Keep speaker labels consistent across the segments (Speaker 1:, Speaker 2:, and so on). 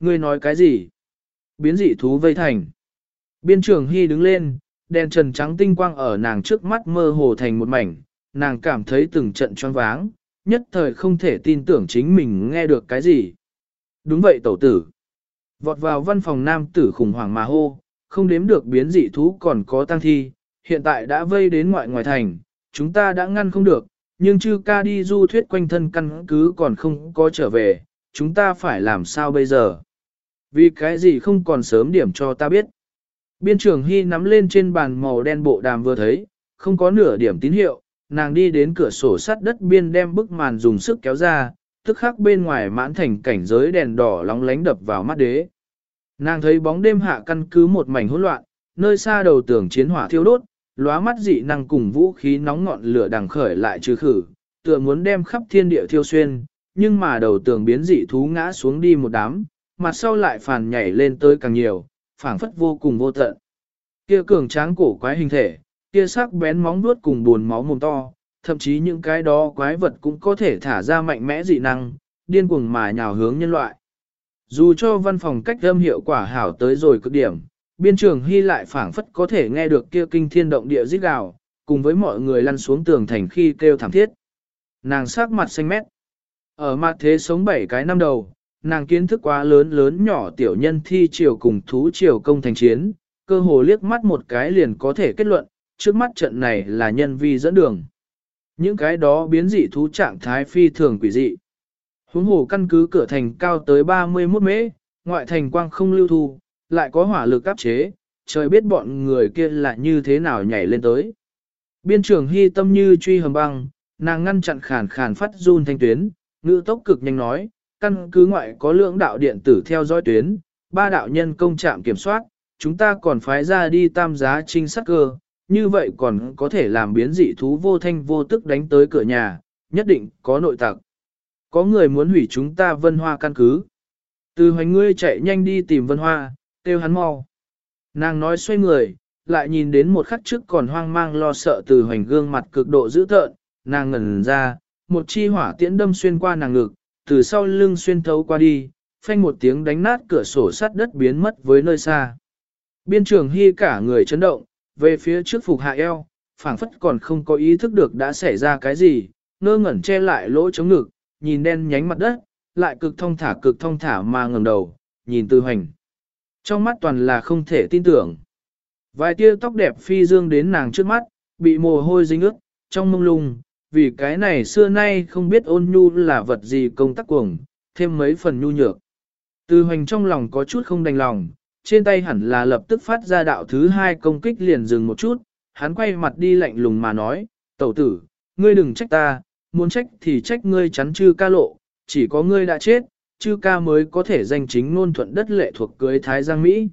Speaker 1: Ngươi nói cái gì? Biến dị thú vây thành. Biên trường Hy đứng lên, đèn trần trắng tinh quang ở nàng trước mắt mơ hồ thành một mảnh, nàng cảm thấy từng trận choáng váng, nhất thời không thể tin tưởng chính mình nghe được cái gì. Đúng vậy tẩu tử. Vọt vào văn phòng nam tử khủng hoảng mà hô, không đếm được biến dị thú còn có tăng thi, hiện tại đã vây đến ngoại ngoài thành, chúng ta đã ngăn không được, nhưng chư ca đi du thuyết quanh thân căn cứ còn không có trở về, chúng ta phải làm sao bây giờ? Vì cái gì không còn sớm điểm cho ta biết? Biên trưởng Hy nắm lên trên bàn màu đen bộ đàm vừa thấy, không có nửa điểm tín hiệu, nàng đi đến cửa sổ sắt đất biên đem bức màn dùng sức kéo ra, tức khắc bên ngoài mãn thành cảnh giới đèn đỏ lóng lánh đập vào mắt đế. Nàng thấy bóng đêm hạ căn cứ một mảnh hỗn loạn, nơi xa đầu tường chiến hỏa thiêu đốt, lóa mắt dị năng cùng vũ khí nóng ngọn lửa đằng khởi lại trừ khử, tựa muốn đem khắp thiên địa thiêu xuyên, nhưng mà đầu tường biến dị thú ngã xuống đi một đám, mặt sau lại phàn nhảy lên tới càng nhiều, phảng phất vô cùng vô tận. Kia cường tráng cổ quái hình thể, kia sắc bén móng vuốt cùng buồn máu mồm to, thậm chí những cái đó quái vật cũng có thể thả ra mạnh mẽ dị năng, điên cuồng mà nhào hướng nhân loại. Dù cho văn phòng cách âm hiệu quả hảo tới rồi cực điểm, biên trường hy lại phảng phất có thể nghe được kia kinh thiên động địa rít gào, cùng với mọi người lăn xuống tường thành khi kêu thảm thiết. Nàng sắc mặt xanh mét. Ở mặt thế sống bảy cái năm đầu, nàng kiến thức quá lớn lớn nhỏ tiểu nhân thi triều cùng thú triều công thành chiến, cơ hồ liếc mắt một cái liền có thể kết luận, trước mắt trận này là nhân vi dẫn đường. Những cái đó biến dị thú trạng thái phi thường quỷ dị. Huống hồ căn cứ cửa thành cao tới 31 mễ, ngoại thành quang không lưu thu, lại có hỏa lực áp chế, trời biết bọn người kia là như thế nào nhảy lên tới. Biên trưởng hy tâm như truy hầm băng, nàng ngăn chặn khàn khàn phát run thanh tuyến, ngữ tốc cực nhanh nói, căn cứ ngoại có lượng đạo điện tử theo dõi tuyến, ba đạo nhân công trạm kiểm soát, chúng ta còn phái ra đi tam giá trinh sát cơ, như vậy còn có thể làm biến dị thú vô thanh vô tức đánh tới cửa nhà, nhất định có nội tặc. Có người muốn hủy chúng ta vân hoa căn cứ. Từ hoành ngươi chạy nhanh đi tìm vân hoa, kêu hắn mau. Nàng nói xoay người, lại nhìn đến một khắc trước còn hoang mang lo sợ từ hoành gương mặt cực độ dữ tợn, nàng ngẩn ra, một chi hỏa tiễn đâm xuyên qua nàng ngực, từ sau lưng xuyên thấu qua đi, phanh một tiếng đánh nát cửa sổ sắt đất biến mất với nơi xa. Biên trường hy cả người chấn động, về phía trước phục hạ eo, phảng phất còn không có ý thức được đã xảy ra cái gì, ngơ ngẩn che lại lỗ chống ngực, nhìn đen nhánh mặt đất, lại cực thông thả cực thông thả mà ngẩng đầu, nhìn tư hành. Trong mắt toàn là không thể tin tưởng. Vài tia tóc đẹp phi dương đến nàng trước mắt, bị mồ hôi dính ướt, trong mông lung, vì cái này xưa nay không biết ôn nhu là vật gì công tác cuồng, thêm mấy phần nhu nhược. Từ hoành trong lòng có chút không đành lòng, trên tay hẳn là lập tức phát ra đạo thứ hai công kích liền dừng một chút, hắn quay mặt đi lạnh lùng mà nói, tẩu tử, ngươi đừng trách ta, muốn trách thì trách ngươi chắn chư ca lộ, chỉ có ngươi đã chết, chư ca mới có thể danh chính ngôn thuận đất lệ thuộc cưới Thái Giang Mỹ.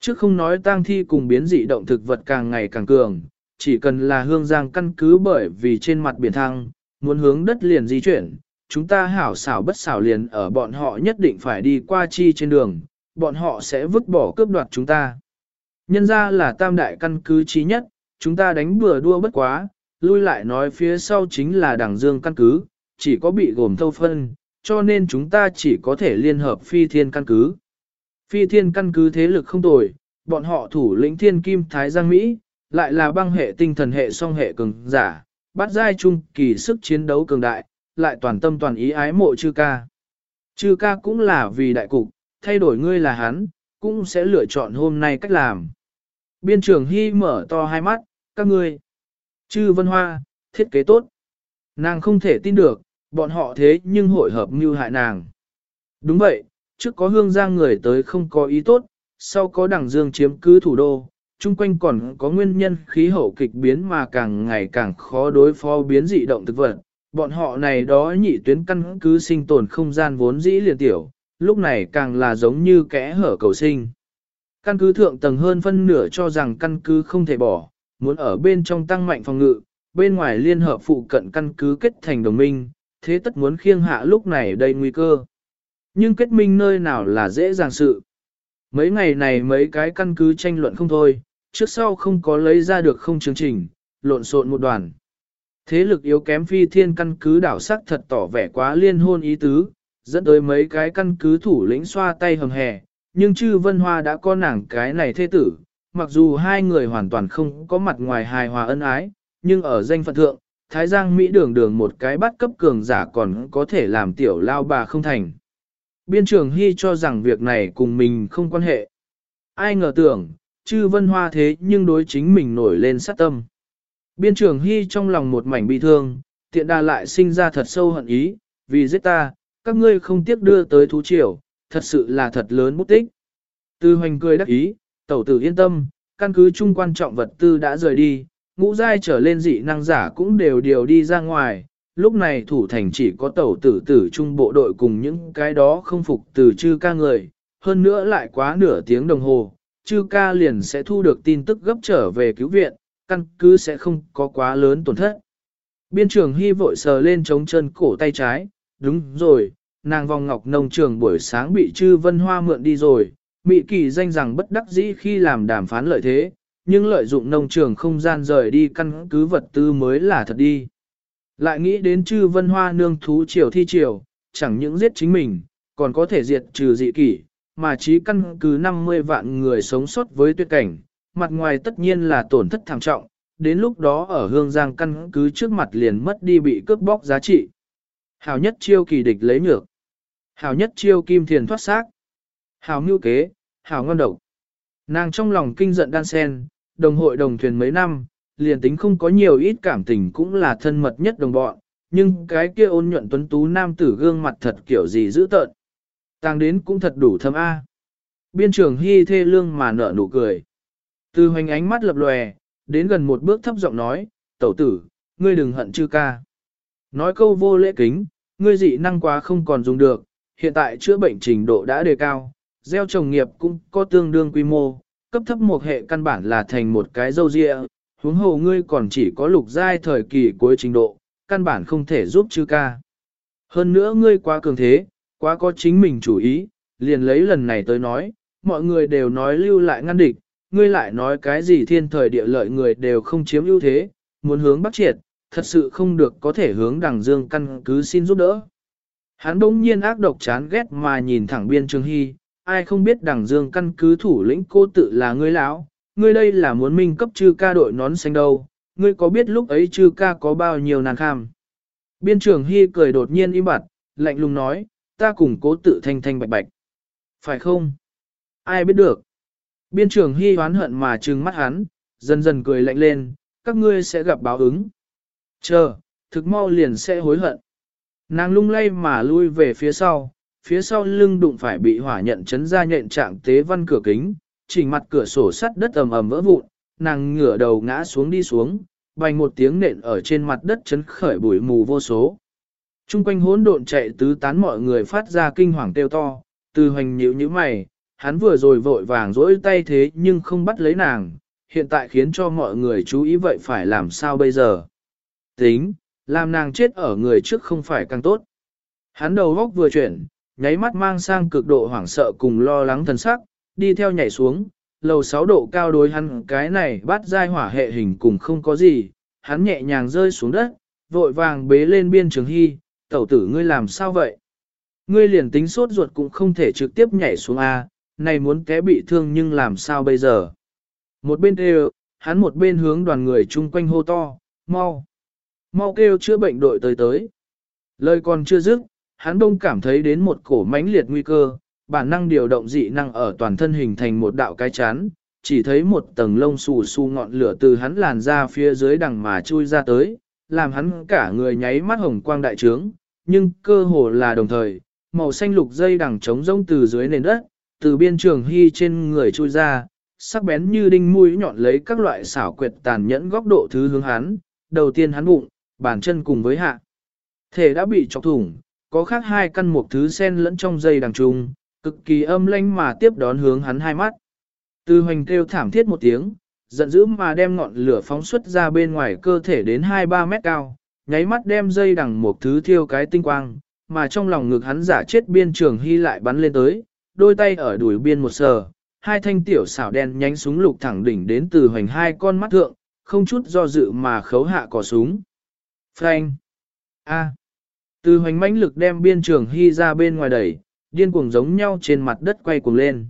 Speaker 1: Trước không nói tang thi cùng biến dị động thực vật càng ngày càng cường, chỉ cần là hương giang căn cứ bởi vì trên mặt biển thăng, muốn hướng đất liền di chuyển, chúng ta hảo xảo bất xảo liền ở bọn họ nhất định phải đi qua chi trên đường, bọn họ sẽ vứt bỏ cướp đoạt chúng ta. Nhân ra là tam đại căn cứ trí nhất, chúng ta đánh bừa đua bất quá, lui lại nói phía sau chính là đảng dương căn cứ, chỉ có bị gồm thâu phân, cho nên chúng ta chỉ có thể liên hợp phi thiên căn cứ. Phi thiên căn cứ thế lực không tồi, bọn họ thủ lĩnh thiên kim Thái Giang Mỹ, lại là băng hệ tinh thần hệ song hệ cường giả, bắt giai trung kỳ sức chiến đấu cường đại, lại toàn tâm toàn ý ái mộ chư ca. Chư ca cũng là vì đại cục, thay đổi ngươi là hắn, cũng sẽ lựa chọn hôm nay cách làm. Biên trưởng Hy mở to hai mắt, các ngươi. Chư Vân Hoa, thiết kế tốt. Nàng không thể tin được, bọn họ thế nhưng hội hợp mưu hại nàng. Đúng vậy, trước có hương giang người tới không có ý tốt, sau có đảng dương chiếm cứ thủ đô, chung quanh còn có nguyên nhân khí hậu kịch biến mà càng ngày càng khó đối phó biến dị động thực vật. Bọn họ này đó nhị tuyến căn cứ sinh tồn không gian vốn dĩ liền tiểu, lúc này càng là giống như kẽ hở cầu sinh. Căn cứ thượng tầng hơn phân nửa cho rằng căn cứ không thể bỏ, muốn ở bên trong tăng mạnh phòng ngự, bên ngoài liên hợp phụ cận căn cứ kết thành đồng minh, thế tất muốn khiêng hạ lúc này đầy nguy cơ. Nhưng kết minh nơi nào là dễ dàng sự. Mấy ngày này mấy cái căn cứ tranh luận không thôi, trước sau không có lấy ra được không chương trình, lộn xộn một đoàn. Thế lực yếu kém phi thiên căn cứ đảo sắc thật tỏ vẻ quá liên hôn ý tứ, Dẫn tới mấy cái căn cứ thủ lĩnh xoa tay hầm hè, nhưng chư vân hoa đã có nàng cái này thê tử, mặc dù hai người hoàn toàn không có mặt ngoài hài hòa ân ái, nhưng ở danh phận thượng, Thái Giang Mỹ đường đường một cái bắt cấp cường giả còn có thể làm tiểu lao bà không thành. Biên trường Hy cho rằng việc này cùng mình không quan hệ. Ai ngờ tưởng, chư vân hoa thế nhưng đối chính mình nổi lên sát tâm. Biên trường Hy trong lòng một mảnh bị thương, tiện đà lại sinh ra thật sâu hận ý, vì giết ta, các ngươi không tiếc đưa tới thú triều, thật sự là thật lớn bút tích. Tư hoành cười đắc ý, tẩu tử yên tâm, căn cứ chung quan trọng vật tư đã rời đi, ngũ giai trở lên dị năng giả cũng đều điều đi ra ngoài, lúc này thủ thành chỉ có tẩu tử tử trung bộ đội cùng những cái đó không phục từ chư ca người, hơn nữa lại quá nửa tiếng đồng hồ, chư ca liền sẽ thu được tin tức gấp trở về cứu viện, căn cứ sẽ không có quá lớn tổn thất. Biên trường hy vội sờ lên chống chân cổ tay trái, đúng rồi, nàng vòng ngọc nông trường buổi sáng bị chư vân hoa mượn đi rồi, mị kỳ danh rằng bất đắc dĩ khi làm đàm phán lợi thế, nhưng lợi dụng nông trường không gian rời đi căn cứ vật tư mới là thật đi. Lại nghĩ đến chư vân hoa nương thú triều thi triều, chẳng những giết chính mình, còn có thể diệt trừ dị kỷ, mà chí căn cứ 50 vạn người sống sót với tuyệt cảnh, mặt ngoài tất nhiên là tổn thất thảm trọng, đến lúc đó ở hương giang căn cứ trước mặt liền mất đi bị cướp bóc giá trị. Hào nhất chiêu kỳ địch lấy nhược. Hào nhất chiêu kim thiền thoát xác. Hào ngưu kế, hào ngon độc. Nàng trong lòng kinh giận đan sen, đồng hội đồng thuyền mấy năm, liền tính không có nhiều ít cảm tình cũng là thân mật nhất đồng bọn, nhưng cái kia ôn nhuận tuấn tú nam tử gương mặt thật kiểu gì dữ tợn. Tàng đến cũng thật đủ thâm A. Biên trưởng hy thê lương mà nở nụ cười. Từ hoành ánh mắt lập lòe, đến gần một bước thấp giọng nói, tẩu tử, ngươi đừng hận chư ca. Nói câu vô lễ kính, ngươi dị năng quá không còn dùng được, hiện tại chữa bệnh trình độ đã đề cao, gieo trồng nghiệp cũng có tương đương quy mô, cấp thấp một hệ căn bản là thành một cái dâu dịa, huống hồ ngươi còn chỉ có lục giai thời kỳ cuối trình độ, căn bản không thể giúp chư ca. Hơn nữa ngươi quá cường thế, quá có chính mình chủ ý, liền lấy lần này tới nói, mọi người đều nói lưu lại ngăn địch, ngươi lại nói cái gì thiên thời địa lợi người đều không chiếm ưu thế, muốn hướng bắt triệt, thật sự không được có thể hướng đằng dương căn cứ xin giúp đỡ. Hắn bỗng nhiên ác độc chán ghét mà nhìn thẳng biên trường hy, ai không biết đằng dương căn cứ thủ lĩnh cô tự là ngươi lão, ngươi đây là muốn minh cấp chư ca đội nón xanh đâu, ngươi có biết lúc ấy chư ca có bao nhiêu nàng kham. Biên trường hy cười đột nhiên im bặt, lạnh lùng nói, ta cùng cố tự thanh thanh bạch bạch. Phải không? Ai biết được? Biên trưởng hy hoán hận mà trừng mắt hắn, dần dần cười lạnh lên, các ngươi sẽ gặp báo ứng. Chờ, thực mau liền sẽ hối hận. Nàng lung lay mà lui về phía sau, phía sau lưng đụng phải bị hỏa nhận chấn ra nhện trạng tế văn cửa kính, chỉnh mặt cửa sổ sắt đất ầm ầm vỡ vụn, nàng ngửa đầu ngã xuống đi xuống, bành một tiếng nện ở trên mặt đất chấn khởi bụi mù vô số. Trung quanh hỗn độn chạy tứ tán mọi người phát ra kinh hoàng kêu to, từ hoành nhíu như mày, hắn vừa rồi vội vàng rỗi tay thế nhưng không bắt lấy nàng, hiện tại khiến cho mọi người chú ý vậy phải làm sao bây giờ. Tính, làm nàng chết ở người trước không phải càng tốt. Hắn đầu góc vừa chuyển, nháy mắt mang sang cực độ hoảng sợ cùng lo lắng thần sắc, đi theo nhảy xuống, lầu 6 độ cao đối hắn cái này bắt dai hỏa hệ hình cùng không có gì, hắn nhẹ nhàng rơi xuống đất, vội vàng bế lên biên trường hy, tẩu tử ngươi làm sao vậy? Ngươi liền tính sốt ruột cũng không thể trực tiếp nhảy xuống A, này muốn té bị thương nhưng làm sao bây giờ? Một bên kêu, hắn một bên hướng đoàn người chung quanh hô to, mau, mau kêu chữa bệnh đội tới tới. Lời còn chưa dứt, hắn đông cảm thấy đến một cổ mãnh liệt nguy cơ, bản năng điều động dị năng ở toàn thân hình thành một đạo cái chán, chỉ thấy một tầng lông xù xù ngọn lửa từ hắn làn ra phía dưới đằng mà chui ra tới, làm hắn cả người nháy mắt hồng quang đại trướng, nhưng cơ hồ là đồng thời, màu xanh lục dây đằng trống rông từ dưới nền đất, từ biên trường hy trên người chui ra, sắc bén như đinh mũi nhọn lấy các loại xảo quyệt tàn nhẫn góc độ thứ hướng hắn, đầu tiên hắn bụng, bàn chân cùng với hạ. Thể đã bị chọc thủng, có khác hai căn một thứ sen lẫn trong dây đằng trung, cực kỳ âm lanh mà tiếp đón hướng hắn hai mắt. Từ hoành kêu thảm thiết một tiếng, giận dữ mà đem ngọn lửa phóng xuất ra bên ngoài cơ thể đến 2-3 mét cao, nháy mắt đem dây đằng một thứ thiêu cái tinh quang, mà trong lòng ngực hắn giả chết biên trường hy lại bắn lên tới, đôi tay ở đuổi biên một sờ, hai thanh tiểu xảo đen nhánh súng lục thẳng đỉnh đến từ hoành hai con mắt thượng, không chút do dự mà khấu hạ cò súng. Frank, A! Từ hoành mãnh lực đem biên trường hy ra bên ngoài đẩy, điên cuồng giống nhau trên mặt đất quay cuồng lên.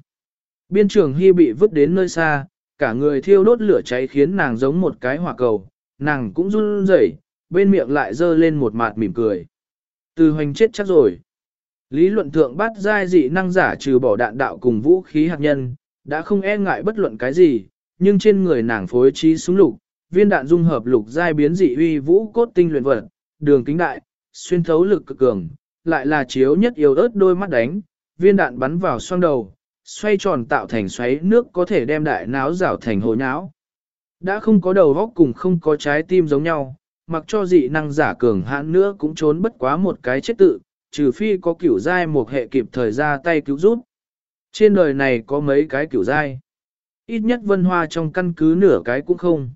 Speaker 1: Biên trường hy bị vứt đến nơi xa, cả người thiêu đốt lửa cháy khiến nàng giống một cái hỏa cầu, nàng cũng run rẩy, bên miệng lại dơ lên một mạt mỉm cười. Từ hoành chết chắc rồi. Lý luận thượng bắt giai dị năng giả trừ bỏ đạn đạo cùng vũ khí hạt nhân, đã không e ngại bất luận cái gì, nhưng trên người nàng phối trí súng lục, viên đạn dung hợp lục giai biến dị uy vũ cốt tinh luyện vật, đường kính đại, xuyên thấu lực cực cường, lại là chiếu nhất yếu ớt đôi mắt đánh, viên đạn bắn vào xoang đầu, xoay tròn tạo thành xoáy nước có thể đem đại náo rảo thành hồ nháo. Đã không có đầu góc cùng không có trái tim giống nhau, mặc cho dị năng giả cường hãn nữa cũng trốn bất quá một cái chết tự, trừ phi có kiểu giai một hệ kịp thời ra tay cứu giúp. Trên đời này có mấy cái kiểu giai. Ít nhất vân hoa trong căn cứ nửa cái cũng không.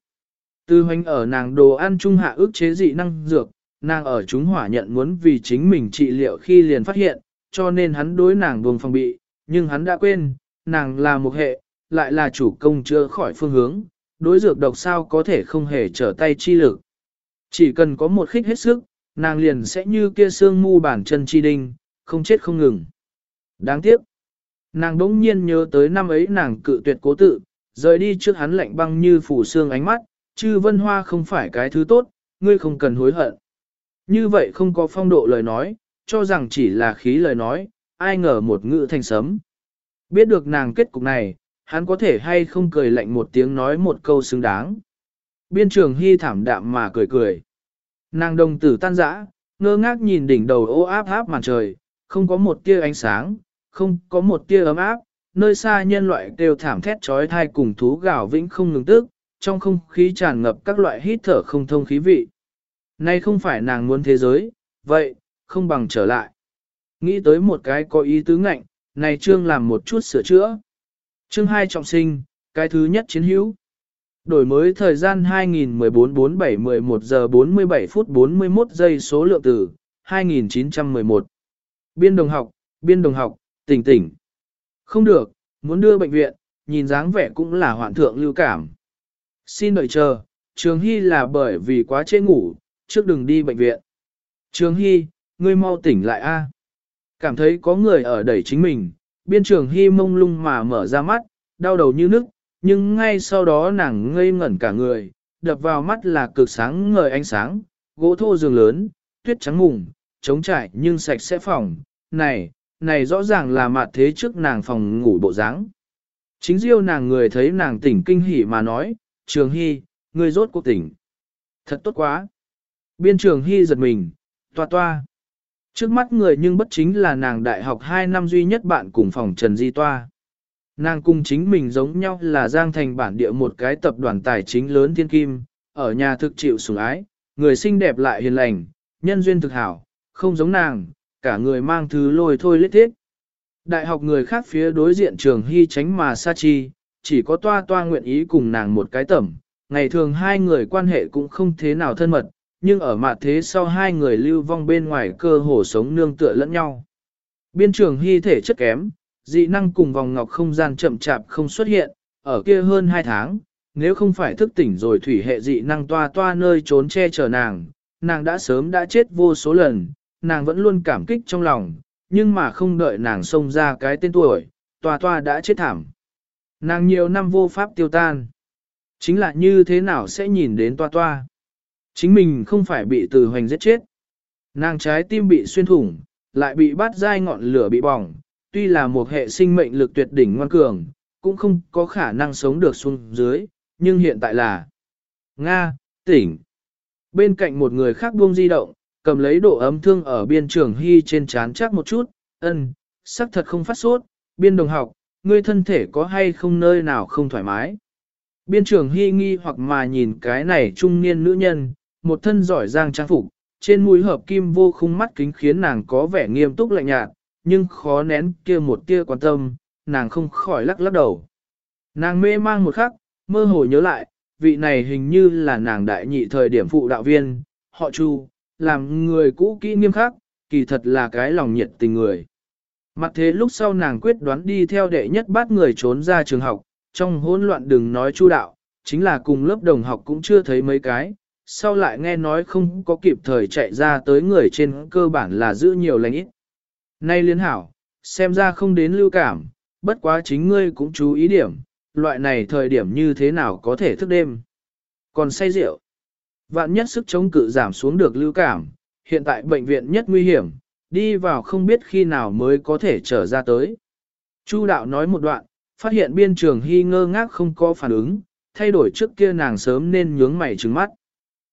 Speaker 1: Tư hoành ở nàng đồ ăn trung hạ ước chế dị năng dược, nàng ở chúng hỏa nhận muốn vì chính mình trị liệu khi liền phát hiện, cho nên hắn đối nàng buông phòng bị, nhưng hắn đã quên, nàng là một hệ, lại là chủ công chưa khỏi phương hướng, đối dược độc sao có thể không hề trở tay chi lực. Chỉ cần có một khích hết sức, nàng liền sẽ như kia xương mu bản chân chi đinh, không chết không ngừng. Đáng tiếc, nàng đỗng nhiên nhớ tới năm ấy nàng cự tuyệt cố tự, rời đi trước hắn lạnh băng như phủ xương ánh mắt, chư vân hoa không phải cái thứ tốt, ngươi không cần hối hận. Như vậy không có phong độ lời nói, cho rằng chỉ là khí lời nói, ai ngờ một ngữ thành sấm. Biết được nàng kết cục này, hắn có thể hay không cười lạnh một tiếng nói một câu xứng đáng. Biên trường hy thảm đạm mà cười cười. Nàng đồng tử tan rã, ngơ ngác nhìn đỉnh đầu ô áp áp màn trời, không có một tia ánh sáng, không có một tia ấm áp, nơi xa nhân loại đều thảm thét trói thai cùng thú gào vĩnh không ngừng tức, trong không khí tràn ngập các loại hít thở không thông khí vị. Nay không phải nàng muốn thế giới, vậy, không bằng trở lại. Nghĩ tới một cái có ý tứ ngạnh, này trương làm một chút sửa chữa. Chương hai trọng sinh, cái thứ nhất chiến hữu. Đổi mới thời gian 2014-47-11 giờ 47 phút 41 giây số lượng từ 2911. Biên đồng học, biên đồng học, tỉnh tỉnh. Không được, muốn đưa bệnh viện, nhìn dáng vẻ cũng là hoạn thượng lưu cảm. Xin đợi chờ, Trường Hy là bởi vì quá trễ ngủ, trước đừng đi bệnh viện. Trường Hy, ngươi mau tỉnh lại a. Cảm thấy có người ở đẩy chính mình, biên trường Hy mông lung mà mở ra mắt, đau đầu như nước, nhưng ngay sau đó nàng ngây ngẩn cả người, đập vào mắt là cực sáng ngời ánh sáng, gỗ thô giường lớn, tuyết trắng mùng, trống trải nhưng sạch sẽ phòng, này, này rõ ràng là mặt thế trước nàng phòng ngủ bộ dáng. Chính diêu nàng người thấy nàng tỉnh kinh hỉ mà nói, Trường Hy, ngươi rốt cuộc tỉnh. Thật tốt quá. Biên Trường Hy giật mình, toa toa. Trước mắt người nhưng bất chính là nàng đại học 2 năm duy nhất bạn cùng phòng Trần Di Toa. Nàng cùng chính mình giống nhau là giang thành bản địa một cái tập đoàn tài chính lớn thiên kim, ở nhà thực chịu sủng ái, người xinh đẹp lại hiền lành, nhân duyên thực hảo, không giống nàng, cả người mang thứ lôi thôi lết thiết. Đại học người khác phía đối diện trường hy tránh mà sa chi, chỉ có toa toa nguyện ý cùng nàng một cái tẩm, ngày thường hai người quan hệ cũng không thế nào thân mật, nhưng ở mặt thế sau hai người lưu vong bên ngoài cơ hồ sống nương tựa lẫn nhau. Biên trường hy thể chất kém, dị năng cùng vòng ngọc không gian chậm chạp không xuất hiện, ở kia hơn hai tháng, nếu không phải thức tỉnh rồi thủy hệ dị năng toa toa nơi trốn che chở nàng, nàng đã sớm đã chết vô số lần, nàng vẫn luôn cảm kích trong lòng, nhưng mà không đợi nàng xông ra cái tên tuổi, toa toa đã chết thảm. Nàng nhiều năm vô pháp tiêu tan. Chính là như thế nào sẽ nhìn đến toa toa. Chính mình không phải bị từ hoành giết chết. Nàng trái tim bị xuyên thủng, lại bị bắt dai ngọn lửa bị bỏng, tuy là một hệ sinh mệnh lực tuyệt đỉnh ngoan cường, cũng không có khả năng sống được xuống dưới, nhưng hiện tại là Nga, tỉnh. Bên cạnh một người khác buông di động, cầm lấy độ ấm thương ở biên trường hy trên chán chắc một chút, ân, sắc thật không phát sốt, biên đồng học, ngươi thân thể có hay không nơi nào không thoải mái. Biên trường hy nghi hoặc mà nhìn cái này trung niên nữ nhân, một thân giỏi giang trang phục, trên mũi hợp kim vô khung mắt kính khiến nàng có vẻ nghiêm túc lạnh nhạt, nhưng khó nén kia một tia quan tâm, nàng không khỏi lắc lắc đầu. Nàng mê mang một khắc, mơ hồ nhớ lại, vị này hình như là nàng đại nhị thời điểm phụ đạo viên, họ chu, làm người cũ kỹ nghiêm khắc, kỳ thật là cái lòng nhiệt tình người. Mặt thế lúc sau nàng quyết đoán đi theo đệ nhất bát người trốn ra trường học, trong hỗn loạn đừng nói chu đạo, chính là cùng lớp đồng học cũng chưa thấy mấy cái, sau lại nghe nói không có kịp thời chạy ra tới người trên cơ bản là giữ nhiều lành ít. Nay liên hảo, xem ra không đến lưu cảm, bất quá chính ngươi cũng chú ý điểm, loại này thời điểm như thế nào có thể thức đêm. Còn say rượu, vạn nhất sức chống cự giảm xuống được lưu cảm, hiện tại bệnh viện nhất nguy hiểm, đi vào không biết khi nào mới có thể trở ra tới. Chu đạo nói một đoạn, phát hiện biên trường hy ngơ ngác không có phản ứng, thay đổi trước kia nàng sớm nên nhướng mày trừng mắt.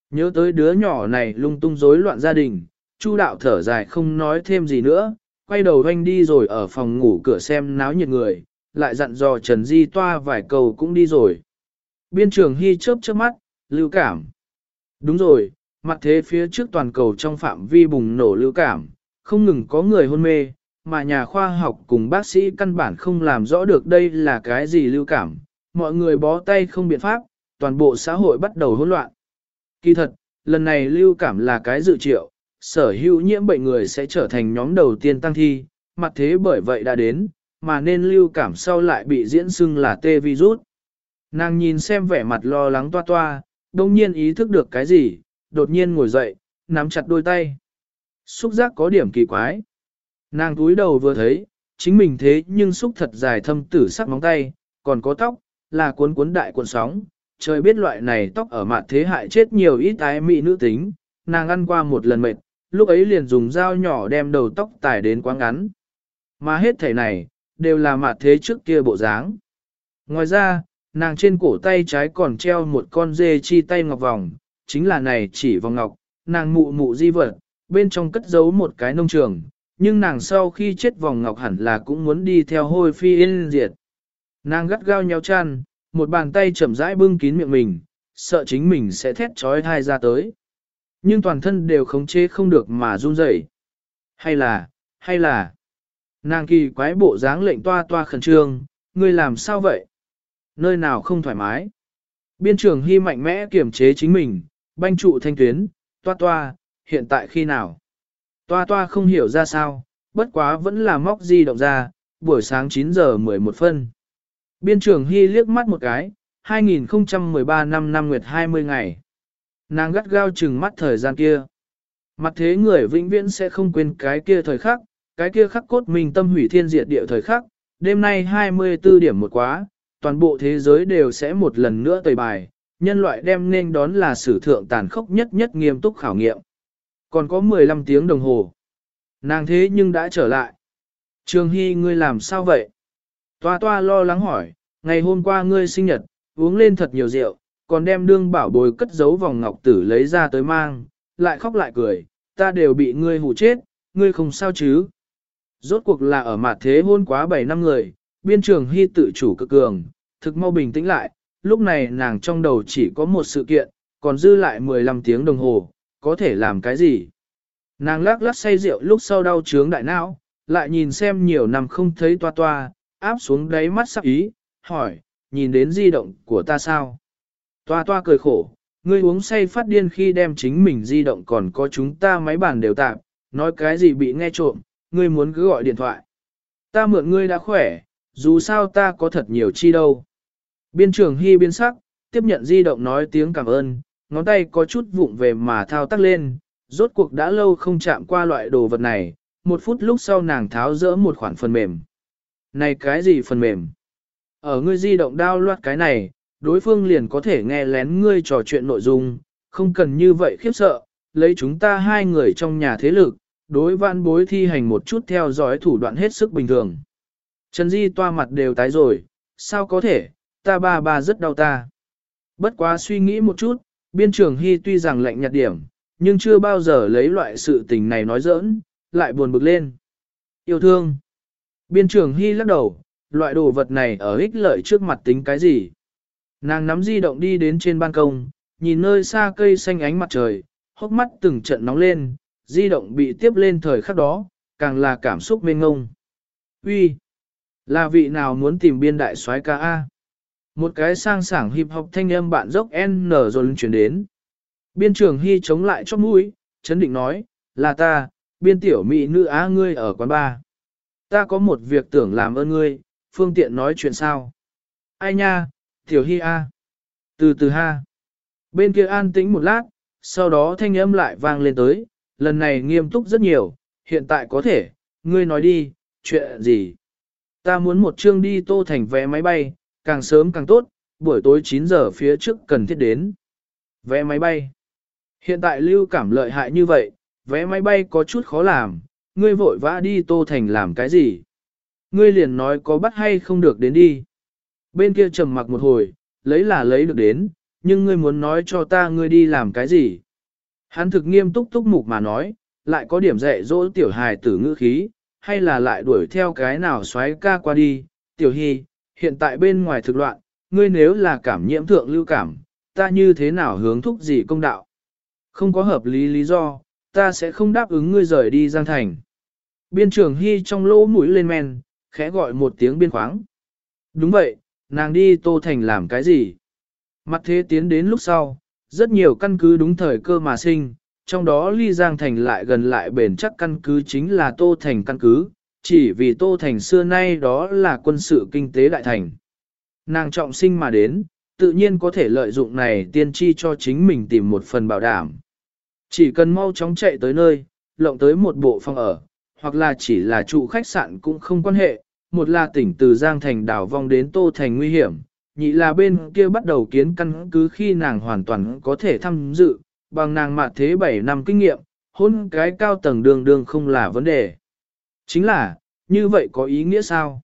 Speaker 1: Nhớ tới đứa nhỏ này lung tung rối loạn gia đình, Chu đạo thở dài không nói thêm gì nữa, quay đầu doanh đi rồi ở phòng ngủ cửa xem náo nhiệt người, lại dặn dò Trần Di toa vài câu cũng đi rồi. Biên trường hy chớp chớp mắt, lưu cảm. Đúng rồi, mặt thế phía trước toàn cầu trong phạm vi bùng nổ lưu cảm, không ngừng có người hôn mê, mà nhà khoa học cùng bác sĩ căn bản không làm rõ được đây là cái gì lưu cảm. Mọi người bó tay không biện pháp, toàn bộ xã hội bắt đầu hỗn loạn. Kỳ thật, lần này lưu cảm là cái dự triệu, sở hữu nhiễm bệnh người sẽ trở thành nhóm đầu tiên tăng thi, mặt thế bởi vậy đã đến, mà nên lưu cảm sau lại bị diễn xưng là tê virus. Nàng nhìn xem vẻ mặt lo lắng toa toa, đông nhiên ý thức được cái gì, đột nhiên ngồi dậy, nắm chặt đôi tay. Xúc giác có điểm kỳ quái. Nàng túi đầu vừa thấy, chính mình thế nhưng xúc thật dài thâm tử sắc móng tay, còn có tóc, là cuốn cuốn đại cuộn sóng. Trời biết loại này tóc ở mặt thế hại chết nhiều ít ái mỹ nữ tính, nàng ăn qua một lần mệt, lúc ấy liền dùng dao nhỏ đem đầu tóc tải đến quá ngắn. Mà hết thể này, đều là mặt thế trước kia bộ dáng. Ngoài ra, nàng trên cổ tay trái còn treo một con dê chi tay ngọc vòng, chính là này chỉ vòng ngọc, nàng mụ mụ di vật, bên trong cất giấu một cái nông trường, nhưng nàng sau khi chết vòng ngọc hẳn là cũng muốn đi theo hôi phi yên diệt. Nàng gắt gao nhéo chăn, một bàn tay chậm rãi bưng kín miệng mình, sợ chính mình sẽ thét trói thai ra tới. Nhưng toàn thân đều khống chế không được mà run rẩy. Hay là, hay là, nàng kỳ quái bộ dáng lệnh toa toa khẩn trương, ngươi làm sao vậy? Nơi nào không thoải mái? Biên trường hy mạnh mẽ kiểm chế chính mình, banh trụ thanh tuyến, toa toa, hiện tại khi nào? Toa toa không hiểu ra sao, bất quá vẫn là móc di động ra, buổi sáng 9 giờ 11 phân. Biên trường hy liếc mắt một cái, 2013 năm năm nguyệt 20 ngày. Nàng gắt gao chừng mắt thời gian kia. Mặt thế người vĩnh viễn sẽ không quên cái kia thời khắc, cái kia khắc cốt mình tâm hủy thiên diệt địa thời khắc, đêm nay 24 điểm một quá, toàn bộ thế giới đều sẽ một lần nữa tẩy bài, nhân loại đem nên đón là sử thượng tàn khốc nhất nhất nghiêm túc khảo nghiệm. Còn có 15 tiếng đồng hồ. Nàng thế nhưng đã trở lại. Trường Hy ngươi làm sao vậy? Toa toa lo lắng hỏi, ngày hôm qua ngươi sinh nhật, uống lên thật nhiều rượu, còn đem đương bảo bồi cất giấu vòng ngọc tử lấy ra tới mang, lại khóc lại cười, ta đều bị ngươi hù chết, ngươi không sao chứ. Rốt cuộc là ở mặt thế hôn quá 7 năm người, biên trường hy tự chủ cực cường, thực mau bình tĩnh lại, lúc này nàng trong đầu chỉ có một sự kiện, còn dư lại 15 tiếng đồng hồ, có thể làm cái gì? Nàng lắc lắc say rượu lúc sau đau trướng đại não, lại nhìn xem nhiều năm không thấy toa toa, áp xuống đáy mắt sắc ý, hỏi, nhìn đến di động của ta sao? Toa toa cười khổ, ngươi uống say phát điên khi đem chính mình di động còn có chúng ta máy bàn đều tạm, nói cái gì bị nghe trộm, ngươi muốn cứ gọi điện thoại. Ta mượn ngươi đã khỏe, dù sao ta có thật nhiều chi đâu. Biên trưởng hy biên sắc, tiếp nhận di động nói tiếng cảm ơn, ngón tay có chút vụng về mà thao tác lên, rốt cuộc đã lâu không chạm qua loại đồ vật này, một phút lúc sau nàng tháo rỡ một khoản phần mềm. Này cái gì phần mềm? Ở ngươi di động đao loạt cái này, đối phương liền có thể nghe lén ngươi trò chuyện nội dung, không cần như vậy khiếp sợ, lấy chúng ta hai người trong nhà thế lực, đối văn bối thi hành một chút theo dõi thủ đoạn hết sức bình thường. Trần Di toa mặt đều tái rồi, sao có thể, ta ba ba rất đau ta. Bất quá suy nghĩ một chút, biên trường hy tuy rằng lạnh nhạt điểm, nhưng chưa bao giờ lấy loại sự tình này nói giỡn, lại buồn bực lên. Yêu thương. Biên trường hy lắc đầu, loại đồ vật này ở ích lợi trước mặt tính cái gì. Nàng nắm di động đi đến trên ban công, nhìn nơi xa cây xanh ánh mặt trời, hốc mắt từng trận nóng lên, di động bị tiếp lên thời khắc đó, càng là cảm xúc mênh ngông. Uy, Là vị nào muốn tìm biên đại soái ca A? Một cái sang sảng hip hop thanh âm bạn dốc N rồi chuyển đến. Biên trưởng Hy chống lại cho mũi, chấn định nói, là ta, biên tiểu mỹ nữ á ngươi ở quán ba. Ta có một việc tưởng làm ơn ngươi, phương tiện nói chuyện sao. Ai nha, tiểu Hi a. Từ từ ha. Bên kia an tĩnh một lát, sau đó thanh âm lại vang lên tới, lần này nghiêm túc rất nhiều, hiện tại có thể, ngươi nói đi, chuyện gì? Ta muốn một chương đi tô thành vé máy bay, càng sớm càng tốt, buổi tối 9 giờ phía trước cần thiết đến. Vé máy bay. Hiện tại lưu cảm lợi hại như vậy, vé máy bay có chút khó làm, ngươi vội vã đi tô thành làm cái gì? Ngươi liền nói có bắt hay không được đến đi. Bên kia trầm mặc một hồi, lấy là lấy được đến, nhưng ngươi muốn nói cho ta ngươi đi làm cái gì? Hắn thực nghiêm túc túc mục mà nói, lại có điểm dạy dỗ tiểu hài tử ngữ khí, hay là lại đuổi theo cái nào xoáy ca qua đi, tiểu hy, hiện tại bên ngoài thực loạn, ngươi nếu là cảm nhiễm thượng lưu cảm, ta như thế nào hướng thúc gì công đạo? Không có hợp lý lý do, ta sẽ không đáp ứng ngươi rời đi Giang Thành. Biên trưởng Hy trong lỗ mũi lên men, khẽ gọi một tiếng biên khoáng. Đúng vậy, nàng đi Tô Thành làm cái gì? Mặt thế tiến đến lúc sau, rất nhiều căn cứ đúng thời cơ mà sinh, trong đó ly Giang Thành lại gần lại bền chắc căn cứ chính là Tô Thành căn cứ, chỉ vì Tô Thành xưa nay đó là quân sự kinh tế đại thành. Nàng trọng sinh mà đến, tự nhiên có thể lợi dụng này tiên tri cho chính mình tìm một phần bảo đảm. Chỉ cần mau chóng chạy tới nơi, lộng tới một bộ phòng ở, hoặc là chỉ là trụ khách sạn cũng không quan hệ, một là tỉnh từ Giang Thành đảo vong đến Tô Thành nguy hiểm, nhị là bên kia bắt đầu kiến căn cứ khi nàng hoàn toàn có thể tham dự, bằng nàng mạ thế 7 năm kinh nghiệm, hôn cái cao tầng đường đường không là vấn đề. Chính là, như vậy có ý nghĩa sao?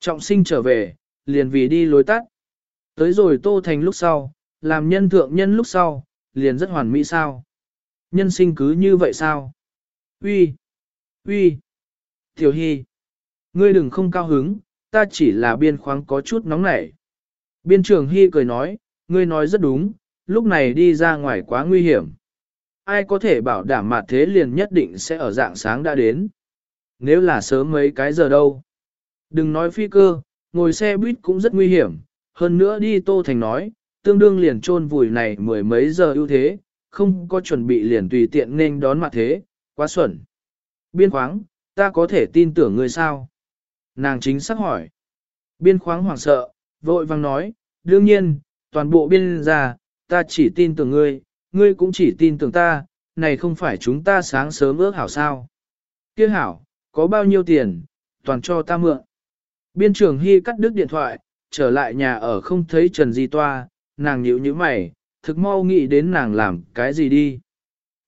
Speaker 1: Trọng sinh trở về, liền vì đi lối tắt. Tới rồi Tô Thành lúc sau, làm nhân thượng nhân lúc sau, liền rất hoàn mỹ sao? Nhân sinh cứ như vậy sao? Uy, uy, Tiểu Hy, ngươi đừng không cao hứng, ta chỉ là biên khoáng có chút nóng nảy. Biên trưởng Hy cười nói, ngươi nói rất đúng, lúc này đi ra ngoài quá nguy hiểm. Ai có thể bảo đảm mặt thế liền nhất định sẽ ở dạng sáng đã đến. Nếu là sớm mấy cái giờ đâu. Đừng nói phi cơ, ngồi xe buýt cũng rất nguy hiểm. Hơn nữa đi Tô Thành nói, tương đương liền trôn vùi này mười mấy giờ ưu thế, không có chuẩn bị liền tùy tiện nên đón mặt thế, quá xuẩn. Biên khoáng, ta có thể tin tưởng ngươi sao? Nàng chính xác hỏi. Biên khoáng hoảng sợ, vội vang nói, đương nhiên, toàn bộ biên gia, ta chỉ tin tưởng ngươi, ngươi cũng chỉ tin tưởng ta, này không phải chúng ta sáng sớm ước hảo sao. Kia hảo, có bao nhiêu tiền, toàn cho ta mượn. Biên trưởng Hy cắt đứt điện thoại, trở lại nhà ở không thấy Trần Di Toa, nàng nhíu như mày, thực mau nghĩ đến nàng làm cái gì đi.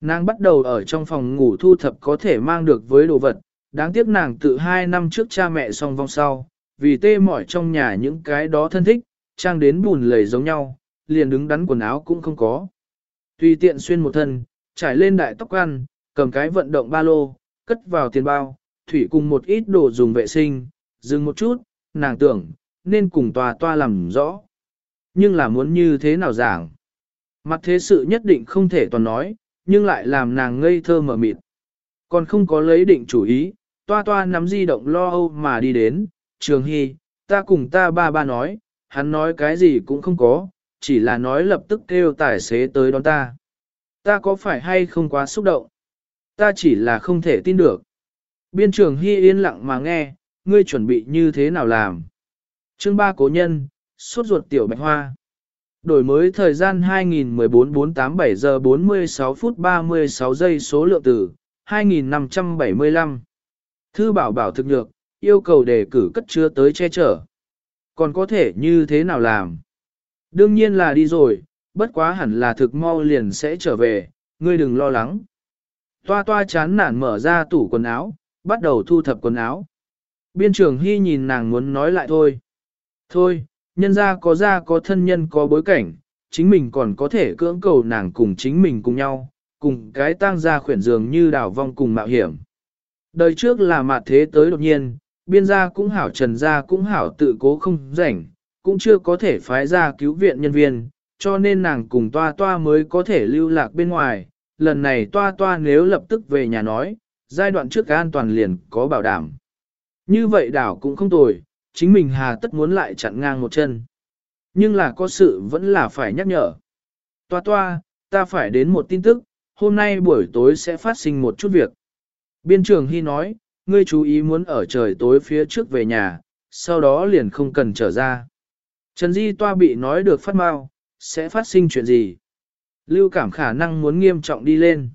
Speaker 1: Nàng bắt đầu ở trong phòng ngủ thu thập có thể mang được với đồ vật, đáng tiếc nàng tự hai năm trước cha mẹ song vong sau, vì tê mỏi trong nhà những cái đó thân thích, trang đến bùn lầy giống nhau, liền đứng đắn quần áo cũng không có. Tùy tiện xuyên một thân, trải lên đại tóc ăn, cầm cái vận động ba lô, cất vào tiền bao, thủy cùng một ít đồ dùng vệ sinh, dừng một chút, nàng tưởng, nên cùng tòa toa làm rõ. Nhưng là muốn như thế nào giảng? Mặt thế sự nhất định không thể toàn nói, nhưng lại làm nàng ngây thơ mở mịt. Còn không có lấy định chủ ý, toa toa nắm di động lo âu mà đi đến, trường hy, ta cùng ta ba ba nói, hắn nói cái gì cũng không có, chỉ là nói lập tức kêu tài xế tới đón ta. Ta có phải hay không quá xúc động? Ta chỉ là không thể tin được. Biên trường Hy yên lặng mà nghe, ngươi chuẩn bị như thế nào làm? Chương ba cố nhân, suốt ruột tiểu bạch hoa. Đổi mới thời gian 2014-487 giờ 46 phút 36 giây số lượng tử, 2575. Thư bảo bảo thực nhược, yêu cầu đề cử cất chứa tới che chở. Còn có thể như thế nào làm? Đương nhiên là đi rồi, bất quá hẳn là thực mau liền sẽ trở về, ngươi đừng lo lắng. Toa toa chán nản mở ra tủ quần áo, bắt đầu thu thập quần áo. Biên trưởng Hy nhìn nàng muốn nói lại thôi. Thôi, nhân ra có ra có thân nhân có bối cảnh, chính mình còn có thể cưỡng cầu nàng cùng chính mình cùng nhau, cùng cái tang ra khuyển dường như đảo vong cùng mạo hiểm. Đời trước là mặt thế tới đột nhiên, biên gia cũng hảo trần gia cũng hảo tự cố không rảnh, cũng chưa có thể phái ra cứu viện nhân viên, cho nên nàng cùng toa toa mới có thể lưu lạc bên ngoài. Lần này toa toa nếu lập tức về nhà nói, giai đoạn trước an toàn liền có bảo đảm. Như vậy đảo cũng không tồi, chính mình hà tất muốn lại chặn ngang một chân. Nhưng là có sự vẫn là phải nhắc nhở. Toa toa, ta phải đến một tin tức, hôm nay buổi tối sẽ phát sinh một chút việc. Biên trường Hy nói, ngươi chú ý muốn ở trời tối phía trước về nhà, sau đó liền không cần trở ra. Trần Di Toa bị nói được phát mau, sẽ phát sinh chuyện gì? lưu cảm khả năng muốn nghiêm trọng đi lên.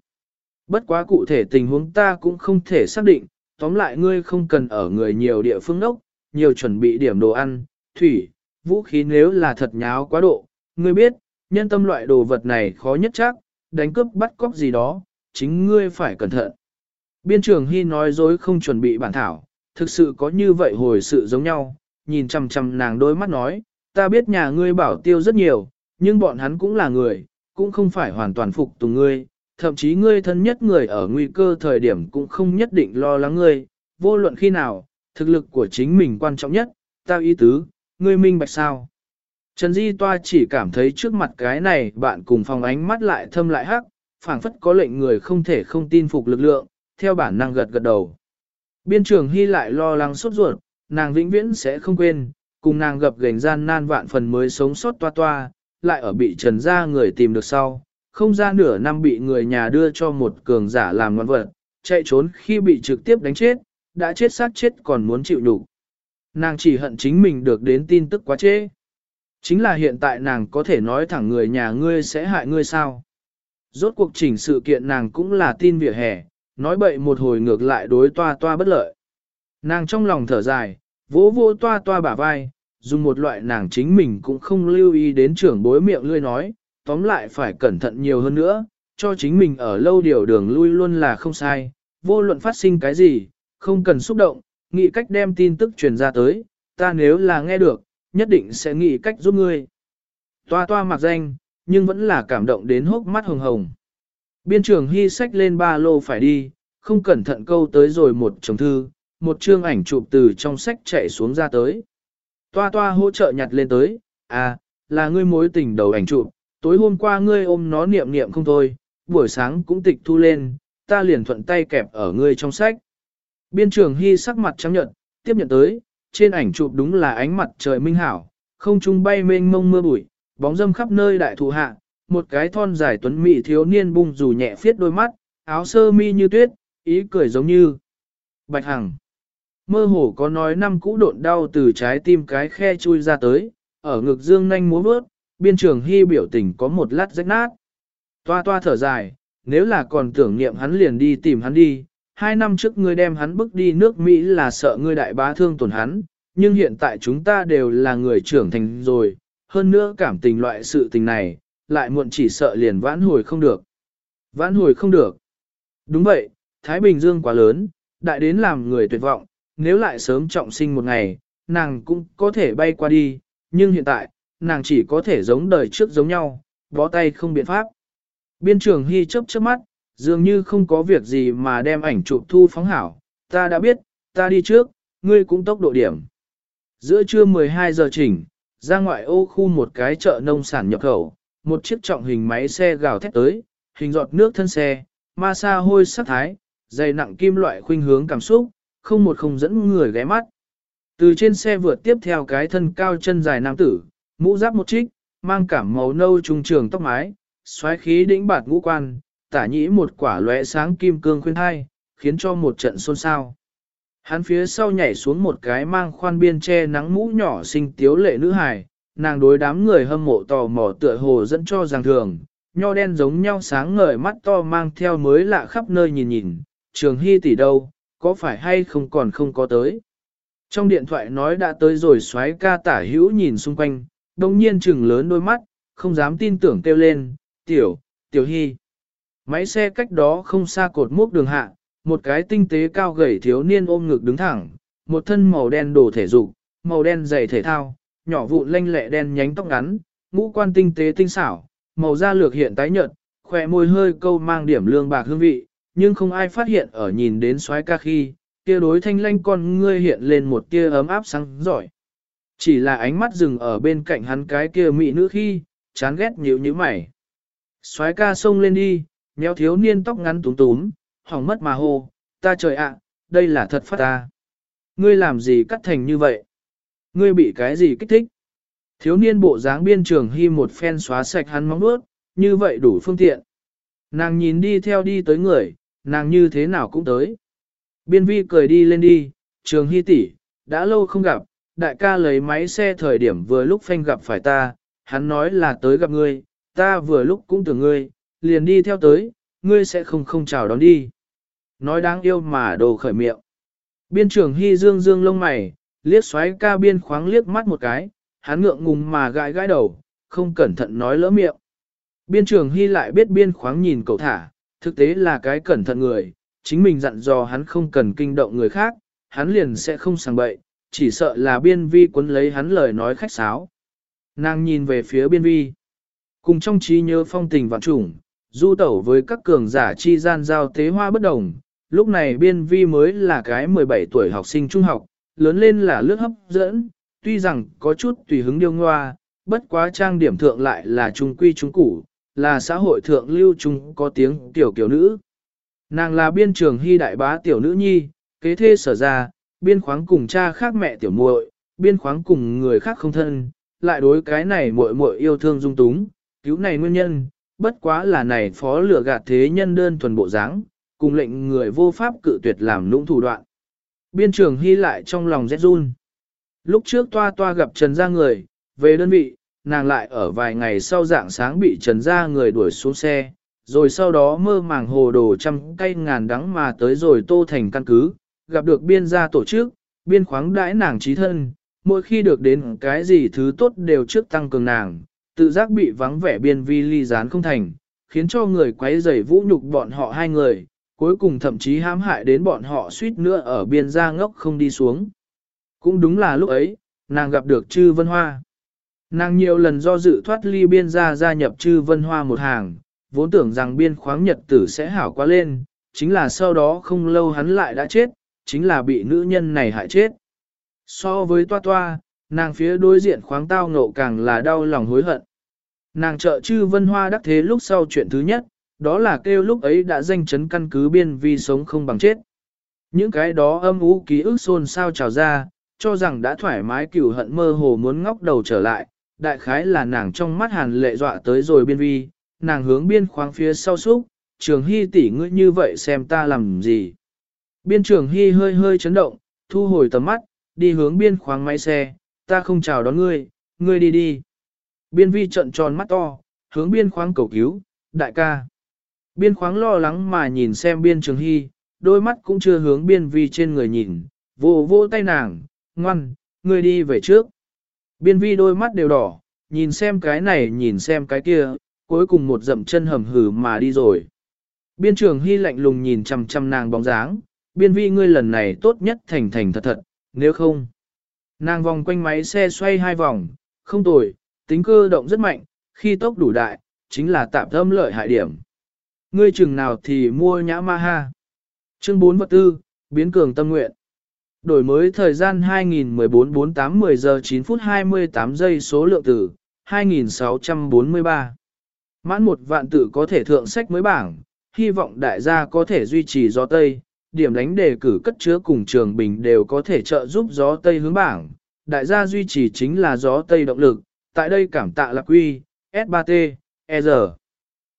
Speaker 1: Bất quá cụ thể tình huống ta cũng không thể xác định, tóm lại ngươi không cần ở người nhiều địa phương đốc, nhiều chuẩn bị điểm đồ ăn, thủy, vũ khí nếu là thật nháo quá độ, ngươi biết, nhân tâm loại đồ vật này khó nhất chắc, đánh cướp bắt cóc gì đó, chính ngươi phải cẩn thận. Biên trường Hy nói dối không chuẩn bị bản thảo, thực sự có như vậy hồi sự giống nhau, nhìn chằm chằm nàng đôi mắt nói, ta biết nhà ngươi bảo tiêu rất nhiều, nhưng bọn hắn cũng là người, cũng không phải hoàn toàn phục tùng ngươi, thậm chí ngươi thân nhất người ở nguy cơ thời điểm cũng không nhất định lo lắng ngươi, vô luận khi nào, thực lực của chính mình quan trọng nhất, ta ý tứ, ngươi minh bạch sao. Trần Di Toa chỉ cảm thấy trước mặt cái này bạn cùng phòng ánh mắt lại thâm lại hắc, phảng phất có lệnh người không thể không tin phục lực lượng, theo bản năng gật gật đầu. Biên trường Hy lại lo lắng sốt ruột, nàng vĩnh viễn sẽ không quên, cùng nàng gặp gành gian nan vạn phần mới sống sót toa toa, lại ở bị trần ra người tìm được sau, không ra nửa năm bị người nhà đưa cho một cường giả làm ngoan vật, chạy trốn khi bị trực tiếp đánh chết, đã chết sát chết còn muốn chịu đủ, Nàng chỉ hận chính mình được đến tin tức quá trễ. Chính là hiện tại nàng có thể nói thẳng người nhà ngươi sẽ hại ngươi sao. Rốt cuộc chỉnh sự kiện nàng cũng là tin vỉa hè, nói bậy một hồi ngược lại đối toa toa bất lợi. Nàng trong lòng thở dài, vỗ vỗ toa toa bả vai, dùng một loại nàng chính mình cũng không lưu ý đến trưởng bối miệng lươi nói, tóm lại phải cẩn thận nhiều hơn nữa, cho chính mình ở lâu điều đường lui luôn là không sai, vô luận phát sinh cái gì, không cần xúc động, nghĩ cách đem tin tức truyền ra tới, ta nếu là nghe được, nhất định sẽ nghĩ cách giúp ngươi. Toa toa mặc danh, nhưng vẫn là cảm động đến hốc mắt hồng hồng. Biên trường hy sách lên ba lô phải đi, không cẩn thận câu tới rồi một chồng thư, một chương ảnh chụp từ trong sách chạy xuống ra tới. Toa toa hỗ trợ nhặt lên tới, à, là ngươi mối tình đầu ảnh chụp, tối hôm qua ngươi ôm nó niệm niệm không thôi, buổi sáng cũng tịch thu lên, ta liền thuận tay kẹp ở ngươi trong sách. Biên trường hy sắc mặt trắng nhận, tiếp nhận tới, trên ảnh chụp đúng là ánh mặt trời minh hảo, không trung bay mênh mông mưa bụi, bóng dâm khắp nơi đại thụ hạ, một cái thon dài tuấn mỹ thiếu niên bung dù nhẹ phiết đôi mắt, áo sơ mi như tuyết, ý cười giống như bạch hằng. Mơ hồ có nói năm cũ độn đau từ trái tim cái khe chui ra tới, ở ngực dương nhanh múa bước, biên trường hy biểu tình có một lát rách nát. Toa toa thở dài, nếu là còn tưởng niệm hắn liền đi tìm hắn đi, hai năm trước ngươi đem hắn bước đi nước Mỹ là sợ ngươi đại bá thương tổn hắn, nhưng hiện tại chúng ta đều là người trưởng thành rồi, hơn nữa cảm tình loại sự tình này, lại muộn chỉ sợ liền vãn hồi không được. Vãn hồi không được. Đúng vậy, Thái Bình Dương quá lớn, đại đến làm người tuyệt vọng, nếu lại sớm trọng sinh một ngày, nàng cũng có thể bay qua đi, nhưng hiện tại, nàng chỉ có thể giống đời trước giống nhau, bó tay không biện pháp. Biên trường Hy chớp chớp mắt, dường như không có việc gì mà đem ảnh chụp thu phóng hảo, ta đã biết, ta đi trước, ngươi cũng tốc độ điểm. Giữa trưa 12 giờ chỉnh, ra ngoại ô khu một cái chợ nông sản nhập khẩu, một chiếc trọng hình máy xe gào thét tới, hình giọt nước thân xe, ma sa hôi sắc thái, dày nặng kim loại khuynh hướng cảm xúc, không một không dẫn người ghé mắt. Từ trên xe vượt tiếp theo cái thân cao chân dài nam tử, mũ giáp một trích, mang cảm màu nâu trung trường tóc mái, xoáy khí đĩnh bạt ngũ quan, tả nhĩ một quả lóe sáng kim cương khuyên hai, khiến cho một trận xôn xao. Hắn phía sau nhảy xuống một cái mang khoan biên che nắng mũ nhỏ xinh tiếu lệ nữ hài, nàng đối đám người hâm mộ tò mò tựa hồ dẫn cho rằng thường, nho đen giống nhau sáng ngời mắt to mang theo mới lạ khắp nơi nhìn nhìn, trường hy tỷ đâu, có phải hay không còn không có tới. Trong điện thoại nói đã tới rồi xoáy ca tả hữu nhìn xung quanh, đồng nhiên trừng lớn đôi mắt, không dám tin tưởng kêu lên, tiểu, tiểu hy. Máy xe cách đó không xa cột mốc đường hạ, một cái tinh tế cao gầy thiếu niên ôm ngực đứng thẳng, một thân màu đen đồ thể dục, màu đen giày thể thao, nhỏ vụn lanh lẹ đen nhánh tóc ngắn, ngũ quan tinh tế tinh xảo, màu da lược hiện tái nhợt, khỏe môi hơi câu mang điểm lương bạc hương vị, nhưng không ai phát hiện ở nhìn đến soái ca khi, kia đối thanh lanh con ngươi hiện lên một tia ấm áp sáng giỏi. Chỉ là ánh mắt dừng ở bên cạnh hắn cái kia mị nữ khi, chán ghét nhíu nhíu mày. Soái ca xông lên đi, nhéo thiếu niên tóc ngắn túm túm, hỏng mất mà hô, ta trời ạ, đây là thật phát ta. Ngươi làm gì cắt thành như vậy? Ngươi bị cái gì kích thích? Thiếu niên bộ dáng biên trường hy một phen xóa sạch hắn móng nuốt, như vậy đủ phương tiện. Nàng nhìn đi theo đi tới người, nàng như thế nào cũng tới. Biên vi cười đi lên đi, trường hy tỷ, đã lâu không gặp, đại ca lấy máy xe thời điểm vừa lúc phanh gặp phải ta, hắn nói là tới gặp ngươi, ta vừa lúc cũng tưởng ngươi, liền đi theo tới, ngươi sẽ không không chào đón đi. Nói đáng yêu mà đồ khởi miệng. Biên trưởng Hy Dương dương lông mày, liếc xoáy ca biên khoáng liếc mắt một cái, hắn ngượng ngùng mà gãi gãi đầu, không cẩn thận nói lỡ miệng. Biên trưởng Hy lại biết biên khoáng nhìn cậu thả, thực tế là cái cẩn thận người, chính mình dặn dò hắn không cần kinh động người khác, hắn liền sẽ không sang bậy, chỉ sợ là biên vi cuốn lấy hắn lời nói khách sáo. Nàng nhìn về phía biên vi. Cùng trong trí nhớ phong tình vạn trùng, du tẩu với các cường giả chi gian giao tế hoa bất đồng, lúc này biên vi mới là cái 17 tuổi học sinh trung học, lớn lên là lướt hấp dẫn, tuy rằng có chút tùy hứng điêu ngoa, bất quá trang điểm thượng lại là trung quy trung củ, là xã hội thượng lưu trung có tiếng tiểu kiểu nữ. Nàng là biên trường hy đại bá tiểu nữ nhi, kế thê sở ra, biên khoáng cùng cha khác mẹ tiểu muội, biên khoáng cùng người khác không thân, lại đối cái này muội muội yêu thương dung túng, cứu này nguyên nhân, bất quá là này phó lửa gạt thế nhân đơn thuần bộ dáng, cùng lệnh người vô pháp cự tuyệt làm lũng thủ đoạn. Biên trường hy lại trong lòng rét run. Lúc trước toa toa gặp Trần gia người, về đơn vị, nàng lại ở vài ngày sau dạng sáng bị Trần gia người đuổi xuống xe, rồi sau đó mơ màng hồ đồ trăm cây ngàn đắng mà tới rồi tô thành căn cứ, gặp được biên gia tổ chức, biên khoáng đãi nàng trí thân, mỗi khi được đến cái gì thứ tốt đều trước tăng cường nàng, tự giác bị vắng vẻ biên vi ly gián không thành, khiến cho người quấy rầy vũ nhục bọn họ hai người, cuối cùng thậm chí hãm hại đến bọn họ suýt nữa ở biên gia ngốc không đi xuống. Cũng đúng là lúc ấy, nàng gặp được Trư Vân Hoa. Nàng nhiều lần do dự thoát ly biên gia gia nhập Trư Vân Hoa một hàng, vốn tưởng rằng biên khoáng nhật tử sẽ hảo quá lên, chính là sau đó không lâu hắn lại đã chết, chính là bị nữ nhân này hại chết. So với toa toa, nàng phía đối diện khoáng tao ngộ càng là đau lòng hối hận. Nàng trợ chư vân hoa đắc thế lúc sau chuyện thứ nhất, đó là kêu lúc ấy đã danh chấn căn cứ biên vi sống không bằng chết. Những cái đó âm ú ký ức xôn sao trào ra, cho rằng đã thoải mái cửu hận mơ hồ muốn ngóc đầu trở lại, đại khái là nàng trong mắt hàn lệ dọa tới rồi biên vi, nàng hướng biên khoáng phía sau súc, trường hy tỷ ngươi như vậy xem ta làm gì. Biên trường hy hơi hơi chấn động, thu hồi tầm mắt, đi hướng biên khoáng máy xe, ta không chào đón ngươi, ngươi đi đi. Biên vi trận tròn mắt to, hướng biên khoáng cầu cứu, đại ca. Biên khoáng lo lắng mà nhìn xem biên trường hy, đôi mắt cũng chưa hướng biên vi trên người nhìn, vô vô tay nàng, ngoan, ngươi đi về trước. Biên vi đôi mắt đều đỏ, nhìn xem cái này nhìn xem cái kia, cuối cùng một dậm chân hầm hừ mà đi rồi. Biên trường hy lạnh lùng nhìn chằm chằm nàng bóng dáng, biên vi ngươi lần này tốt nhất thành thành thật thật, nếu không. Nàng vòng quanh máy xe xoay hai vòng, không tồi, tính cơ động rất mạnh, khi tốc đủ đại, chính là tạm thâm lợi hại điểm. Ngươi chừng nào thì mua nhã ma ha. Chương 4 vật tư, biến cường tâm nguyện. Đổi mới thời gian 2014-48-10 giờ 9 phút 28 giây số lượng tử, 2643. Mãn một vạn tử có thể thượng sách mới bảng, hy vọng đại gia có thể duy trì gió Tây, điểm đánh đề cử cất chứa cùng trường bình đều có thể trợ giúp gió Tây hướng bảng. Đại gia duy trì chính là gió Tây động lực, tại đây cảm tạ là quy, S3T, ER.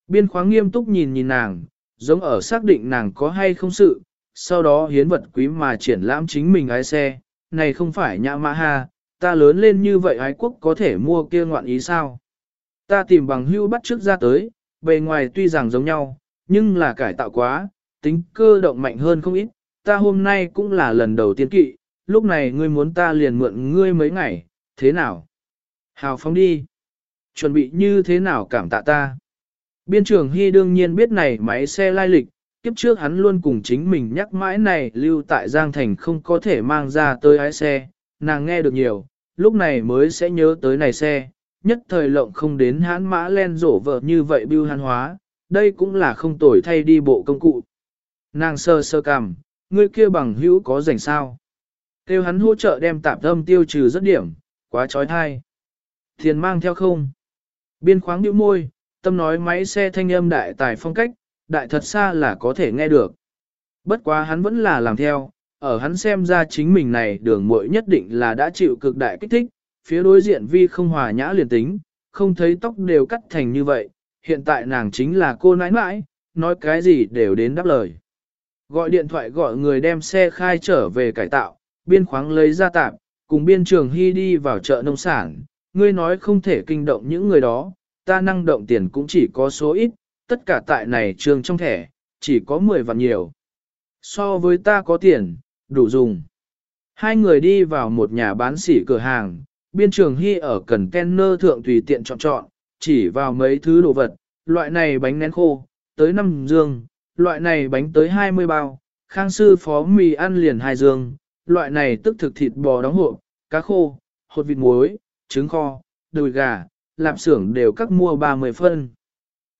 Speaker 1: Biên khoáng nghiêm túc nhìn nhìn nàng, giống ở xác định nàng có hay không sự, sau đó hiến vật quý mà triển lãm chính mình ái xe, này không phải nhã mã ha, ta lớn lên như vậy ái quốc có thể mua kia ngoạn ý sao. Ta tìm bằng hưu bắt trước ra tới, bề ngoài tuy rằng giống nhau, nhưng là cải tạo quá, tính cơ động mạnh hơn không ít, ta hôm nay cũng là lần đầu tiên kỵ, lúc này ngươi muốn ta liền mượn ngươi mấy ngày, thế nào? Hào phóng đi. Chuẩn bị như thế nào cảm tạ ta? Biên trưởng Hy đương nhiên biết này máy xe lai lịch, kiếp trước hắn luôn cùng chính mình nhắc mãi này lưu tại Giang Thành không có thể mang ra tới ái xe, nàng nghe được nhiều, lúc này mới sẽ nhớ tới này xe, nhất thời lộng không đến hãn mã len rổ vợ như vậy bưu hàn hóa, đây cũng là không tồi thay đi bộ công cụ. Nàng sơ sơ cằm, người kia bằng hữu có rảnh sao. Kêu hắn hỗ trợ đem tạp âm tiêu trừ rất điểm, quá trói thai. Thiền mang theo không? Biên khoáng điệu môi, tâm nói máy xe thanh âm đại tài phong cách, đại thật xa là có thể nghe được. Bất quá hắn vẫn là làm theo, ở hắn xem ra chính mình này đường muội nhất định là đã chịu cực đại kích thích, phía đối diện vi không hòa nhã liền tính, không thấy tóc đều cắt thành như vậy, hiện tại nàng chính là cô nãi nãi, nói cái gì đều đến đáp lời. Gọi điện thoại gọi người đem xe khai trở về cải tạo, biên khoáng lấy ra tạm, cùng biên trường hy đi vào chợ nông sản, ngươi nói không thể kinh động những người đó, ta năng động tiền cũng chỉ có số ít, tất cả tại này trường trong thẻ, chỉ có 10 vạn nhiều. So với ta có tiền, đủ dùng. Hai người đi vào một nhà bán sỉ cửa hàng, biên trường hy ở cần kenner thượng tùy tiện chọn chọn, chỉ vào mấy thứ đồ vật, loại này bánh nén khô, tới 5 dương, loại này bánh tới 20 bao, khang sư phó mì ăn liền hai dương, loại này tức thực thịt bò đóng hộp, cá khô, hột vịt muối, trứng kho, đùi gà, lạp xưởng đều các mua 30 phân.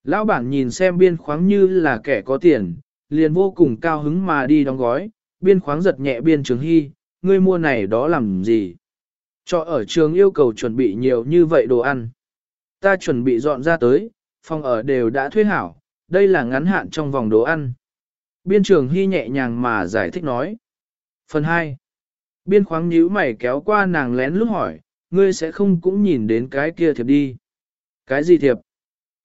Speaker 1: Lão bản nhìn xem biên khoáng như là kẻ có tiền, liền vô cùng cao hứng mà đi đóng gói, biên khoáng giật nhẹ biên trường hy, ngươi mua này đó làm gì? Cho ở trường yêu cầu chuẩn bị nhiều như vậy đồ ăn. Ta chuẩn bị dọn ra tới, phòng ở đều đã thuê hảo, đây là ngắn hạn trong vòng đồ ăn. Biên trường hy nhẹ nhàng mà giải thích nói. Phần 2. Biên khoáng nhíu mày kéo qua nàng lén lút hỏi, ngươi sẽ không cũng nhìn đến cái kia thiệp đi. Cái gì thiệp?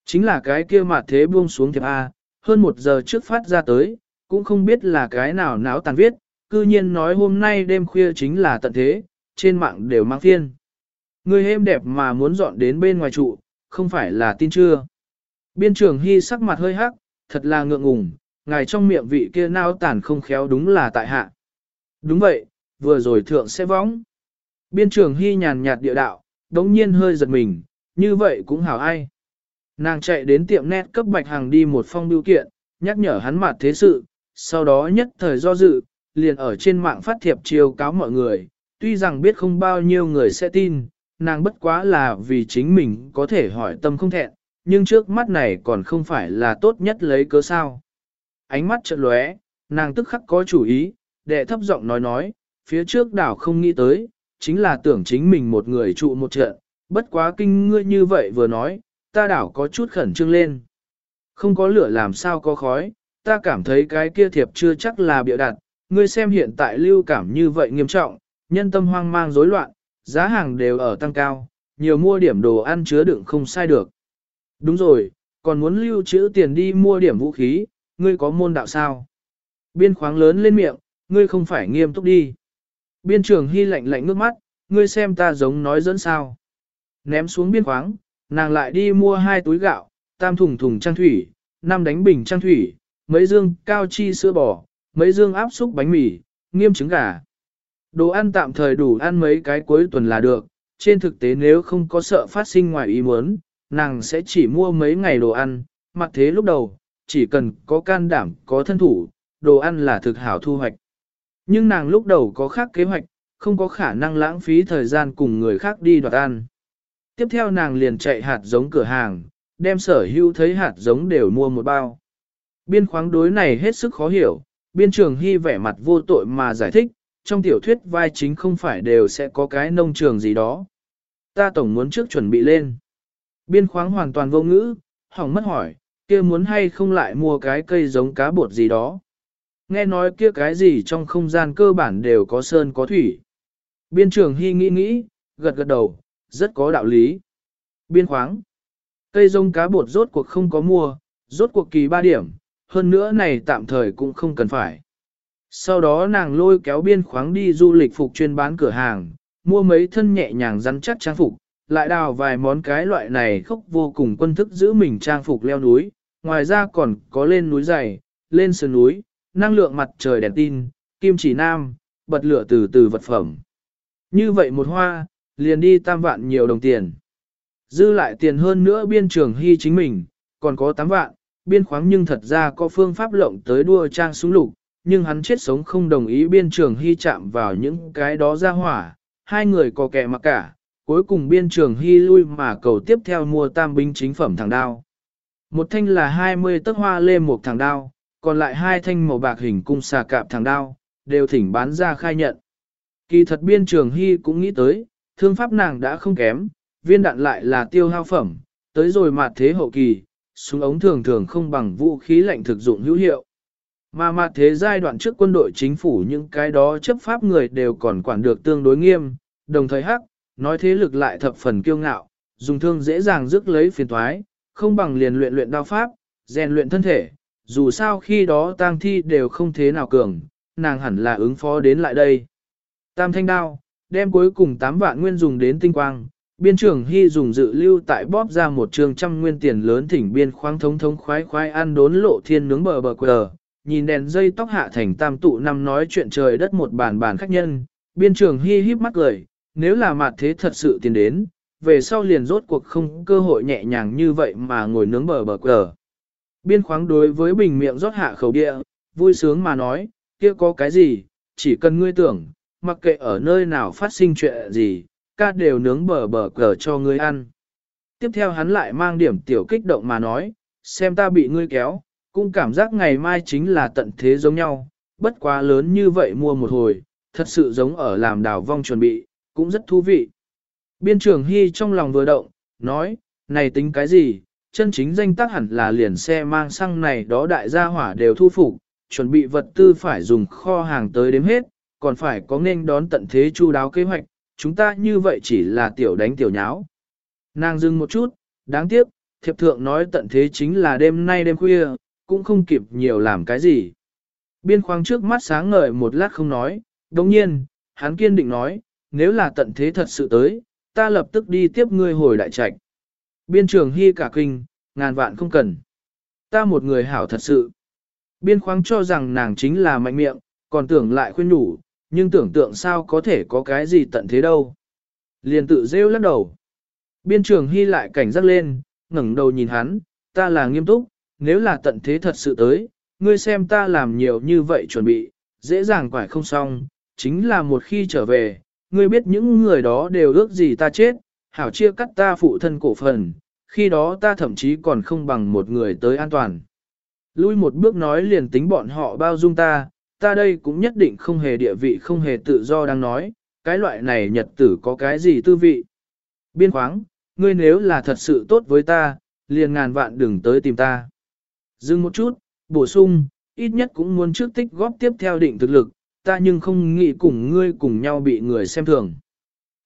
Speaker 1: Chính là cái kia mà thế buông xuống thiệp A, hơn một giờ trước phát ra tới, cũng không biết là cái nào náo tàn viết, cư nhiên nói hôm nay đêm khuya chính là tận thế, trên mạng đều mang phiên. Người êm đẹp mà muốn dọn đến bên ngoài trụ, không phải là tin chưa. Biên trưởng hy sắc mặt hơi hắc, thật là ngượng ngùng, ngài trong miệng vị kia nao tàn không khéo đúng là tại hạ. Đúng vậy, vừa rồi thượng sẽ võng. Biên trưởng hy nhàn nhạt địa đạo, đống nhiên hơi giật mình, như vậy cũng hảo ai. Nàng chạy đến tiệm nét cấp bạch hàng đi một phong biểu kiện, nhắc nhở hắn mặt thế sự, sau đó nhất thời do dự, liền ở trên mạng phát thiệp chiêu cáo mọi người, tuy rằng biết không bao nhiêu người sẽ tin, nàng bất quá là vì chính mình có thể hỏi tâm không thẹn, nhưng trước mắt này còn không phải là tốt nhất lấy cớ sao. Ánh mắt chợt lóe, nàng tức khắc có chủ ý, đệ thấp giọng nói nói, phía trước đảo không nghĩ tới, chính là tưởng chính mình một người trụ một trận, bất quá kinh ngươi như vậy vừa nói, ta đảo có chút khẩn trương lên. Không có lửa làm sao có khói, ta cảm thấy cái kia thiệp chưa chắc là bịa đặt, ngươi xem hiện tại lưu cảm như vậy nghiêm trọng, nhân tâm hoang mang rối loạn, giá hàng đều ở tăng cao, nhiều mua điểm đồ ăn chứa đựng không sai được. Đúng rồi, còn muốn lưu trữ tiền đi mua điểm vũ khí, ngươi có môn đạo sao? Biên khoáng lớn lên miệng, ngươi không phải nghiêm túc đi. Biên trường hy lạnh lạnh ngước mắt, ngươi xem ta giống nói dẫn sao. Ném xuống biên khoáng, nàng lại đi mua hai túi gạo, tam thùng thùng trang thủy, năm đánh bình trang thủy, mấy dương cao chi sữa bò, mấy dương áp xúc bánh mì, nghiêm trứng gà. Đồ ăn tạm thời đủ ăn mấy cái cuối tuần là được, trên thực tế nếu không có sợ phát sinh ngoài ý muốn, nàng sẽ chỉ mua mấy ngày đồ ăn, mặc thế lúc đầu, chỉ cần có can đảm, có thân thủ, đồ ăn là thực hảo thu hoạch. Nhưng nàng lúc đầu có khác kế hoạch, không có khả năng lãng phí thời gian cùng người khác đi đoạt ăn. Tiếp theo nàng liền chạy hạt giống cửa hàng, đem sở hữu thấy hạt giống đều mua một bao. Biên khoáng đối này hết sức khó hiểu, biên trường hy vẻ mặt vô tội mà giải thích, trong tiểu thuyết vai chính không phải đều sẽ có cái nông trường gì đó. Ta tổng muốn trước chuẩn bị lên. Biên khoáng hoàn toàn vô ngữ, hỏng mất hỏi, kia muốn hay không lại mua cái cây giống cá bột gì đó. Nghe nói kia cái gì trong không gian cơ bản đều có sơn có thủy. Biên trường hy nghĩ nghĩ, gật gật đầu, rất có đạo lý. Biên khoáng. Cây rông cá bột rốt cuộc không có mua, rốt cuộc kỳ ba điểm, hơn nữa này tạm thời cũng không cần phải. Sau đó nàng lôi kéo biên khoáng đi du lịch phục chuyên bán cửa hàng, mua mấy thân nhẹ nhàng rắn chắc trang phục, lại đào vài món cái loại này khốc vô cùng quân thức giữ mình trang phục leo núi, ngoài ra còn có lên núi dày, lên sườn núi, năng lượng mặt trời đèn tin, kim chỉ nam, bật lửa từ từ vật phẩm. Như vậy một hoa, liền đi tam vạn nhiều đồng tiền. Dư lại tiền hơn nữa biên trường hy chính mình, còn có tám vạn, biên khoáng nhưng thật ra có phương pháp lộng tới đua trang súng lục, nhưng hắn chết sống không đồng ý biên trường hy chạm vào những cái đó ra hỏa, hai người có kẻ mặc cả, cuối cùng biên trường hy lui mà cầu tiếp theo mua tam binh chính phẩm thằng đao. Một thanh là 20 tấc hoa lê một thằng đao, còn lại hai thanh màu bạc hình cung xà cạp thằng đao, đều thỉnh bán ra khai nhận. Kỳ thật biên trường hy cũng nghĩ tới, thương pháp nàng đã không kém, viên đạn lại là tiêu hao phẩm, tới rồi mà thế hậu kỳ, súng ống thường thường không bằng vũ khí lạnh thực dụng hữu hiệu. Mà mặt thế giai đoạn trước quân đội chính phủ những cái đó chấp pháp người đều còn quản được tương đối nghiêm, đồng thời hắc, nói thế lực lại thập phần kiêu ngạo, dùng thương dễ dàng rước lấy phiền thoái, không bằng liền luyện luyện đao pháp, rèn luyện thân thể, dù sao khi đó tang thi đều không thế nào cường, nàng hẳn là ứng phó đến lại đây. Tam thanh đao, đem cuối cùng 8 vạn nguyên dùng đến tinh quang, biên trưởng hy dùng dự lưu tại bóp ra một trường trăm nguyên tiền lớn thỉnh biên khoáng thống thống khoái khoái ăn đốn lộ thiên nướng bờ bờ quờ, nhìn đèn dây tóc hạ thành tam tụ năm nói chuyện trời đất một bàn bàn khách nhân, biên trưởng hy híp mắt cười, nếu là mặt thế thật sự tiền đến, về sau liền rốt cuộc không cơ hội nhẹ nhàng như vậy mà ngồi nướng bờ bờ quờ. Biên khoáng đối với bình miệng rót hạ khẩu địa, vui sướng mà nói, kia có cái gì, chỉ cần ngươi tưởng, mặc kệ ở nơi nào phát sinh chuyện gì, ca đều nướng bờ bờ cờ cho ngươi ăn. Tiếp theo hắn lại mang điểm tiểu kích động mà nói, xem ta bị ngươi kéo, cũng cảm giác ngày mai chính là tận thế giống nhau, bất quá lớn như vậy mua một hồi, thật sự giống ở làm đào vong chuẩn bị, cũng rất thú vị. Biên trưởng Hy trong lòng vừa động, nói, này tính cái gì, chân chính danh tác hẳn là liền xe mang xăng này đó đại gia hỏa đều thu phục, chuẩn bị vật tư phải dùng kho hàng tới đếm hết, còn phải có nên đón tận thế chu đáo kế hoạch, chúng ta như vậy chỉ là tiểu đánh tiểu nháo. Nàng dừng một chút, đáng tiếc, thiệp thượng nói tận thế chính là đêm nay đêm khuya, cũng không kịp nhiều làm cái gì. Biên khoáng trước mắt sáng ngời một lát không nói, đồng nhiên, hắn kiên định nói, nếu là tận thế thật sự tới, ta lập tức đi tiếp ngươi hồi đại trạch. Biên trường hy cả kinh, ngàn vạn không cần. Ta một người hảo thật sự. Biên khoáng cho rằng nàng chính là mạnh miệng, còn tưởng lại khuyên nhủ, nhưng tưởng tượng sao có thể có cái gì tận thế đâu. Liền tự rêu lắc đầu. Biên trường hy lại cảnh giác lên, ngẩng đầu nhìn hắn, ta là nghiêm túc, nếu là tận thế thật sự tới, ngươi xem ta làm nhiều như vậy chuẩn bị, dễ dàng quải không xong, chính là một khi trở về, ngươi biết những người đó đều ước gì ta chết, hảo chia cắt ta phụ thân cổ phần, khi đó ta thậm chí còn không bằng một người tới an toàn. Lui một bước nói liền tính bọn họ bao dung ta, ta đây cũng nhất định không hề địa vị không hề tự do đang nói, cái loại này nhật tử có cái gì tư vị. Biên khoáng, ngươi nếu là thật sự tốt với ta, liền ngàn vạn đừng tới tìm ta. Dừng một chút, bổ sung, ít nhất cũng muốn trước tích góp tiếp theo định thực lực, ta nhưng không nghĩ cùng ngươi cùng nhau bị người xem thường.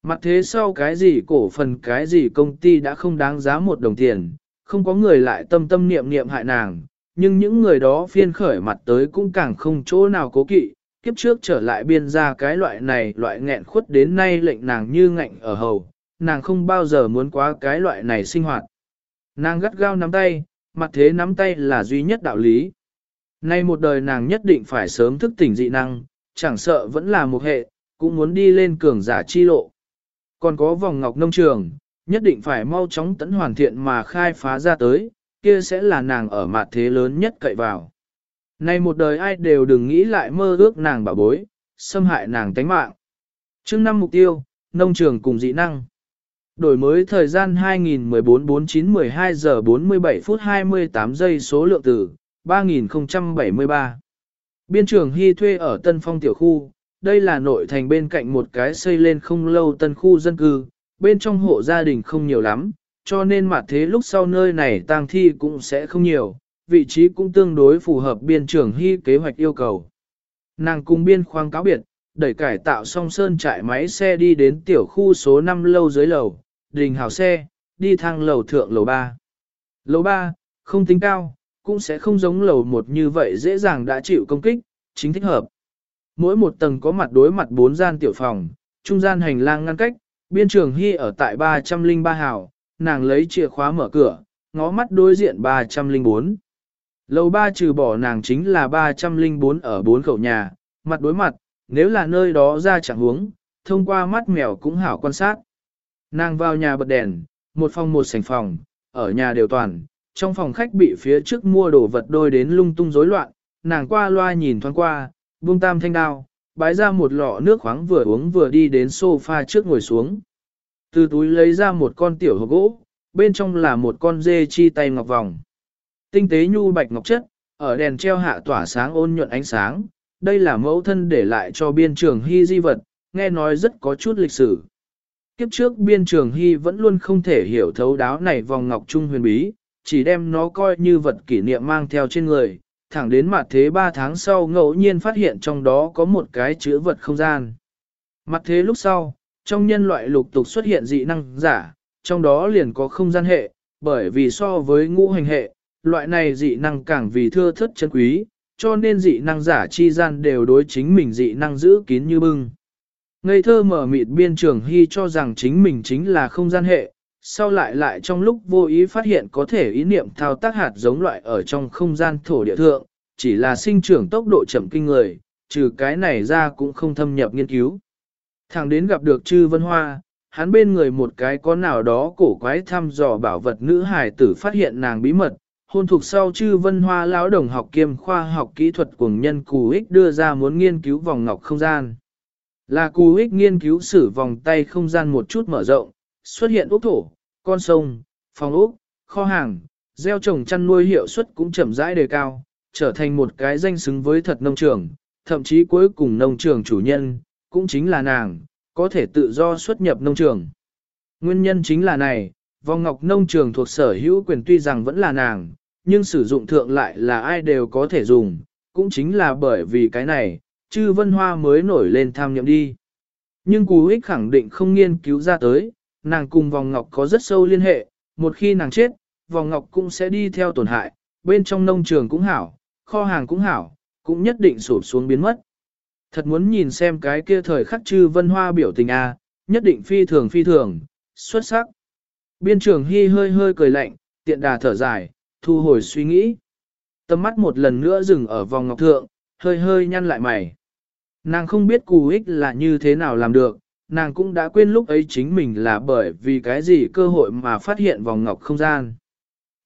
Speaker 1: Mặt thế sau cái gì cổ phần cái gì công ty đã không đáng giá một đồng tiền, không có người lại tâm tâm niệm niệm hại nàng, nhưng những người đó phiên khởi mặt tới cũng càng không chỗ nào cố kỵ, kiếp trước trở lại biên ra cái loại này loại nghẹn khuất đến nay lệnh nàng như ngạnh ở hầu, nàng không bao giờ muốn quá cái loại này sinh hoạt. Nàng gắt gao nắm tay, mặt thế nắm tay là duy nhất đạo lý. Nay một đời nàng nhất định phải sớm thức tỉnh dị năng, chẳng sợ vẫn là một hệ, cũng muốn đi lên cường giả chi lộ. Còn có vòng ngọc nông trường, nhất định phải mau chóng tấn hoàn thiện mà khai phá ra tới, kia sẽ là nàng ở mặt thế lớn nhất cậy vào. Nay một đời ai đều đừng nghĩ lại mơ ước nàng bảo bối, xâm hại nàng tánh mạng. chương năm mục tiêu, nông trường cùng dị năng. Đổi mới thời gian 2014-49-12 giờ 47 phút 28 giây số lượng từ 3073. Biên trường Hy thuê ở Tân Phong tiểu khu, đây là nội thành bên cạnh một cái xây lên không lâu tân khu dân cư, bên trong hộ gia đình không nhiều lắm, cho nên mặt thế lúc sau nơi này tang thi cũng sẽ không nhiều, vị trí cũng tương đối phù hợp biên trưởng hy kế hoạch yêu cầu. Nàng cùng biên khoang cáo biệt, đẩy cải tạo song sơn trại máy xe đi đến tiểu khu số 5 lâu dưới lầu, đình hào xe, đi thang lầu thượng lầu 3. Lầu 3, không tính cao, cũng sẽ không giống lầu một như vậy dễ dàng đã chịu công kích, chính thích hợp. Mỗi một tầng có mặt đối mặt bốn gian tiểu phòng, trung gian hành lang ngăn cách, biên trường hy ở tại 303 hào, nàng lấy chìa khóa mở cửa, ngó mắt đối diện 304. Lầu ba trừ bỏ nàng chính là 304 ở bốn khẩu nhà, mặt đối mặt, nếu là nơi đó ra chẳng huống, thông qua mắt mèo cũng hảo quan sát. Nàng vào nhà bật đèn, một phòng một sảnh phòng, ở nhà đều toàn, trong phòng khách bị phía trước mua đồ vật đôi đến lung tung rối loạn, nàng qua loa nhìn thoáng qua, buông tam thanh đao, bái ra một lọ nước khoáng vừa uống vừa đi đến sofa trước ngồi xuống. Từ túi lấy ra một con tiểu hộp gỗ, bên trong là một con dê chi tay ngọc vòng. Tinh tế nhu bạch ngọc chất, ở đèn treo hạ tỏa sáng ôn nhuận ánh sáng, đây là mẫu thân để lại cho biên trường hy di vật, nghe nói rất có chút lịch sử. Kiếp trước biên trường hy vẫn luôn không thể hiểu thấu đáo này vòng ngọc trung huyền bí, chỉ đem nó coi như vật kỷ niệm mang theo trên người, thẳng đến mặt thế 3 tháng sau ngẫu nhiên phát hiện trong đó có một cái chữ vật không gian. Mặt thế lúc sau, trong nhân loại lục tục xuất hiện dị năng giả, trong đó liền có không gian hệ, bởi vì so với ngũ hành hệ, loại này dị năng càng vì thưa thất chân quý, cho nên dị năng giả chi gian đều đối chính mình dị năng giữ kín như bưng. Ngây thơ mở mịt biên trường hy cho rằng chính mình chính là không gian hệ, sau lại lại trong lúc vô ý phát hiện có thể ý niệm thao tác hạt giống loại ở trong không gian thổ địa thượng, chỉ là sinh trưởng tốc độ chậm kinh người, trừ cái này ra cũng không thâm nhập nghiên cứu. Thằng đến gặp được Trư Vân Hoa, hắn bên người một cái có nào đó cổ quái thăm dò bảo vật nữ hài tử phát hiện nàng bí mật, hôn thuộc sau Trư Vân Hoa lão đồng học kiêm khoa học kỹ thuật cùng nhân cù ích đưa ra muốn nghiên cứu vòng ngọc không gian. Là cù ích nghiên cứu sử vòng tay không gian một chút mở rộng, xuất hiện ốc thổ, con sông, phòng ốc, kho hàng, gieo trồng chăn nuôi hiệu suất cũng chậm rãi đề cao, trở thành một cái danh xứng với thật nông trường, thậm chí cuối cùng nông trường chủ nhân, cũng chính là nàng, có thể tự do xuất nhập nông trường. Nguyên nhân chính là này, vòng ngọc nông trường thuộc sở hữu quyền tuy rằng vẫn là nàng, nhưng sử dụng thượng lại là ai đều có thể dùng, cũng chính là bởi vì cái này, chư vân hoa mới nổi lên tham nhậm đi. Nhưng cú ích khẳng định không nghiên cứu ra tới, nàng cùng vòng ngọc có rất sâu liên hệ, một khi nàng chết, vòng ngọc cũng sẽ đi theo tổn hại, bên trong nông trường cũng hảo, kho hàng cũng hảo, cũng nhất định sụp xuống biến mất. Thật muốn nhìn xem cái kia thời khắc chư vân hoa biểu tình a, à, nhất định phi thường phi thường, xuất sắc. Biên trưởng Hy hơi hơi cười lạnh, tiện đà thở dài, thu hồi suy nghĩ. Tầm mắt một lần nữa dừng ở vòng ngọc thượng, hơi hơi nhăn lại mày. Nàng không biết cù ích là như thế nào làm được, nàng cũng đã quên lúc ấy chính mình là bởi vì cái gì cơ hội mà phát hiện vòng ngọc không gian.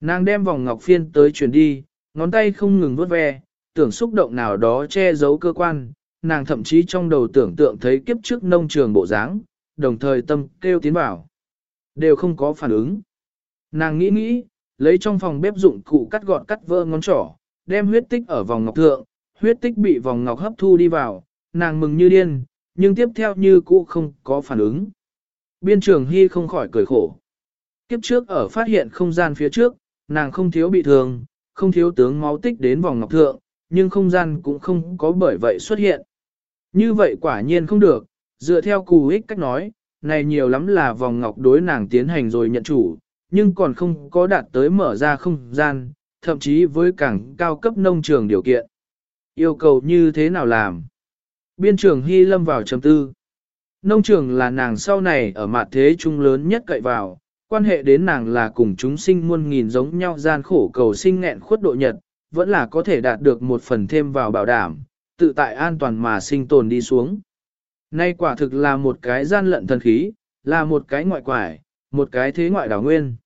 Speaker 1: Nàng đem vòng ngọc phiên tới chuyển đi, ngón tay không ngừng vuốt ve, tưởng xúc động nào đó che giấu cơ quan, nàng thậm chí trong đầu tưởng tượng thấy kiếp trước nông trường bộ dáng, đồng thời tâm kêu tiến vào. Đều không có phản ứng. Nàng nghĩ nghĩ, lấy trong phòng bếp dụng cụ cắt gọt cắt vỡ ngón trỏ, đem huyết tích ở vòng ngọc thượng, huyết tích bị vòng ngọc hấp thu đi vào, nàng mừng như điên, nhưng tiếp theo như cũ không có phản ứng. Biên trường Hy không khỏi cười khổ. Kiếp trước ở phát hiện không gian phía trước, nàng không thiếu bị thương, không thiếu tướng máu tích đến vòng ngọc thượng, nhưng không gian cũng không có bởi vậy xuất hiện. Như vậy quả nhiên không được, dựa theo cù ích cách nói, này nhiều lắm là vòng ngọc đối nàng tiến hành rồi nhận chủ, nhưng còn không có đạt tới mở ra không gian, thậm chí với càng cao cấp nông trường điều kiện. Yêu cầu như thế nào làm? Biên trường Hy lâm vào chấm tư. Nông trường là nàng sau này ở mặt thế trung lớn nhất cậy vào, quan hệ đến nàng là cùng chúng sinh muôn nghìn giống nhau gian khổ cầu sinh nghẹn khuất độ nhật, vẫn là có thể đạt được một phần thêm vào bảo đảm, tự tại an toàn mà sinh tồn đi xuống. Nay quả thực là một cái gian lận thần khí, là một cái ngoại quải, một cái thế ngoại đảo nguyên.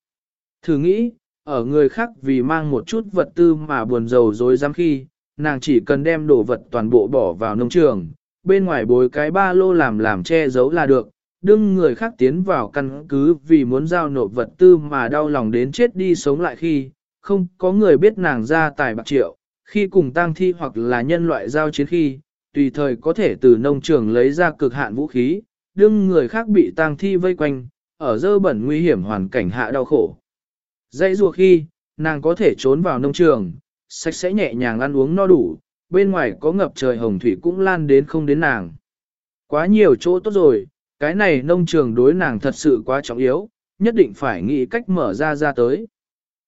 Speaker 1: Thử nghĩ, ở người khác vì mang một chút vật tư mà buồn rầu dối dám khi, nàng chỉ cần đem đồ vật toàn bộ bỏ vào nông trường, bên ngoài bối cái ba lô làm làm che giấu là được, đương người khác tiến vào căn cứ vì muốn giao nộp vật tư mà đau lòng đến chết đi sống lại khi, không có người biết nàng ra tài bạc triệu, khi cùng tang thi hoặc là nhân loại giao chiến khi, tùy thời có thể từ nông trường lấy ra cực hạn vũ khí, đương người khác bị tang thi vây quanh, ở dơ bẩn nguy hiểm hoàn cảnh hạ đau khổ. Dãy ruột khi, nàng có thể trốn vào nông trường, sạch sẽ nhẹ nhàng ăn uống no đủ, bên ngoài có ngập trời hồng thủy cũng lan đến không đến nàng. Quá nhiều chỗ tốt rồi, cái này nông trường đối nàng thật sự quá trọng yếu, nhất định phải nghĩ cách mở ra ra tới.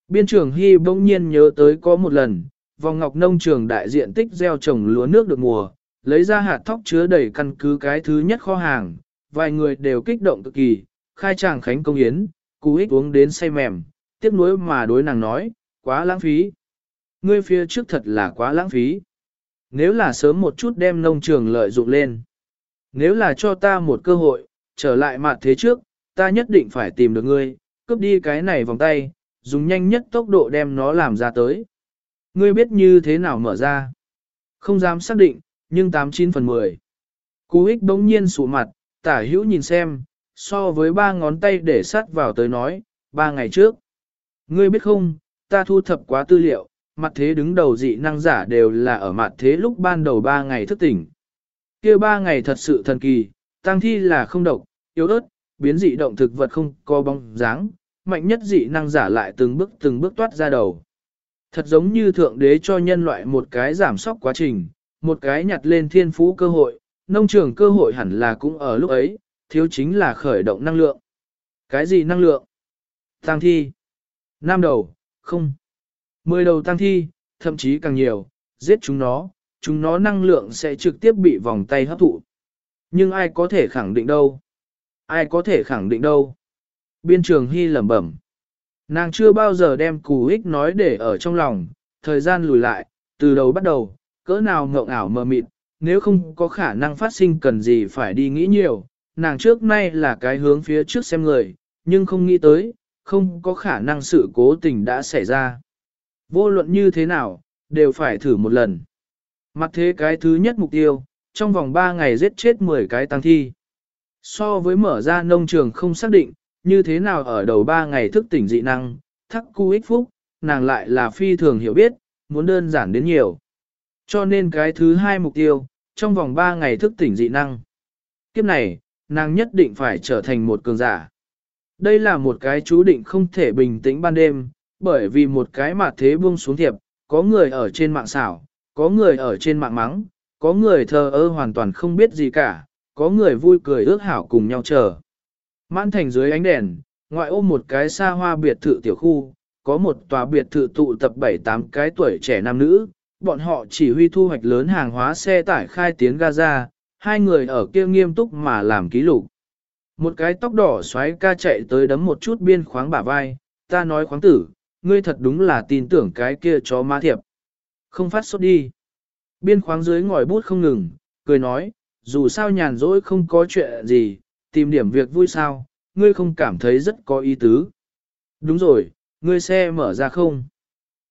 Speaker 1: Biên trường Hy bỗng nhiên nhớ tới có một lần, vòng ngọc nông trường đại diện tích gieo trồng lúa nước được mùa, lấy ra hạt thóc chứa đầy căn cứ cái thứ nhất kho hàng, vài người đều kích động cực kỳ, khai tràng khánh công yến, cú ích uống đến say mềm, tiếc nuối mà đối nàng nói, quá lãng phí. Ngươi phía trước thật là quá lãng phí. Nếu là sớm một chút đem nông trường lợi dụng lên. Nếu là cho ta một cơ hội, trở lại mặt thế trước, ta nhất định phải tìm được ngươi, cướp đi cái này vòng tay, dùng nhanh nhất tốc độ đem nó làm ra tới. Ngươi biết như thế nào mở ra? Không dám xác định, nhưng 89 phần 10. Cú ích bỗng nhiên sụ mặt, tả hữu nhìn xem, so với ba ngón tay để sát vào tới nói, ba ngày trước. Ngươi biết không, ta thu thập quá tư liệu, mặt thế đứng đầu dị năng giả đều là ở mặt thế lúc ban đầu ba ngày thức tỉnh. kia ba ngày thật sự thần kỳ, tăng thi là không độc, yếu ớt, biến dị động thực vật không có bóng dáng, mạnh nhất dị năng giả lại từng bước từng bước toát ra đầu. Thật giống như thượng đế cho nhân loại một cái giảm sóc quá trình, một cái nhặt lên thiên phú cơ hội, nông trường cơ hội hẳn là cũng ở lúc ấy, thiếu chính là khởi động năng lượng. Cái gì năng lượng? Tăng thi. Nam đầu, không. Mười đầu tăng thi, thậm chí càng nhiều, giết chúng nó, chúng nó năng lượng sẽ trực tiếp bị vòng tay hấp thụ. Nhưng ai có thể khẳng định đâu? Ai có thể khẳng định đâu? Biên trường hy lẩm bẩm. Nàng chưa bao giờ đem cù ích nói để ở trong lòng, thời gian lùi lại, từ đầu bắt đầu, cỡ nào ngộng ảo mờ mịt, nếu không có khả năng phát sinh cần gì phải đi nghĩ nhiều, nàng trước nay là cái hướng phía trước xem người, nhưng không nghĩ tới, không có khả năng sự cố tình đã xảy ra. Vô luận như thế nào, đều phải thử một lần. Mặt thế cái thứ nhất mục tiêu, trong vòng 3 ngày giết chết 10 cái tăng thi. So với mở ra nông trường không xác định, như thế nào ở đầu 3 ngày thức tỉnh dị năng, thắc cu ích phúc, nàng lại là phi thường hiểu biết, muốn đơn giản đến nhiều. Cho nên cái thứ hai mục tiêu, trong vòng 3 ngày thức tỉnh dị năng. Kiếp này, nàng nhất định phải trở thành một cường giả. Đây là một cái chú định không thể bình tĩnh ban đêm, bởi vì một cái mặt thế buông xuống thiệp, có người ở trên mạng xảo, có người ở trên mạng mắng, có người thờ ơ hoàn toàn không biết gì cả, có người vui cười ước hảo cùng nhau chờ. Mãn thành dưới ánh đèn, ngoại ôm một cái xa hoa biệt thự tiểu khu, có một tòa biệt thự tụ tập 7-8 cái tuổi trẻ nam nữ, bọn họ chỉ huy thu hoạch lớn hàng hóa xe tải khai tiến Gaza, hai người ở kia nghiêm túc mà làm ký lục. Một cái tóc đỏ xoáy ca chạy tới đấm một chút biên khoáng bả vai, ta nói khoáng tử, ngươi thật đúng là tin tưởng cái kia chó má thiệp. Không phát sốt đi. Biên khoáng dưới ngòi bút không ngừng, cười nói, dù sao nhàn rỗi không có chuyện gì, tìm điểm việc vui sao, ngươi không cảm thấy rất có ý tứ. Đúng rồi, ngươi xe mở ra không?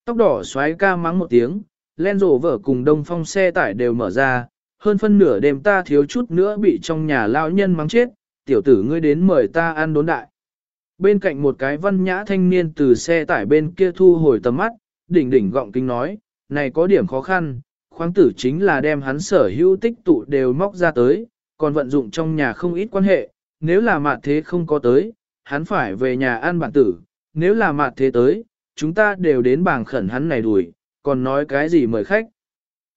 Speaker 1: Tóc đỏ xoáy ca mắng một tiếng, len rổ vở cùng đông phong xe tải đều mở ra, hơn phân nửa đêm ta thiếu chút nữa bị trong nhà lao nhân mắng chết, tiểu tử ngươi đến mời ta ăn đốn đại. Bên cạnh một cái văn nhã thanh niên từ xe tải bên kia thu hồi tầm mắt, đỉnh đỉnh gọng kính nói, này có điểm khó khăn, khoáng tử chính là đem hắn sở hữu tích tụ đều móc ra tới, còn vận dụng trong nhà không ít quan hệ, nếu là mạt thế không có tới, hắn phải về nhà ăn bản tử, nếu là mạt thế tới, chúng ta đều đến bảng khẩn hắn này đuổi, còn nói cái gì mời khách.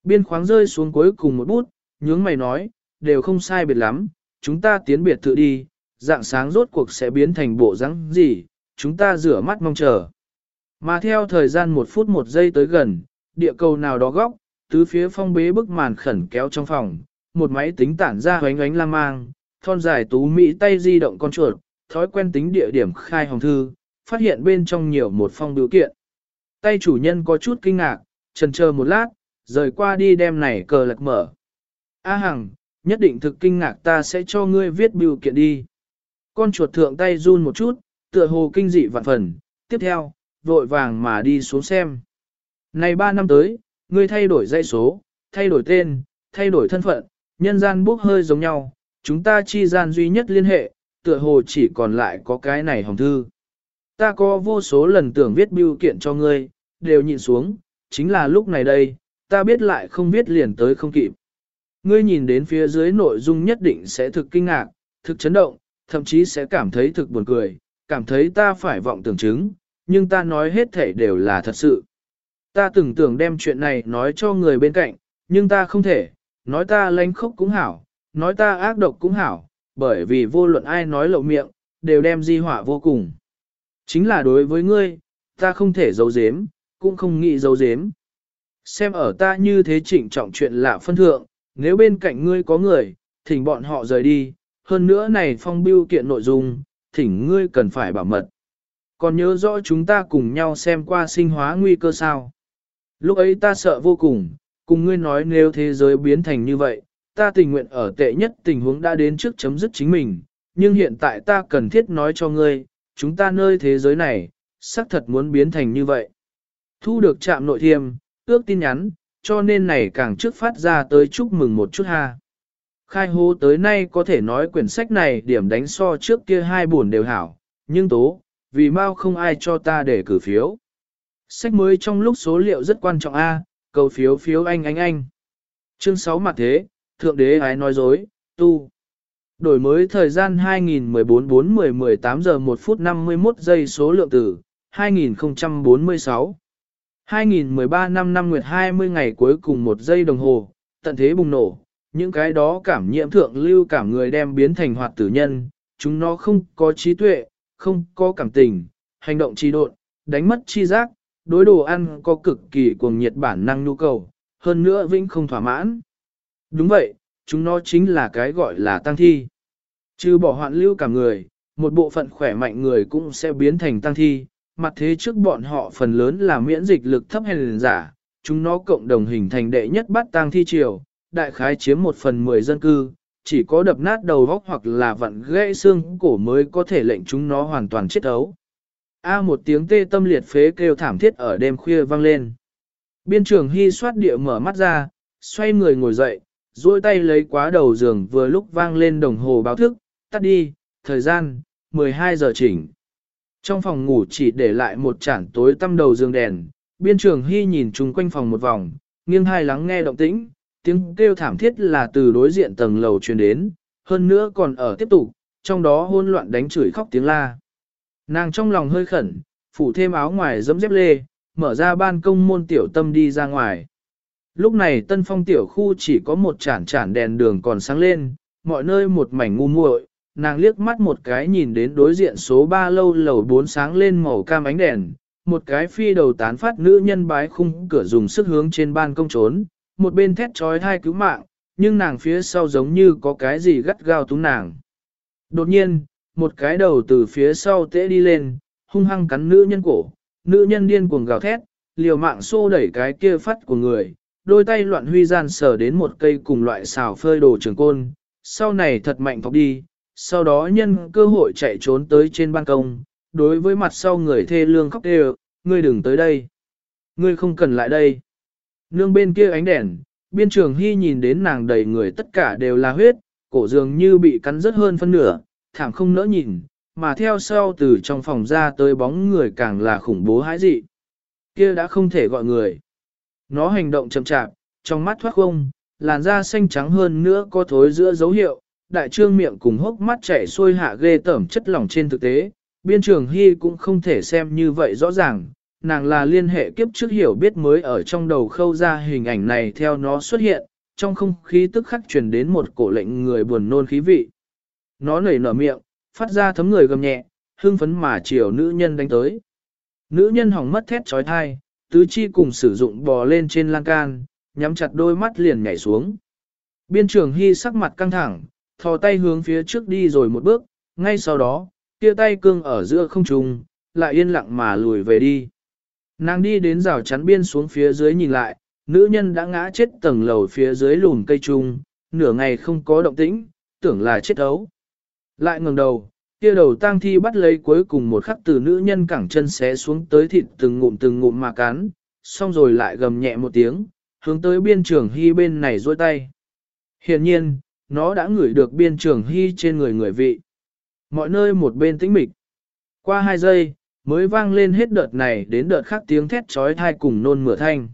Speaker 1: Biên khoáng rơi xuống cuối cùng một bút, nhướng mày nói, đều không sai biệt lắm, chúng ta tiến biệt thự đi, dạng sáng rốt cuộc sẽ biến thành bộ rắn gì, chúng ta rửa mắt mong chờ. Mà theo thời gian một phút một giây tới gần, địa cầu nào đó góc, tứ phía phong bế bức màn khẩn kéo trong phòng, một máy tính tản ra hoánh ánh lam mang, thon dài tú mỹ tay di động con chuột, thói quen tính địa điểm khai hồng thư, phát hiện bên trong nhiều một phong biểu kiện. Tay chủ nhân có chút kinh ngạc, trần chờ một lát, rời qua đi đem này cờ lạc mở. A Hằng, nhất định thực kinh ngạc ta sẽ cho ngươi viết biểu kiện đi. Con chuột thượng tay run một chút, tựa hồ kinh dị vạn phần, tiếp theo, vội vàng mà đi xuống xem. Này ba năm tới, ngươi thay đổi dây số, thay đổi tên, thay đổi thân phận, nhân gian bốc hơi giống nhau, chúng ta chi gian duy nhất liên hệ, tựa hồ chỉ còn lại có cái này hồng thư. Ta có vô số lần tưởng viết biêu kiện cho ngươi, đều nhìn xuống, chính là lúc này đây, ta biết lại không viết liền tới không kịp. Ngươi nhìn đến phía dưới nội dung nhất định sẽ thực kinh ngạc, thực chấn động, thậm chí sẽ cảm thấy thực buồn cười, cảm thấy ta phải vọng tưởng chứng, nhưng ta nói hết thể đều là thật sự. Ta từng tưởng đem chuyện này nói cho người bên cạnh, nhưng ta không thể, nói ta lánh khốc cũng hảo, nói ta ác độc cũng hảo, bởi vì vô luận ai nói lộ miệng, đều đem di họa vô cùng. Chính là đối với ngươi, ta không thể giấu giếm, cũng không nghĩ giấu giếm. Xem ở ta như thế chỉnh trọng chuyện lạ phân thượng, nếu bên cạnh ngươi có người, thỉnh bọn họ rời đi, hơn nữa này phong biêu kiện nội dung, thỉnh ngươi cần phải bảo mật. Còn nhớ rõ chúng ta cùng nhau xem qua sinh hóa nguy cơ sao. Lúc ấy ta sợ vô cùng, cùng ngươi nói nếu thế giới biến thành như vậy, ta tình nguyện ở tệ nhất tình huống đã đến trước chấm dứt chính mình, nhưng hiện tại ta cần thiết nói cho ngươi, chúng ta nơi thế giới này, xác thật muốn biến thành như vậy. Thu được chạm nội thiêm, ước tin nhắn, cho nên này càng trước phát ra tới chúc mừng một chút ha. Khai hô tới nay có thể nói quyển sách này điểm đánh so trước kia hai buồn đều hảo, nhưng tố, vì mau không ai cho ta để cử phiếu. Sách mới trong lúc số liệu rất quan trọng A, cầu phiếu phiếu anh anh anh. Chương 6 mặt thế, Thượng đế ái nói dối, tu. Đổi mới thời gian 2014 4 10 18 giờ 1 phút 51 giây số lượng tử, 2046. 2013 năm năm nguyệt 20 ngày cuối cùng một giây đồng hồ, tận thế bùng nổ, những cái đó cảm nhiễm thượng lưu cảm người đem biến thành hoạt tử nhân, chúng nó không có trí tuệ, không có cảm tình, hành động trì độn, đánh mất chi giác, đối đồ ăn có cực kỳ cuồng nhiệt bản năng nhu cầu, hơn nữa vĩnh không thỏa mãn. Đúng vậy, chúng nó chính là cái gọi là tăng thi. Trừ bỏ hoạn lưu cả người, một bộ phận khỏe mạnh người cũng sẽ biến thành tăng thi, mặt thế trước bọn họ phần lớn là miễn dịch lực thấp hèn giả, chúng nó cộng đồng hình thành đệ nhất bát tăng thi triều, đại khái chiếm một phần mười dân cư, chỉ có đập nát đầu góc hoặc là vặn gãy xương cổ mới có thể lệnh chúng nó hoàn toàn chết ấu. A một tiếng tê tâm liệt phế kêu thảm thiết ở đêm khuya vang lên. Biên trường hy soát địa mở mắt ra, xoay người ngồi dậy, duỗi tay lấy quá đầu giường vừa lúc vang lên đồng hồ báo thức, tắt đi, thời gian, 12 giờ chỉnh. Trong phòng ngủ chỉ để lại một chản tối tăm đầu giường đèn, biên trường hy nhìn chung quanh phòng một vòng, nghiêng hai lắng nghe động tĩnh, tiếng kêu thảm thiết là từ đối diện tầng lầu truyền đến, hơn nữa còn ở tiếp tục, trong đó hôn loạn đánh chửi khóc tiếng la. Nàng trong lòng hơi khẩn, phủ thêm áo ngoài giấm dép lê, mở ra ban công môn tiểu tâm đi ra ngoài. Lúc này tân phong tiểu khu chỉ có một chản chản đèn đường còn sáng lên, mọi nơi một mảnh ngu muội, nàng liếc mắt một cái nhìn đến đối diện số 3 lâu lầu 4 sáng lên màu cam ánh đèn, một cái phi đầu tán phát nữ nhân bái khung cửa dùng sức hướng trên ban công trốn, một bên thét trói thai cứu mạng, nhưng nàng phía sau giống như có cái gì gắt gao túng nàng. Đột nhiên, một cái đầu từ phía sau tễ đi lên, hung hăng cắn nữ nhân cổ, nữ nhân điên cuồng gào thét, liều mạng xô đẩy cái kia phát của người, đôi tay loạn huy gian sờ đến một cây cùng loại xào phơi đồ trường côn, sau này thật mạnh thọc đi, sau đó nhân cơ hội chạy trốn tới trên ban công, đối với mặt sau người thê lương khóc đều, ngươi đừng tới đây. Ngươi không cần lại đây. Nương bên kia ánh đèn, biên trường hy nhìn đến nàng đầy người tất cả đều là huyết, cổ dường như bị cắn rất hơn phân nửa, thảm không nỡ nhìn, mà theo sau từ trong phòng ra tới bóng người càng là khủng bố hãi dị. Kia đã không thể gọi người. Nó hành động chậm chạp, trong mắt thoát không, làn da xanh trắng hơn nữa có thối giữa dấu hiệu, đại trương miệng cùng hốc mắt chảy xuôi hạ ghê tởm chất lỏng trên thực tế, biên trường hy cũng không thể xem như vậy rõ ràng, nàng là liên hệ kiếp trước hiểu biết mới ở trong đầu khâu ra hình ảnh này theo nó xuất hiện, trong không khí tức khắc truyền đến một cổ lệnh người buồn nôn khí vị. Nó nảy nở miệng, phát ra thấm người gầm nhẹ, hưng phấn mà chiều nữ nhân đánh tới. Nữ nhân hỏng mất thét trói thai, tứ chi cùng sử dụng bò lên trên lan can, nhắm chặt đôi mắt liền nhảy xuống. Biên trường hy sắc mặt căng thẳng, thò tay hướng phía trước đi rồi một bước, ngay sau đó, kia tay cương ở giữa không trung, lại yên lặng mà lùi về đi. Nàng đi đến rào chắn biên xuống phía dưới nhìn lại, nữ nhân đã ngã chết tầng lầu phía dưới lùn cây trung, nửa ngày không có động tĩnh, tưởng là chết ấu. Lại ngẩng đầu, kia đầu tang thi bắt lấy cuối cùng một khắc từ nữ nhân cẳng chân xé xuống tới thịt từng ngụm từng ngụm mà cắn, xong rồi lại gầm nhẹ một tiếng, hướng tới biên trường hy bên này dôi tay. Hiện nhiên, nó đã ngửi được biên trường hy trên người người vị. Mọi nơi một bên tĩnh mịch. Qua hai giây, mới vang lên hết đợt này đến đợt khác tiếng thét trói thai cùng nôn mửa thanh.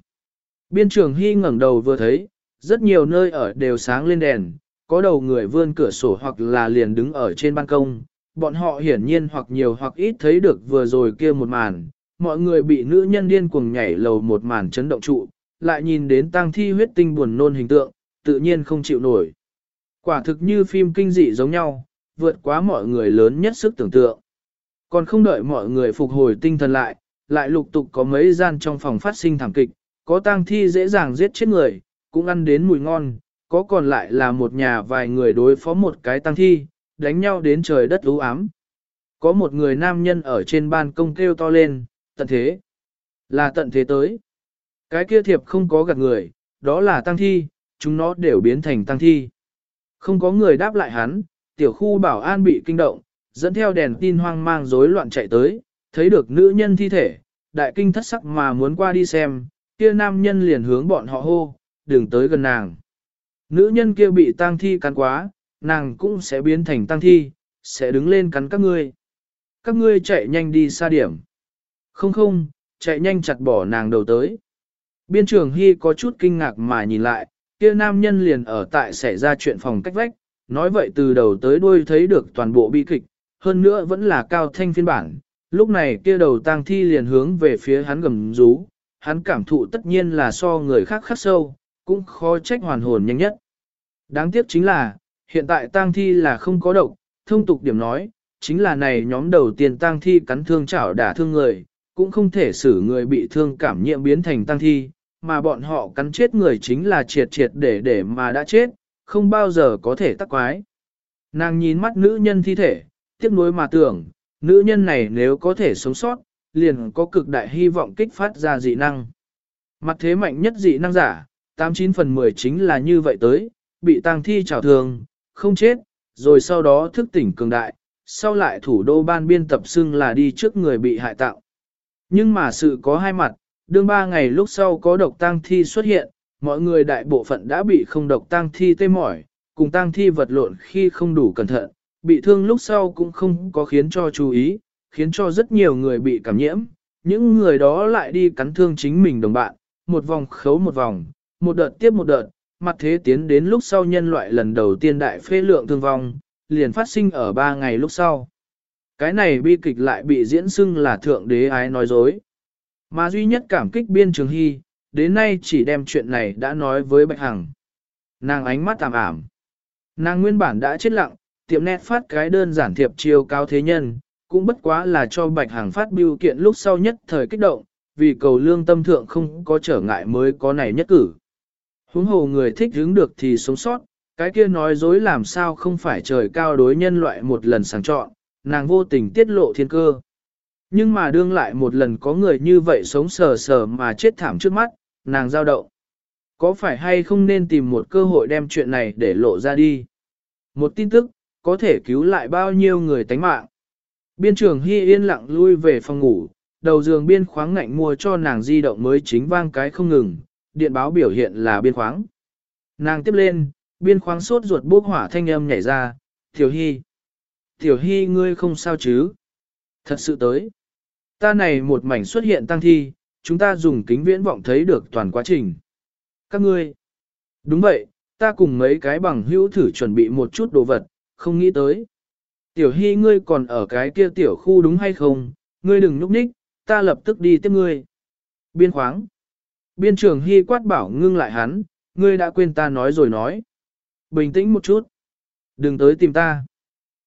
Speaker 1: Biên trường hy ngẩng đầu vừa thấy, rất nhiều nơi ở đều sáng lên đèn, có đầu người vươn cửa sổ hoặc là liền đứng ở trên ban công. Bọn họ hiển nhiên hoặc nhiều hoặc ít thấy được vừa rồi kia một màn, mọi người bị nữ nhân điên cuồng nhảy lầu một màn chấn động trụ, lại nhìn đến tang thi huyết tinh buồn nôn hình tượng, tự nhiên không chịu nổi. Quả thực như phim kinh dị giống nhau, vượt quá mọi người lớn nhất sức tưởng tượng. Còn không đợi mọi người phục hồi tinh thần lại, lại lục tục có mấy gian trong phòng phát sinh thảm kịch, có tang thi dễ dàng giết chết người, cũng ăn đến mùi ngon, có còn lại là một nhà vài người đối phó một cái tang thi, đánh nhau đến trời đất u ám. Có một người nam nhân ở trên ban công kêu to lên, tận thế. Là tận thế tới. Cái kia thiệp không có gạt người, đó là tăng thi, chúng nó đều biến thành tăng thi. Không có người đáp lại hắn, tiểu khu bảo an bị kinh động, dẫn theo đèn tin hoang mang rối loạn chạy tới, thấy được nữ nhân thi thể, đại kinh thất sắc mà muốn qua đi xem, kia nam nhân liền hướng bọn họ hô, đừng tới gần nàng. Nữ nhân kia bị tang thi cắn quá, nàng cũng sẽ biến thành tang thi, sẽ đứng lên cắn các ngươi. Các ngươi chạy nhanh đi xa điểm. Không không, chạy nhanh chặt bỏ nàng đầu tới. Biên trường Hy có chút kinh ngạc mà nhìn lại, kia nam nhân liền ở tại xảy ra chuyện phòng cách vách, nói vậy từ đầu tới đuôi thấy được toàn bộ bi kịch, hơn nữa vẫn là cao thanh phiên bản. Lúc này kia đầu tang thi liền hướng về phía hắn gầm rú, hắn cảm thụ tất nhiên là so người khác khắc sâu, cũng khó trách hoàn hồn nhanh nhất. Đáng tiếc chính là, hiện tại tang thi là không có độc, thông tục điểm nói, chính là này nhóm đầu tiên tang thi cắn thương chảo đả thương người, cũng không thể xử người bị thương cảm nhiễm biến thành tang thi, mà bọn họ cắn chết người chính là triệt triệt để để mà đã chết, không bao giờ có thể tắc quái. Nàng nhìn mắt nữ nhân thi thể, tiếc nuối mà tưởng, nữ nhân này nếu có thể sống sót, liền có cực đại hy vọng kích phát ra dị năng. Mặt thế mạnh nhất dị năng giả, 89 phần 10 chính là như vậy tới, bị tang thi trào thường, không chết, rồi sau đó thức tỉnh cường đại, sau lại thủ đô ban biên tập xưng là đi trước người bị hại tạo. Nhưng mà sự có hai mặt, đương ba ngày lúc sau có độc tang thi xuất hiện, mọi người đại bộ phận đã bị không độc tang thi tê mỏi, cùng tang thi vật lộn khi không đủ cẩn thận, bị thương lúc sau cũng không có khiến cho chú ý, khiến cho rất nhiều người bị cảm nhiễm, những người đó lại đi cắn thương chính mình đồng bạn, một vòng khấu một vòng, một đợt tiếp một đợt, mặt thế tiến đến lúc sau nhân loại lần đầu tiên đại phê lượng thương vong, liền phát sinh ở ba ngày lúc sau. Cái này bi kịch lại bị diễn xưng là thượng đế ái nói dối. Mà duy nhất cảm kích biên trường hy, đến nay chỉ đem chuyện này đã nói với Bạch Hằng. Nàng ánh mắt tạm ảm. Nàng nguyên bản đã chết lặng, tiệm nét phát cái đơn giản thiệp chiêu cao thế nhân, cũng bất quá là cho Bạch hàng phát biểu kiện lúc sau nhất thời kích động, vì cầu lương tâm thượng không có trở ngại mới có này nhất cử. Huống hồ người thích hứng được thì sống sót, cái kia nói dối làm sao không phải trời cao đối nhân loại một lần sàng chọn, nàng vô tình tiết lộ thiên cơ. Nhưng mà đương lại một lần có người như vậy sống sờ sờ mà chết thảm trước mắt, nàng giao động. Có phải hay không nên tìm một cơ hội đem chuyện này để lộ ra đi? Một tin tức, có thể cứu lại bao nhiêu người tánh mạng. Biên trưởng Hy yên lặng lui về phòng ngủ, đầu giường biên khoáng ngạnh mua cho nàng di động mới chính vang cái không ngừng, điện báo biểu hiện là biên khoáng. Nàng tiếp lên, biên khoáng sốt ruột bốc hỏa thanh âm nhảy ra, Tiểu Hy. Tiểu Hy ngươi không sao chứ? Thật sự tới. Ta này một mảnh xuất hiện tăng thi, chúng ta dùng kính viễn vọng thấy được toàn quá trình. Các ngươi. Đúng vậy, ta cùng mấy cái bằng hữu thử chuẩn bị một chút đồ vật, không nghĩ tới. Tiểu Hy ngươi còn ở cái kia tiểu khu đúng hay không? Ngươi đừng núp ních, ta lập tức đi tiếp ngươi. Biên khoáng. Biên trưởng Hy quát bảo ngưng lại hắn, ngươi đã quên ta nói rồi nói. Bình tĩnh một chút. Đừng tới tìm ta.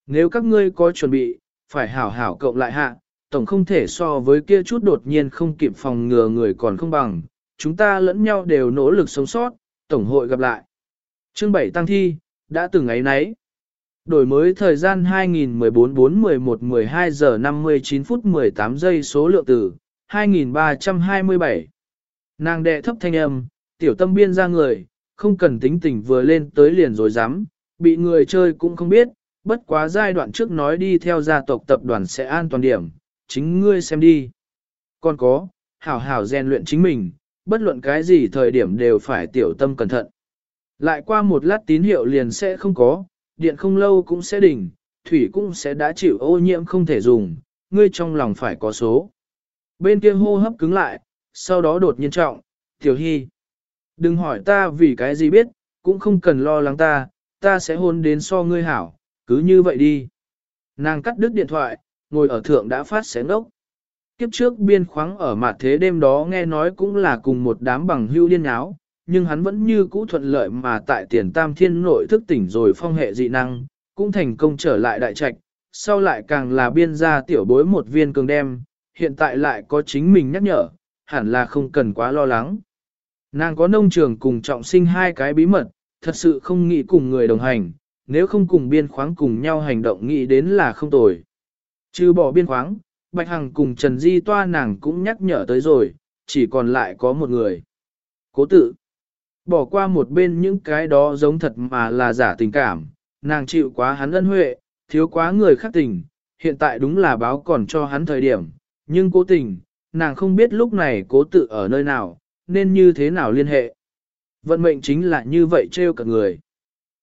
Speaker 1: Nếu các ngươi có chuẩn bị, phải hảo hảo cộng lại hạ, tổng không thể so với kia chút đột nhiên không kịp phòng ngừa người còn không bằng. Chúng ta lẫn nhau đều nỗ lực sống sót, tổng hội gặp lại. Chương 7 tăng thi, đã từng ấy nấy. Đổi mới thời gian 2014-4-11-12 giờ 59 phút 18 giây số lượng từ 2327. Nàng đệ thấp thanh âm, tiểu tâm biên ra người, không cần tính tình vừa lên tới liền rồi dám, bị người chơi cũng không biết, bất quá giai đoạn trước nói đi theo gia tộc tập đoàn sẽ an toàn điểm, chính ngươi xem đi. Còn có, hảo hảo rèn luyện chính mình, bất luận cái gì thời điểm đều phải tiểu tâm cẩn thận. Lại qua một lát tín hiệu liền sẽ không có, điện không lâu cũng sẽ đỉnh, thủy cũng sẽ đã chịu ô nhiễm không thể dùng, ngươi trong lòng phải có số. Bên kia hô hấp cứng lại, sau đó đột nhiên trọng, tiểu hy. Đừng hỏi ta vì cái gì biết, cũng không cần lo lắng ta, ta sẽ hôn đến so ngươi hảo, cứ như vậy đi. Nàng cắt đứt điện thoại, ngồi ở thượng đã phát xé ngốc. Kiếp trước biên khoáng ở mặt thế đêm đó nghe nói cũng là cùng một đám bằng hưu điên áo, nhưng hắn vẫn như cũ thuận lợi mà tại tiền tam thiên nội thức tỉnh rồi phong hệ dị năng, cũng thành công trở lại đại trạch, sau lại càng là biên gia tiểu bối một viên cường đem, hiện tại lại có chính mình nhắc nhở, hẳn là không cần quá lo lắng. Nàng có nông trường cùng trọng sinh hai cái bí mật, thật sự không nghĩ cùng người đồng hành, nếu không cùng biên khoáng cùng nhau hành động nghĩ đến là không tồi. Trừ bỏ biên khoáng, Bạch Hằng cùng Trần Di Toa nàng cũng nhắc nhở tới rồi, chỉ còn lại có một người. Cố tự. Bỏ qua một bên những cái đó giống thật mà là giả tình cảm, nàng chịu quá hắn ân huệ, thiếu quá người khác tình, hiện tại đúng là báo còn cho hắn thời điểm, nhưng cố tình, nàng không biết lúc này cố tự ở nơi nào, nên như thế nào liên hệ. Vận mệnh chính là như vậy trêu cả người.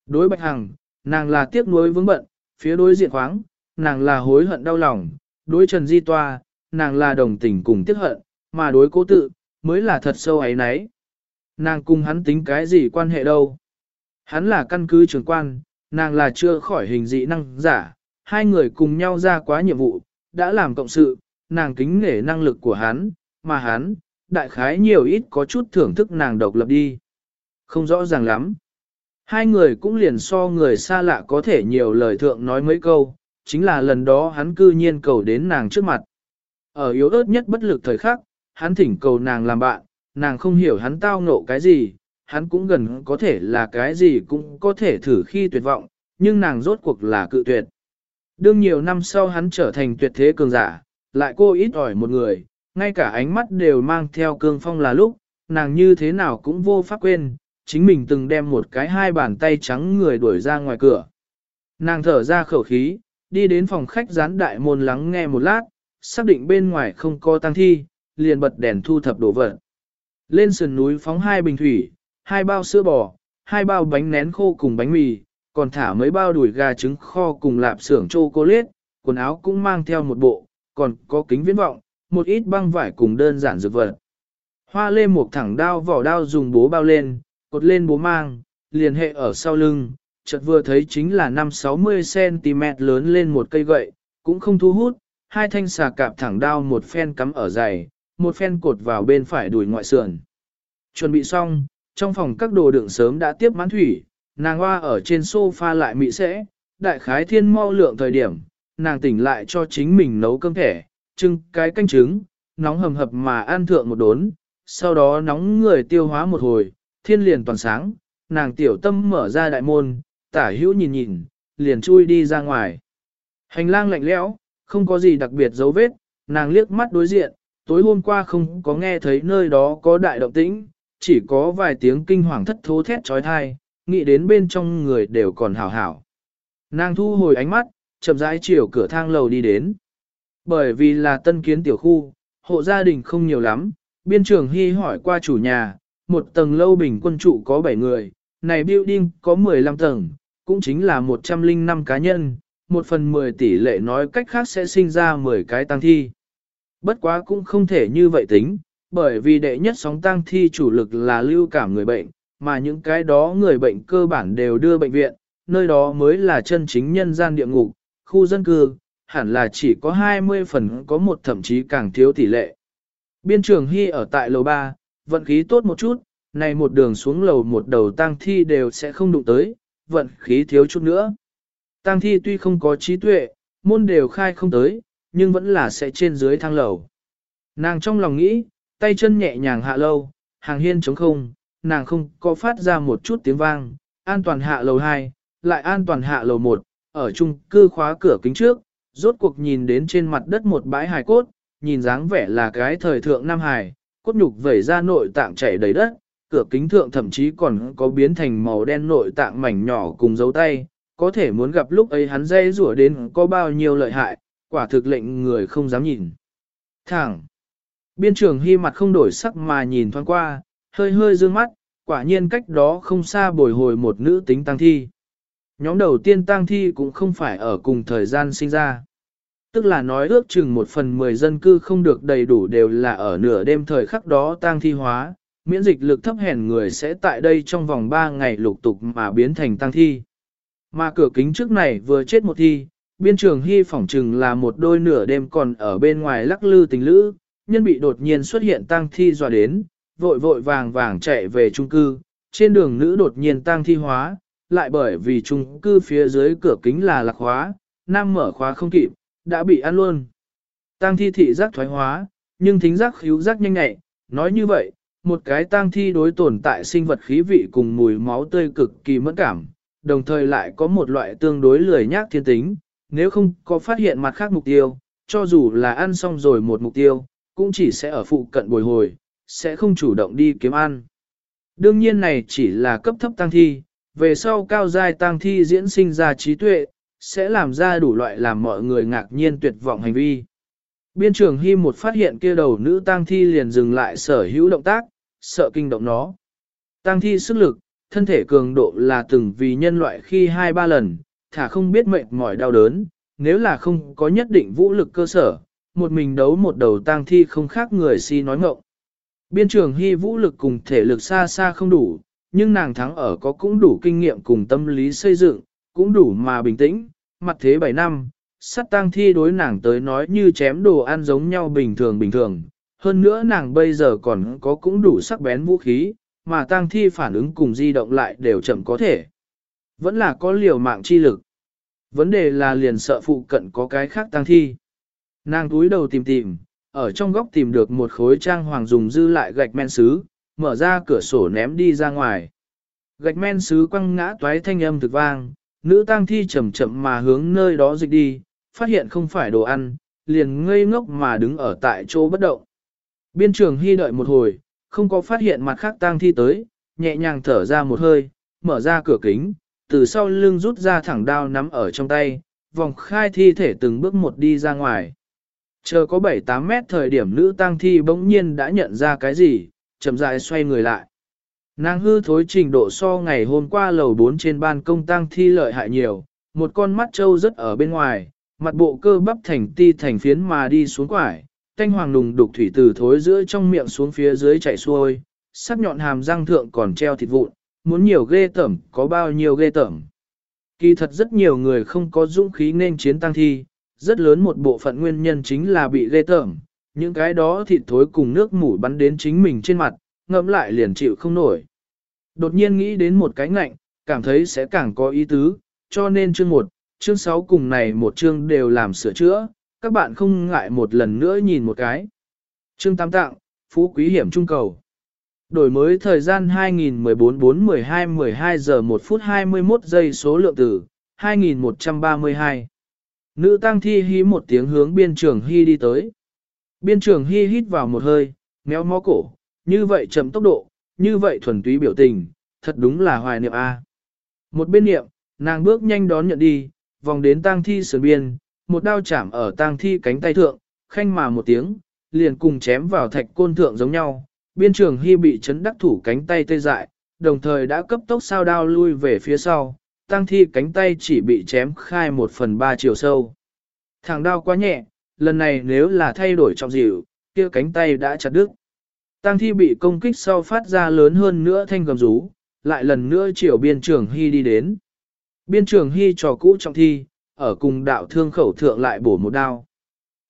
Speaker 1: Đối Bạch Hằng, nàng là tiếc nuối vướng bận, phía đối diện khoáng, nàng là hối hận đau lòng, đối Trần Di Toa, nàng là đồng tình cùng tiếc hận, mà đối cố tự, mới là thật sâu ấy nấy. Nàng cùng hắn tính cái gì quan hệ đâu. Hắn là căn cứ trưởng quan, nàng là chưa khỏi hình dị năng giả, hai người cùng nhau ra quá nhiệm vụ, đã làm cộng sự, nàng kính nể năng lực của hắn, mà hắn, đại khái nhiều ít có chút thưởng thức nàng độc lập đi. Không rõ ràng lắm. Hai người cũng liền so người xa lạ có thể nhiều lời thượng nói mấy câu, chính là lần đó hắn cư nhiên cầu đến nàng trước mặt. Ở yếu ớt nhất bất lực thời khắc, hắn thỉnh cầu nàng làm bạn, nàng không hiểu hắn tao ngộ cái gì, hắn cũng gần có thể là cái gì cũng có thể thử khi tuyệt vọng, nhưng nàng rốt cuộc là cự tuyệt. Đương nhiều năm sau hắn trở thành tuyệt thế cường giả, lại cô ít ỏi một người, ngay cả ánh mắt đều mang theo cương phong là lúc, nàng như thế nào cũng vô pháp quên, chính mình từng đem một cái hai bàn tay trắng người đuổi ra ngoài cửa. Nàng thở ra khẩu khí, đi đến phòng khách gián đại môn lắng nghe một lát, xác định bên ngoài không có tăng thi, liền bật đèn thu thập đồ vật. Lên sườn núi phóng hai bình thủy, hai bao sữa bò, hai bao bánh nén khô cùng bánh mì, còn thả mấy bao đùi gà trứng kho cùng lạp xưởng chocolate, quần áo cũng mang theo một bộ, còn có kính viễn vọng, một ít băng vải cùng đơn giản dược vật. Hoa lê một thẳng đao vỏ đao dùng bố bao lên, cột lên bố mang, liền hệ ở sau lưng, chợt vừa thấy chính là 5-60cm lớn lên một cây gậy, cũng không thu hút, hai thanh xà cạp thẳng đao một phen cắm ở dày, một phen cột vào bên phải đùi ngoại sườn. Chuẩn bị xong, trong phòng các đồ đựng sớm đã tiếp mãn thủy, nàng hoa ở trên sofa lại mị sẽ, đại khái thiên mau lượng thời điểm, nàng tỉnh lại cho chính mình nấu cơm thẻ, trưng cái canh trứng, nóng hầm hập mà ăn thượng một đốn, sau đó nóng người tiêu hóa một hồi, thiên liền toàn sáng, nàng tiểu tâm mở ra đại môn, tả hữu nhìn nhìn, liền chui đi ra ngoài. Hành lang lạnh lẽo, không có gì đặc biệt dấu vết, nàng liếc mắt đối diện, tối hôm qua không có nghe thấy nơi đó có đại động tĩnh, chỉ có vài tiếng kinh hoàng thất thố thét trói thai, nghĩ đến bên trong người đều còn hảo hảo. Nàng thu hồi ánh mắt, chậm rãi chiều cửa thang lầu đi đến. Bởi vì là tân kiến tiểu khu, hộ gia đình không nhiều lắm, biên trưởng hy hỏi qua chủ nhà, một tầng lâu bình quân trụ có 7 người, này building có 15 tầng, cũng chính là 105 cá nhân, một phần 10 tỷ lệ nói cách khác sẽ sinh ra 10 cái tăng thi. Bất quá cũng không thể như vậy tính, bởi vì đệ nhất sóng tăng thi chủ lực là lưu cảm người bệnh, mà những cái đó người bệnh cơ bản đều đưa bệnh viện, nơi đó mới là chân chính nhân gian địa ngục, khu dân cư, hẳn là chỉ có 20 phần có một thậm chí càng thiếu tỷ lệ. Biên trường Hy ở tại lầu 3, vận khí tốt một chút, này một đường xuống lầu một đầu tang thi đều sẽ không đụng tới, vận khí thiếu chút nữa. Tang thi tuy không có trí tuệ, môn đều khai không tới, nhưng vẫn là sẽ trên dưới thang lầu. Nàng trong lòng nghĩ, tay chân nhẹ nhàng hạ lâu, hàng hiên trống không, nàng không có phát ra một chút tiếng vang, an toàn hạ lầu 2, lại an toàn hạ lầu 1, ở chung cư khóa cửa kính trước, rốt cuộc nhìn đến trên mặt đất một bãi hài cốt, nhìn dáng vẻ là cái thời thượng Nam Hải, cốt nhục vẩy ra nội tạng chảy đầy đất, cửa kính thượng thậm chí còn có biến thành màu đen nội tạng mảnh nhỏ cùng dấu tay, có thể muốn gặp lúc ấy hắn dây rủa đến có bao nhiêu lợi hại, quả thực lệnh người không dám nhìn. Thẳng! Biên trường hy mặt không đổi sắc mà nhìn thoáng qua, hơi hơi dương mắt, quả nhiên cách đó không xa bồi hồi một nữ tính tăng thi. Nhóm đầu tiên tăng thi cũng không phải ở cùng thời gian sinh ra. Tức là nói ước chừng một phần mười dân cư không được đầy đủ đều là ở nửa đêm thời khắc đó tăng thi hóa, miễn dịch lực thấp hèn người sẽ tại đây trong vòng 3 ngày lục tục mà biến thành tăng thi. Mà cửa kính trước này vừa chết một thi, biên trường hy phỏng chừng là một đôi nửa đêm còn ở bên ngoài lắc lư tình lữ, nhân bị đột nhiên xuất hiện tang thi dọa đến, vội vội vàng vàng chạy về trung cư, trên đường nữ đột nhiên tang thi hóa, lại bởi vì trung cư phía dưới cửa kính là lạc hóa, nam mở khóa không kịp, đã bị ăn luôn. Tang thi thị giác thoái hóa, nhưng thính giác khíu giác nhanh nhẹ, nói như vậy, một cái tang thi đối tồn tại sinh vật khí vị cùng mùi máu tươi cực kỳ mẫn cảm, đồng thời lại có một loại tương đối lười nhác thiên tính, nếu không có phát hiện mặt khác mục tiêu, cho dù là ăn xong rồi một mục tiêu, cũng chỉ sẽ ở phụ cận bồi hồi, sẽ không chủ động đi kiếm ăn. Đương nhiên này chỉ là cấp thấp tăng thi, về sau cao giai tăng thi diễn sinh ra trí tuệ, sẽ làm ra đủ loại làm mọi người ngạc nhiên tuyệt vọng hành vi. Biên trưởng Hy một phát hiện kia đầu nữ tăng thi liền dừng lại sở hữu động tác, sợ kinh động nó. Tăng thi sức lực, thân thể cường độ là từng vì nhân loại khi hai ba lần, thả không biết mệt mỏi đau đớn, nếu là không có nhất định vũ lực cơ sở, một mình đấu một đầu tang thi không khác người si nói ngộng. Biên trường hy vũ lực cùng thể lực xa xa không đủ, nhưng nàng thắng ở có cũng đủ kinh nghiệm cùng tâm lý xây dựng, cũng đủ mà bình tĩnh, mặt thế 7 năm, sát tang thi đối nàng tới nói như chém đồ ăn giống nhau bình thường bình thường. Hơn nữa nàng bây giờ còn có cũng đủ sắc bén vũ khí, mà tang thi phản ứng cùng di động lại đều chậm có thể. Vẫn là có liều mạng chi lực. Vấn đề là liền sợ phụ cận có cái khác tang thi. Nàng túi đầu tìm tìm, ở trong góc tìm được một khối trang hoàng dùng dư lại gạch men sứ, mở ra cửa sổ ném đi ra ngoài. Gạch men sứ quăng ngã toái thanh âm thực vang, nữ tang thi chậm chậm mà hướng nơi đó dịch đi, phát hiện không phải đồ ăn, liền ngây ngốc mà đứng ở tại chỗ bất động. Biên trường hy đợi một hồi, không có phát hiện mặt khác tang thi tới, nhẹ nhàng thở ra một hơi, mở ra cửa kính, từ sau lưng rút ra thẳng đao nắm ở trong tay, vòng khai thi thể từng bước một đi ra ngoài. Chờ có 7-8 mét thời điểm nữ tang thi bỗng nhiên đã nhận ra cái gì, chậm rãi xoay người lại. Nàng hư thối trình độ so ngày hôm qua lầu 4 trên ban công tang thi lợi hại nhiều, một con mắt trâu rất ở bên ngoài, mặt bộ cơ bắp thành ti thành phiến mà đi xuống quải, thanh hoàng nùng đục thủy từ thối giữa trong miệng xuống phía dưới chảy xuôi, sắc nhọn hàm răng thượng còn treo thịt vụn, muốn nhiều ghê tẩm có bao nhiêu ghê tẩm. Kỳ thật rất nhiều người không có dũng khí nên chiến tăng thi, rất lớn một bộ phận nguyên nhân chính là bị ghê tởm, những cái đó thịt thối cùng nước mũi bắn đến chính mình trên mặt, ngậm lại liền chịu không nổi. Đột nhiên nghĩ đến một cái ngạnh, cảm thấy sẽ càng có ý tứ, cho nên chương 1, chương 6 cùng này một chương đều làm sửa chữa, các bạn không ngại một lần nữa nhìn một cái. Chương 8 tặng, Phú Quý Hiểm Trung Cầu. Đổi mới thời gian 2014-4-12-12 giờ 1 phút 21 giây số lượng tử, 2132. Nữ tăng thi hí một tiếng hướng biên trường hy đi tới. Biên trường hy hít vào một hơi, méo mó cổ, như vậy chậm tốc độ, như vậy thuần túy biểu tình, thật đúng là hoài niệm A. Một bên niệm, nàng bước nhanh đón nhận đi, vòng đến tang thi sườn biên, một đao chạm ở tang thi cánh tay thượng, khanh mà một tiếng, liền cùng chém vào thạch côn thượng giống nhau. Biên trường hy bị chấn đắc thủ cánh tay tê dại, đồng thời đã cấp tốc sao đao lui về phía sau, tăng thi cánh tay chỉ bị chém khai một phần ba chiều sâu. Thằng đao quá nhẹ, lần này nếu là thay đổi trọng dịu, kia cánh tay đã chặt đứt. Tăng thi bị công kích sau phát ra lớn hơn nữa thanh gầm rú, lại lần nữa chiều biên trường hy đi đến. Biên trường hy trò cũ trọng thi, ở cùng đạo thương khẩu thượng lại bổ một đao.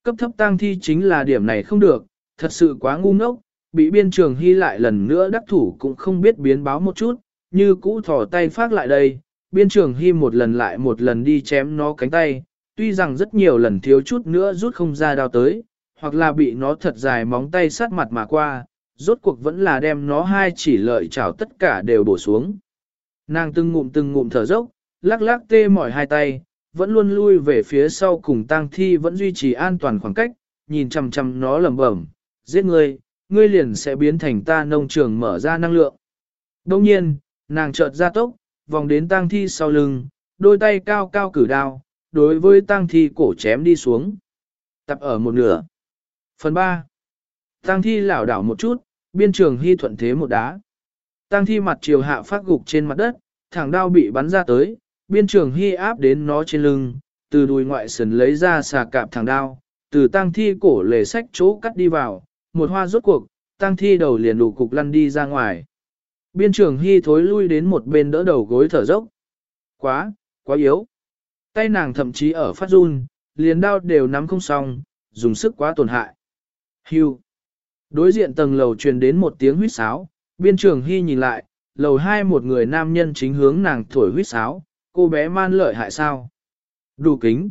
Speaker 1: Cấp thấp tăng thi chính là điểm này không được, thật sự quá ngu ngốc, bị biên trường hy lại lần nữa đắc thủ cũng không biết biến báo một chút, như cũ thò tay phát lại đây, biên trường hy một lần lại một lần đi chém nó cánh tay, tuy rằng rất nhiều lần thiếu chút nữa rút không ra đao tới, hoặc là bị nó thật dài móng tay sát mặt mà qua, rốt cuộc vẫn là đem nó hai chỉ lợi chảo tất cả đều bổ xuống. Nàng từng ngụm từng ngụm thở dốc, lắc lắc tê mỏi hai tay, vẫn luôn lui về phía sau cùng tang thi vẫn duy trì an toàn khoảng cách, nhìn chằm chằm nó lẩm bẩm, giết người ngươi liền sẽ biến thành ta nông trường mở ra năng lượng. Đồng nhiên, nàng chợt ra tốc, vòng đến tang thi sau lưng, đôi tay cao cao cử đao, đối với tang thi cổ chém đi xuống. Tập ở một nửa. Phần 3. Tang thi lảo đảo một chút, biên trường hy thuận thế một đá. Tang thi mặt chiều hạ phát gục trên mặt đất, thẳng đao bị bắn ra tới, biên trường hy áp đến nó trên lưng, từ đùi ngoại sườn lấy ra xà cạp thẳng đao, từ tang thi cổ lề sách chỗ cắt đi vào, một hoa rốt cuộc, tăng thi đầu liền đủ cục lăn đi ra ngoài. Biên trưởng hy thối lui đến một bên đỡ đầu gối thở dốc. Quá, quá yếu. Tay nàng thậm chí ở phát run, liền đao đều nắm không xong, dùng sức quá tổn hại. Hưu. Đối diện tầng lầu truyền đến một tiếng huýt sáo, biên trường hy nhìn lại, lầu hai một người nam nhân chính hướng nàng thổi huýt sáo, cô bé man lợi hại sao? Đủ kính.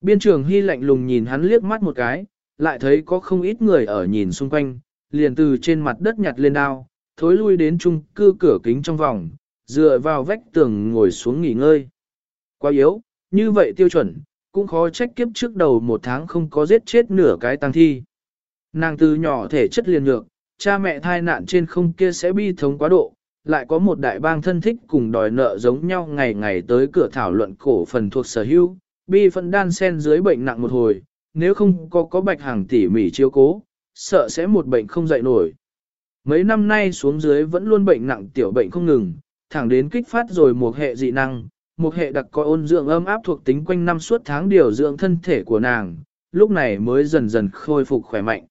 Speaker 1: Biên trường hy lạnh lùng nhìn hắn liếc mắt một cái, lại thấy có không ít người ở nhìn xung quanh, liền từ trên mặt đất nhặt lên đao, thối lui đến chung cư cửa kính trong vòng, dựa vào vách tường ngồi xuống nghỉ ngơi. Quá yếu, như vậy tiêu chuẩn, cũng khó trách kiếp trước đầu một tháng không có giết chết nửa cái tăng thi. Nàng từ nhỏ thể chất liền nhược, cha mẹ thai nạn trên không kia sẽ bi thống quá độ, lại có một đại bang thân thích cùng đòi nợ giống nhau ngày ngày tới cửa thảo luận cổ phần thuộc sở hữu, bi phân đan sen dưới bệnh nặng một hồi, nếu không có có bạch hàng tỉ mỉ chiếu cố, sợ sẽ một bệnh không dậy nổi. Mấy năm nay xuống dưới vẫn luôn bệnh nặng tiểu bệnh không ngừng, thẳng đến kích phát rồi một hệ dị năng, một hệ đặc coi ôn dưỡng âm áp thuộc tính quanh năm suốt tháng điều dưỡng thân thể của nàng, lúc này mới dần dần khôi phục khỏe mạnh.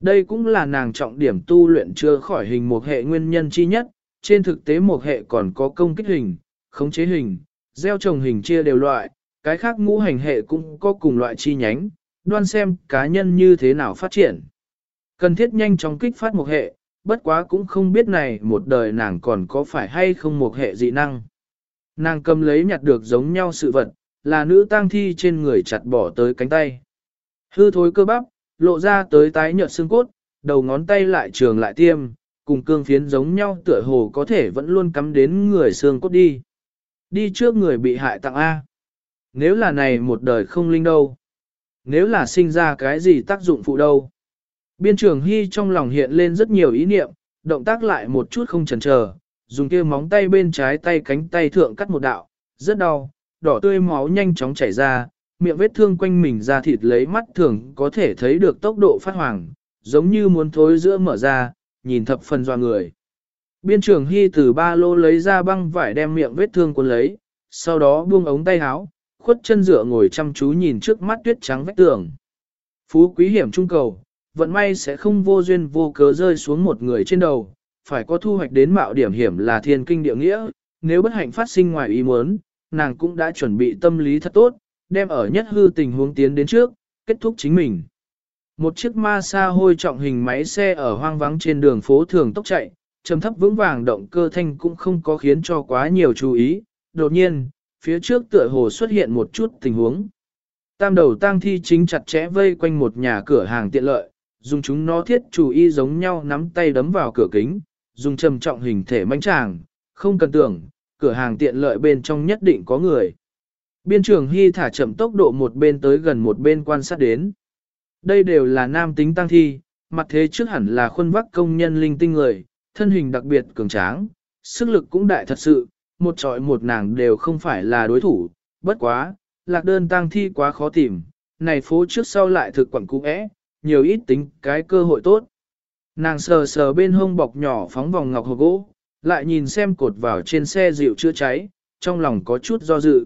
Speaker 1: Đây cũng là nàng trọng điểm tu luyện chưa khỏi hình một hệ nguyên nhân chi nhất, trên thực tế một hệ còn có công kích hình, khống chế hình, gieo trồng hình chia đều loại, cái khác ngũ hành hệ cũng có cùng loại chi nhánh, đoan xem cá nhân như thế nào phát triển. Cần thiết nhanh chóng kích phát một hệ, bất quá cũng không biết này một đời nàng còn có phải hay không một hệ dị năng. Nàng cầm lấy nhặt được giống nhau sự vật, là nữ tang thi trên người chặt bỏ tới cánh tay. Hư thối cơ bắp, lộ ra tới tái nhợt xương cốt, đầu ngón tay lại trường lại tiêm, cùng cương phiến giống nhau tựa hồ có thể vẫn luôn cắm đến người xương cốt đi. Đi trước người bị hại tặng A. Nếu là này một đời không linh đâu. Nếu là sinh ra cái gì tác dụng phụ đâu. Biên trường Hy trong lòng hiện lên rất nhiều ý niệm, động tác lại một chút không chần chờ, dùng kia móng tay bên trái tay cánh tay thượng cắt một đạo, rất đau, đỏ tươi máu nhanh chóng chảy ra, miệng vết thương quanh mình ra thịt lấy mắt thường có thể thấy được tốc độ phát hoàng, giống như muốn thối giữa mở ra, nhìn thập phần doa người. Biên trưởng Hy từ ba lô lấy ra băng vải đem miệng vết thương cuốn lấy, sau đó buông ống tay áo, khuất chân dựa ngồi chăm chú nhìn trước mắt tuyết trắng vách tường. Phú quý hiểm trung cầu, vận may sẽ không vô duyên vô cớ rơi xuống một người trên đầu, phải có thu hoạch đến mạo điểm hiểm là thiên kinh địa nghĩa, nếu bất hạnh phát sinh ngoài ý muốn, nàng cũng đã chuẩn bị tâm lý thật tốt, đem ở nhất hư tình huống tiến đến trước, kết thúc chính mình. Một chiếc ma xa hôi trọng hình máy xe ở hoang vắng trên đường phố thường tốc chạy, trầm thấp vững vàng động cơ thanh cũng không có khiến cho quá nhiều chú ý. Đột nhiên, phía trước tựa hồ xuất hiện một chút tình huống. Tam đầu tang thi chính chặt chẽ vây quanh một nhà cửa hàng tiện lợi, dùng chúng nó thiết chủ y giống nhau nắm tay đấm vào cửa kính, dùng trầm trọng hình thể manh tràng, không cần tưởng, cửa hàng tiện lợi bên trong nhất định có người. Biên trưởng Hy thả chậm tốc độ một bên tới gần một bên quan sát đến. Đây đều là nam tính tăng thi, mặt thế trước hẳn là khuôn vắc công nhân linh tinh người, thân hình đặc biệt cường tráng, sức lực cũng đại thật sự, một trọi một nàng đều không phải là đối thủ, bất quá, lạc đơn tăng thi quá khó tìm, này phố trước sau lại thực quẩn cũ ẽ, nhiều ít tính cái cơ hội tốt. Nàng sờ sờ bên hông bọc nhỏ phóng vòng ngọc hộp gỗ, lại nhìn xem cột vào trên xe dịu chữa cháy, trong lòng có chút do dự.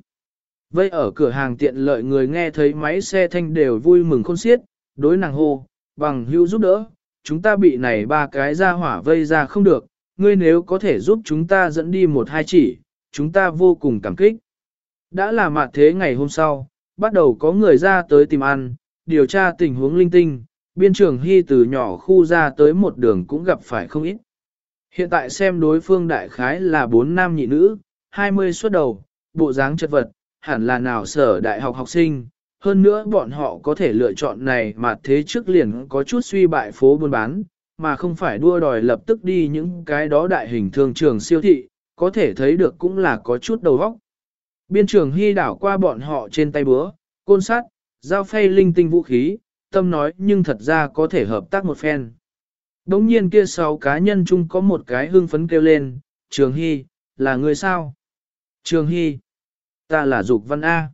Speaker 1: Vây ở cửa hàng tiện lợi người nghe thấy máy xe thanh đều vui mừng khôn xiết, đối nàng hô, bằng hữu giúp đỡ, chúng ta bị này ba cái ra hỏa vây ra không được, ngươi nếu có thể giúp chúng ta dẫn đi một hai chỉ, chúng ta vô cùng cảm kích. Đã là mạt thế ngày hôm sau, bắt đầu có người ra tới tìm ăn, điều tra tình huống linh tinh, biên trường hy từ nhỏ khu ra tới một đường cũng gặp phải không ít. Hiện tại xem đối phương đại khái là bốn nam nhị nữ, 20 xuất đầu, bộ dáng chất vật, hẳn là nào sở đại học học sinh, hơn nữa bọn họ có thể lựa chọn này mà thế trước liền có chút suy bại phố buôn bán, mà không phải đua đòi lập tức đi những cái đó đại hình thương trường siêu thị, có thể thấy được cũng là có chút đầu óc. Biên trường hy đảo qua bọn họ trên tay búa, côn sát, giao phay linh tinh vũ khí, tâm nói nhưng thật ra có thể hợp tác một phen. Đống nhiên kia sáu cá nhân chung có một cái hưng phấn kêu lên, Trường Hy, là người sao? Trường Hy, ta là Dục Văn A.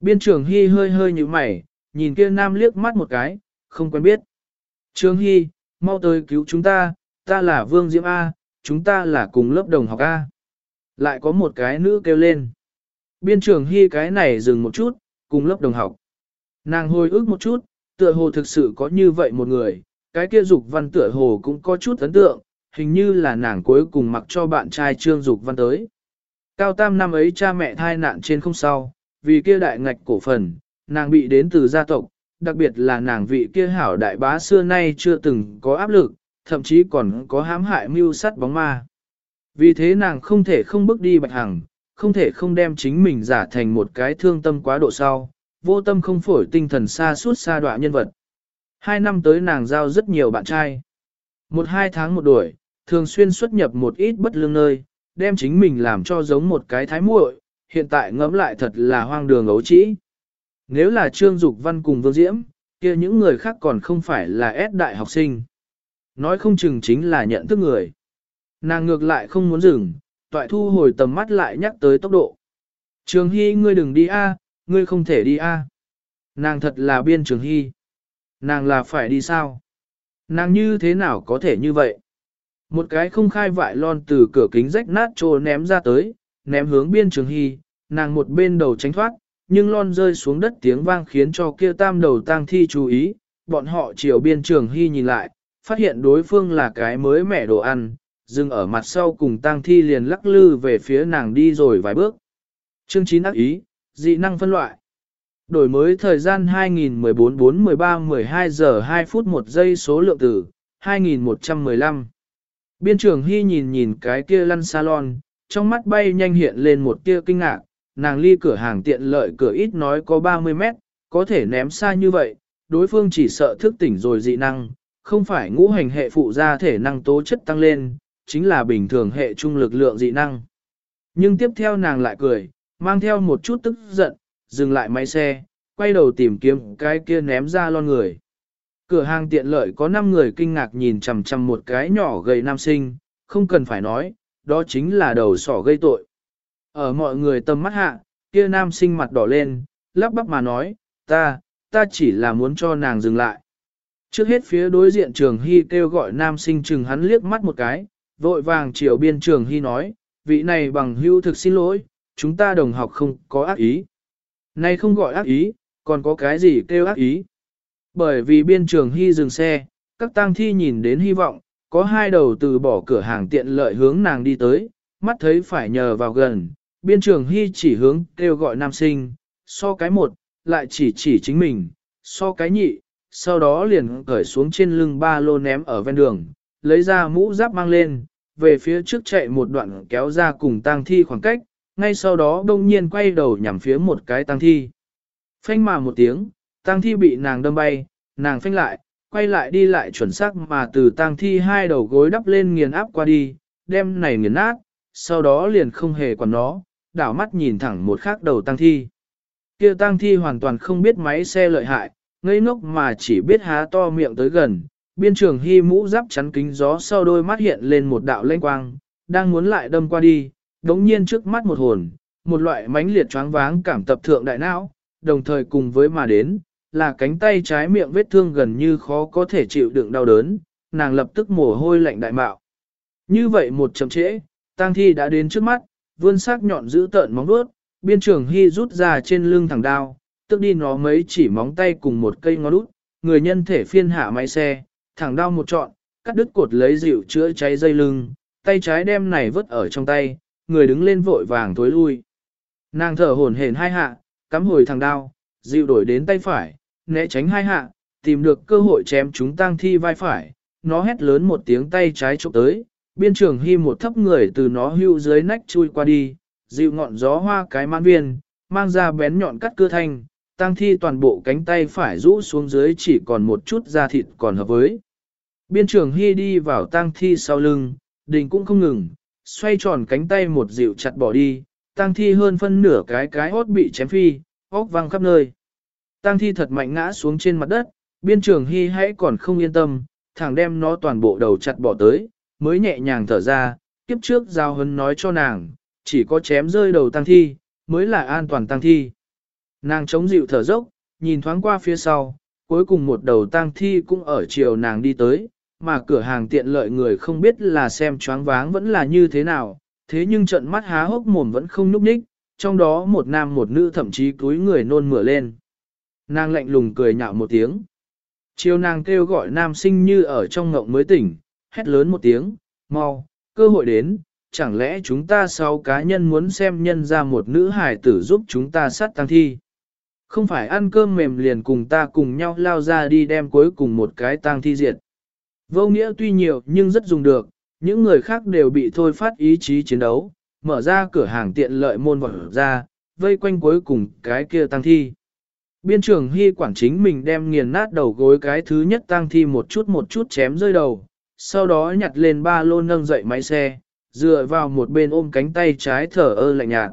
Speaker 1: Biên Trường Hy hơi hơi như mày, nhìn kia nam liếc mắt một cái, không quen biết. Trường Hy, mau tới cứu chúng ta, ta là Vương Diễm A, chúng ta là cùng lớp đồng học A. Lại có một cái nữ kêu lên. Biên Trường Hy cái này dừng một chút, cùng lớp đồng học. Nàng hồi ức một chút, tựa hồ thực sự có như vậy một người, cái kia dục văn tựa hồ cũng có chút ấn tượng, hình như là nàng cuối cùng mặc cho bạn trai trương dục văn tới. Cao tam năm ấy cha mẹ thai nạn trên không sau, vì kia đại ngạch cổ phần, nàng bị đến từ gia tộc, đặc biệt là nàng vị kia hảo đại bá xưa nay chưa từng có áp lực, thậm chí còn có hãm hại mưu sắt bóng ma. Vì thế nàng không thể không bước đi bạch hằng, không thể không đem chính mình giả thành một cái thương tâm quá độ sau, vô tâm không phổi tinh thần xa suốt xa đoạn nhân vật. Hai năm tới nàng giao rất nhiều bạn trai. Một hai tháng một đuổi, thường xuyên xuất nhập một ít bất lương nơi, đem chính mình làm cho giống một cái thái muội, hiện tại ngẫm lại thật là hoang đường ấu trĩ. Nếu là Trương Dục Văn cùng Vương Diễm, kia những người khác còn không phải là ép đại học sinh. Nói không chừng chính là nhận thức người. Nàng ngược lại không muốn dừng, toại thu hồi tầm mắt lại nhắc tới tốc độ. Trường Hy ngươi đừng đi a, ngươi không thể đi a. Nàng thật là biên Trường Hy. Nàng là phải đi sao? Nàng như thế nào có thể như vậy? Một cái không khai vại lon từ cửa kính rách nát trồ ném ra tới, ném hướng biên trường hy, nàng một bên đầu tránh thoát, nhưng lon rơi xuống đất tiếng vang khiến cho kia tam đầu tang thi chú ý, bọn họ chiều biên trường hy nhìn lại, phát hiện đối phương là cái mới mẻ đồ ăn, dừng ở mặt sau cùng tang thi liền lắc lư về phía nàng đi rồi vài bước. Chương 9 ác ý, dị năng phân loại. Đổi mới thời gian 2014-4-13-12 giờ 2 phút 1 giây số lượng tử, 2115. Biên trưởng Hy nhìn nhìn cái kia lăn salon, trong mắt bay nhanh hiện lên một tia kinh ngạc, nàng ly cửa hàng tiện lợi cửa ít nói có 30 mét, có thể ném xa như vậy, đối phương chỉ sợ thức tỉnh rồi dị năng, không phải ngũ hành hệ phụ ra thể năng tố chất tăng lên, chính là bình thường hệ trung lực lượng dị năng. Nhưng tiếp theo nàng lại cười, mang theo một chút tức giận, dừng lại máy xe, quay đầu tìm kiếm cái kia ném ra lon người. Cửa hàng tiện lợi có 5 người kinh ngạc nhìn chằm chằm một cái nhỏ gầy nam sinh, không cần phải nói, đó chính là đầu sỏ gây tội. Ở mọi người tầm mắt hạ, kia nam sinh mặt đỏ lên, lắp bắp mà nói, ta, ta chỉ là muốn cho nàng dừng lại. Trước hết phía đối diện trường hy kêu gọi nam sinh chừng hắn liếc mắt một cái, vội vàng chiều biên trường hy nói, vị này bằng hưu thực xin lỗi, chúng ta đồng học không có ác ý. Này không gọi ác ý, còn có cái gì kêu ác ý. Bởi vì biên trường hy dừng xe, các tang thi nhìn đến hy vọng, có hai đầu từ bỏ cửa hàng tiện lợi hướng nàng đi tới, mắt thấy phải nhờ vào gần, biên trường hy chỉ hướng kêu gọi nam sinh, so cái một, lại chỉ chỉ chính mình, so cái nhị, sau đó liền cởi xuống trên lưng ba lô ném ở ven đường, lấy ra mũ giáp mang lên, về phía trước chạy một đoạn kéo ra cùng tang thi khoảng cách, ngay sau đó đông nhiên quay đầu nhằm phía một cái tang thi. Phanh mà một tiếng, tang thi bị nàng đâm bay, nàng phanh lại, quay lại đi lại chuẩn xác mà từ tang thi hai đầu gối đắp lên nghiền áp qua đi, đem này nghiền nát, sau đó liền không hề quản nó, đảo mắt nhìn thẳng một khác đầu tang thi. Kia tang thi hoàn toàn không biết máy xe lợi hại, ngây ngốc mà chỉ biết há to miệng tới gần, biên trường hy mũ giáp chắn kính gió sau đôi mắt hiện lên một đạo lanh quang, đang muốn lại đâm qua đi, đống nhiên trước mắt một hồn, một loại mãnh liệt choáng váng cảm tập thượng đại não, đồng thời cùng với mà đến, là cánh tay trái miệng vết thương gần như khó có thể chịu đựng đau đớn, nàng lập tức mồ hôi lạnh đại mạo. Như vậy một chậm trễ, tang thi đã đến trước mắt, vươn sắc nhọn giữ tợn móng vuốt, biên trường hy rút ra trên lưng thẳng đao, tức đi nó mấy chỉ móng tay cùng một cây ngón út, người nhân thể phiên hạ máy xe, thẳng đao một trọn, cắt đứt cột lấy dịu chữa cháy dây lưng, tay trái đem này vứt ở trong tay, người đứng lên vội vàng tối lui. Nàng thở hổn hển hai hạ, cắm hồi thằng đao, dịu đổi đến tay phải, né tránh hai hạ, tìm được cơ hội chém chúng tang thi vai phải, nó hét lớn một tiếng tay trái chụp tới, biên trường hy một thấp người từ nó hưu dưới nách chui qua đi, dịu ngọn gió hoa cái man viên, mang ra bén nhọn cắt cưa thanh, tang thi toàn bộ cánh tay phải rũ xuống dưới chỉ còn một chút da thịt còn hợp với. Biên trường hy đi vào tang thi sau lưng, đình cũng không ngừng, xoay tròn cánh tay một dịu chặt bỏ đi, tang thi hơn phân nửa cái cái hốt bị chém phi, óc văng khắp nơi. Tang thi thật mạnh ngã xuống trên mặt đất, biên trường hy hãy còn không yên tâm, thẳng đem nó toàn bộ đầu chặt bỏ tới, mới nhẹ nhàng thở ra, kiếp trước giao hấn nói cho nàng, chỉ có chém rơi đầu tang thi, mới là an toàn tang thi. Nàng chống dịu thở dốc, nhìn thoáng qua phía sau, cuối cùng một đầu tang thi cũng ở chiều nàng đi tới, mà cửa hàng tiện lợi người không biết là xem choáng váng vẫn là như thế nào, thế nhưng trận mắt há hốc mồm vẫn không núp ních, trong đó một nam một nữ thậm chí túi người nôn mửa lên. Nàng lạnh lùng cười nhạo một tiếng. Chiều nàng kêu gọi nam sinh như ở trong ngộng mới tỉnh, hét lớn một tiếng, mau, cơ hội đến, chẳng lẽ chúng ta sau cá nhân muốn xem nhân ra một nữ hài tử giúp chúng ta sát tăng thi. Không phải ăn cơm mềm liền cùng ta cùng nhau lao ra đi đem cuối cùng một cái tang thi diệt. Vô nghĩa tuy nhiều nhưng rất dùng được, những người khác đều bị thôi phát ý chí chiến đấu, mở ra cửa hàng tiện lợi môn vật ra, vây quanh cuối cùng cái kia tăng thi. Biên trưởng hy quản chính mình đem nghiền nát đầu gối cái thứ nhất tăng thi một chút một chút chém rơi đầu, sau đó nhặt lên ba lô nâng dậy máy xe, dựa vào một bên ôm cánh tay trái thở ơ lạnh nhạt.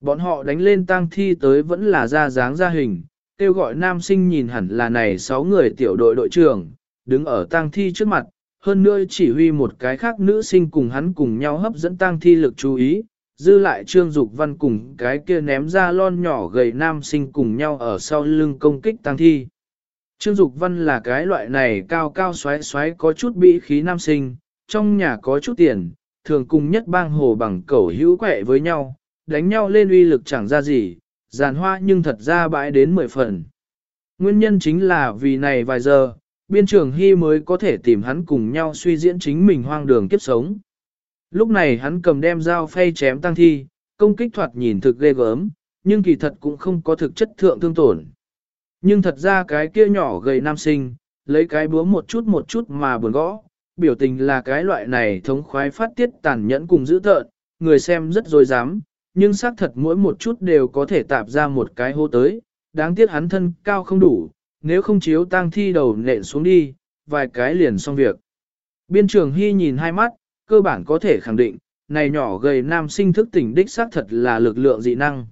Speaker 1: Bọn họ đánh lên tang thi tới vẫn là ra dáng ra hình, kêu gọi nam sinh nhìn hẳn là này 6 người tiểu đội đội trưởng, đứng ở tang thi trước mặt, hơn nữa chỉ huy một cái khác nữ sinh cùng hắn cùng nhau hấp dẫn tang thi lực chú ý, dư lại trương dục văn cùng cái kia ném ra lon nhỏ gầy nam sinh cùng nhau ở sau lưng công kích tang thi. Trương Dục Văn là cái loại này cao cao xoáy xoáy có chút bị khí nam sinh, trong nhà có chút tiền, thường cùng nhất bang hồ bằng cẩu hữu quẹ với nhau, đánh nhau lên uy lực chẳng ra gì, giàn hoa nhưng thật ra bãi đến 10 phần. Nguyên nhân chính là vì này vài giờ, biên trưởng Hy mới có thể tìm hắn cùng nhau suy diễn chính mình hoang đường kiếp sống. Lúc này hắn cầm đem dao phay chém tăng thi, công kích thoạt nhìn thực ghê gớm, nhưng kỳ thật cũng không có thực chất thượng thương tổn. Nhưng thật ra cái kia nhỏ gầy nam sinh, lấy cái búa một chút một chút mà buồn gõ, biểu tình là cái loại này thống khoái phát tiết tàn nhẫn cùng dữ tợn, người xem rất dối dám, nhưng xác thật mỗi một chút đều có thể tạp ra một cái hô tới, đáng tiếc hắn thân cao không đủ, nếu không chiếu tang thi đầu nện xuống đi, vài cái liền xong việc. Biên trường Hy nhìn hai mắt, cơ bản có thể khẳng định, này nhỏ gầy nam sinh thức tỉnh đích xác thật là lực lượng dị năng.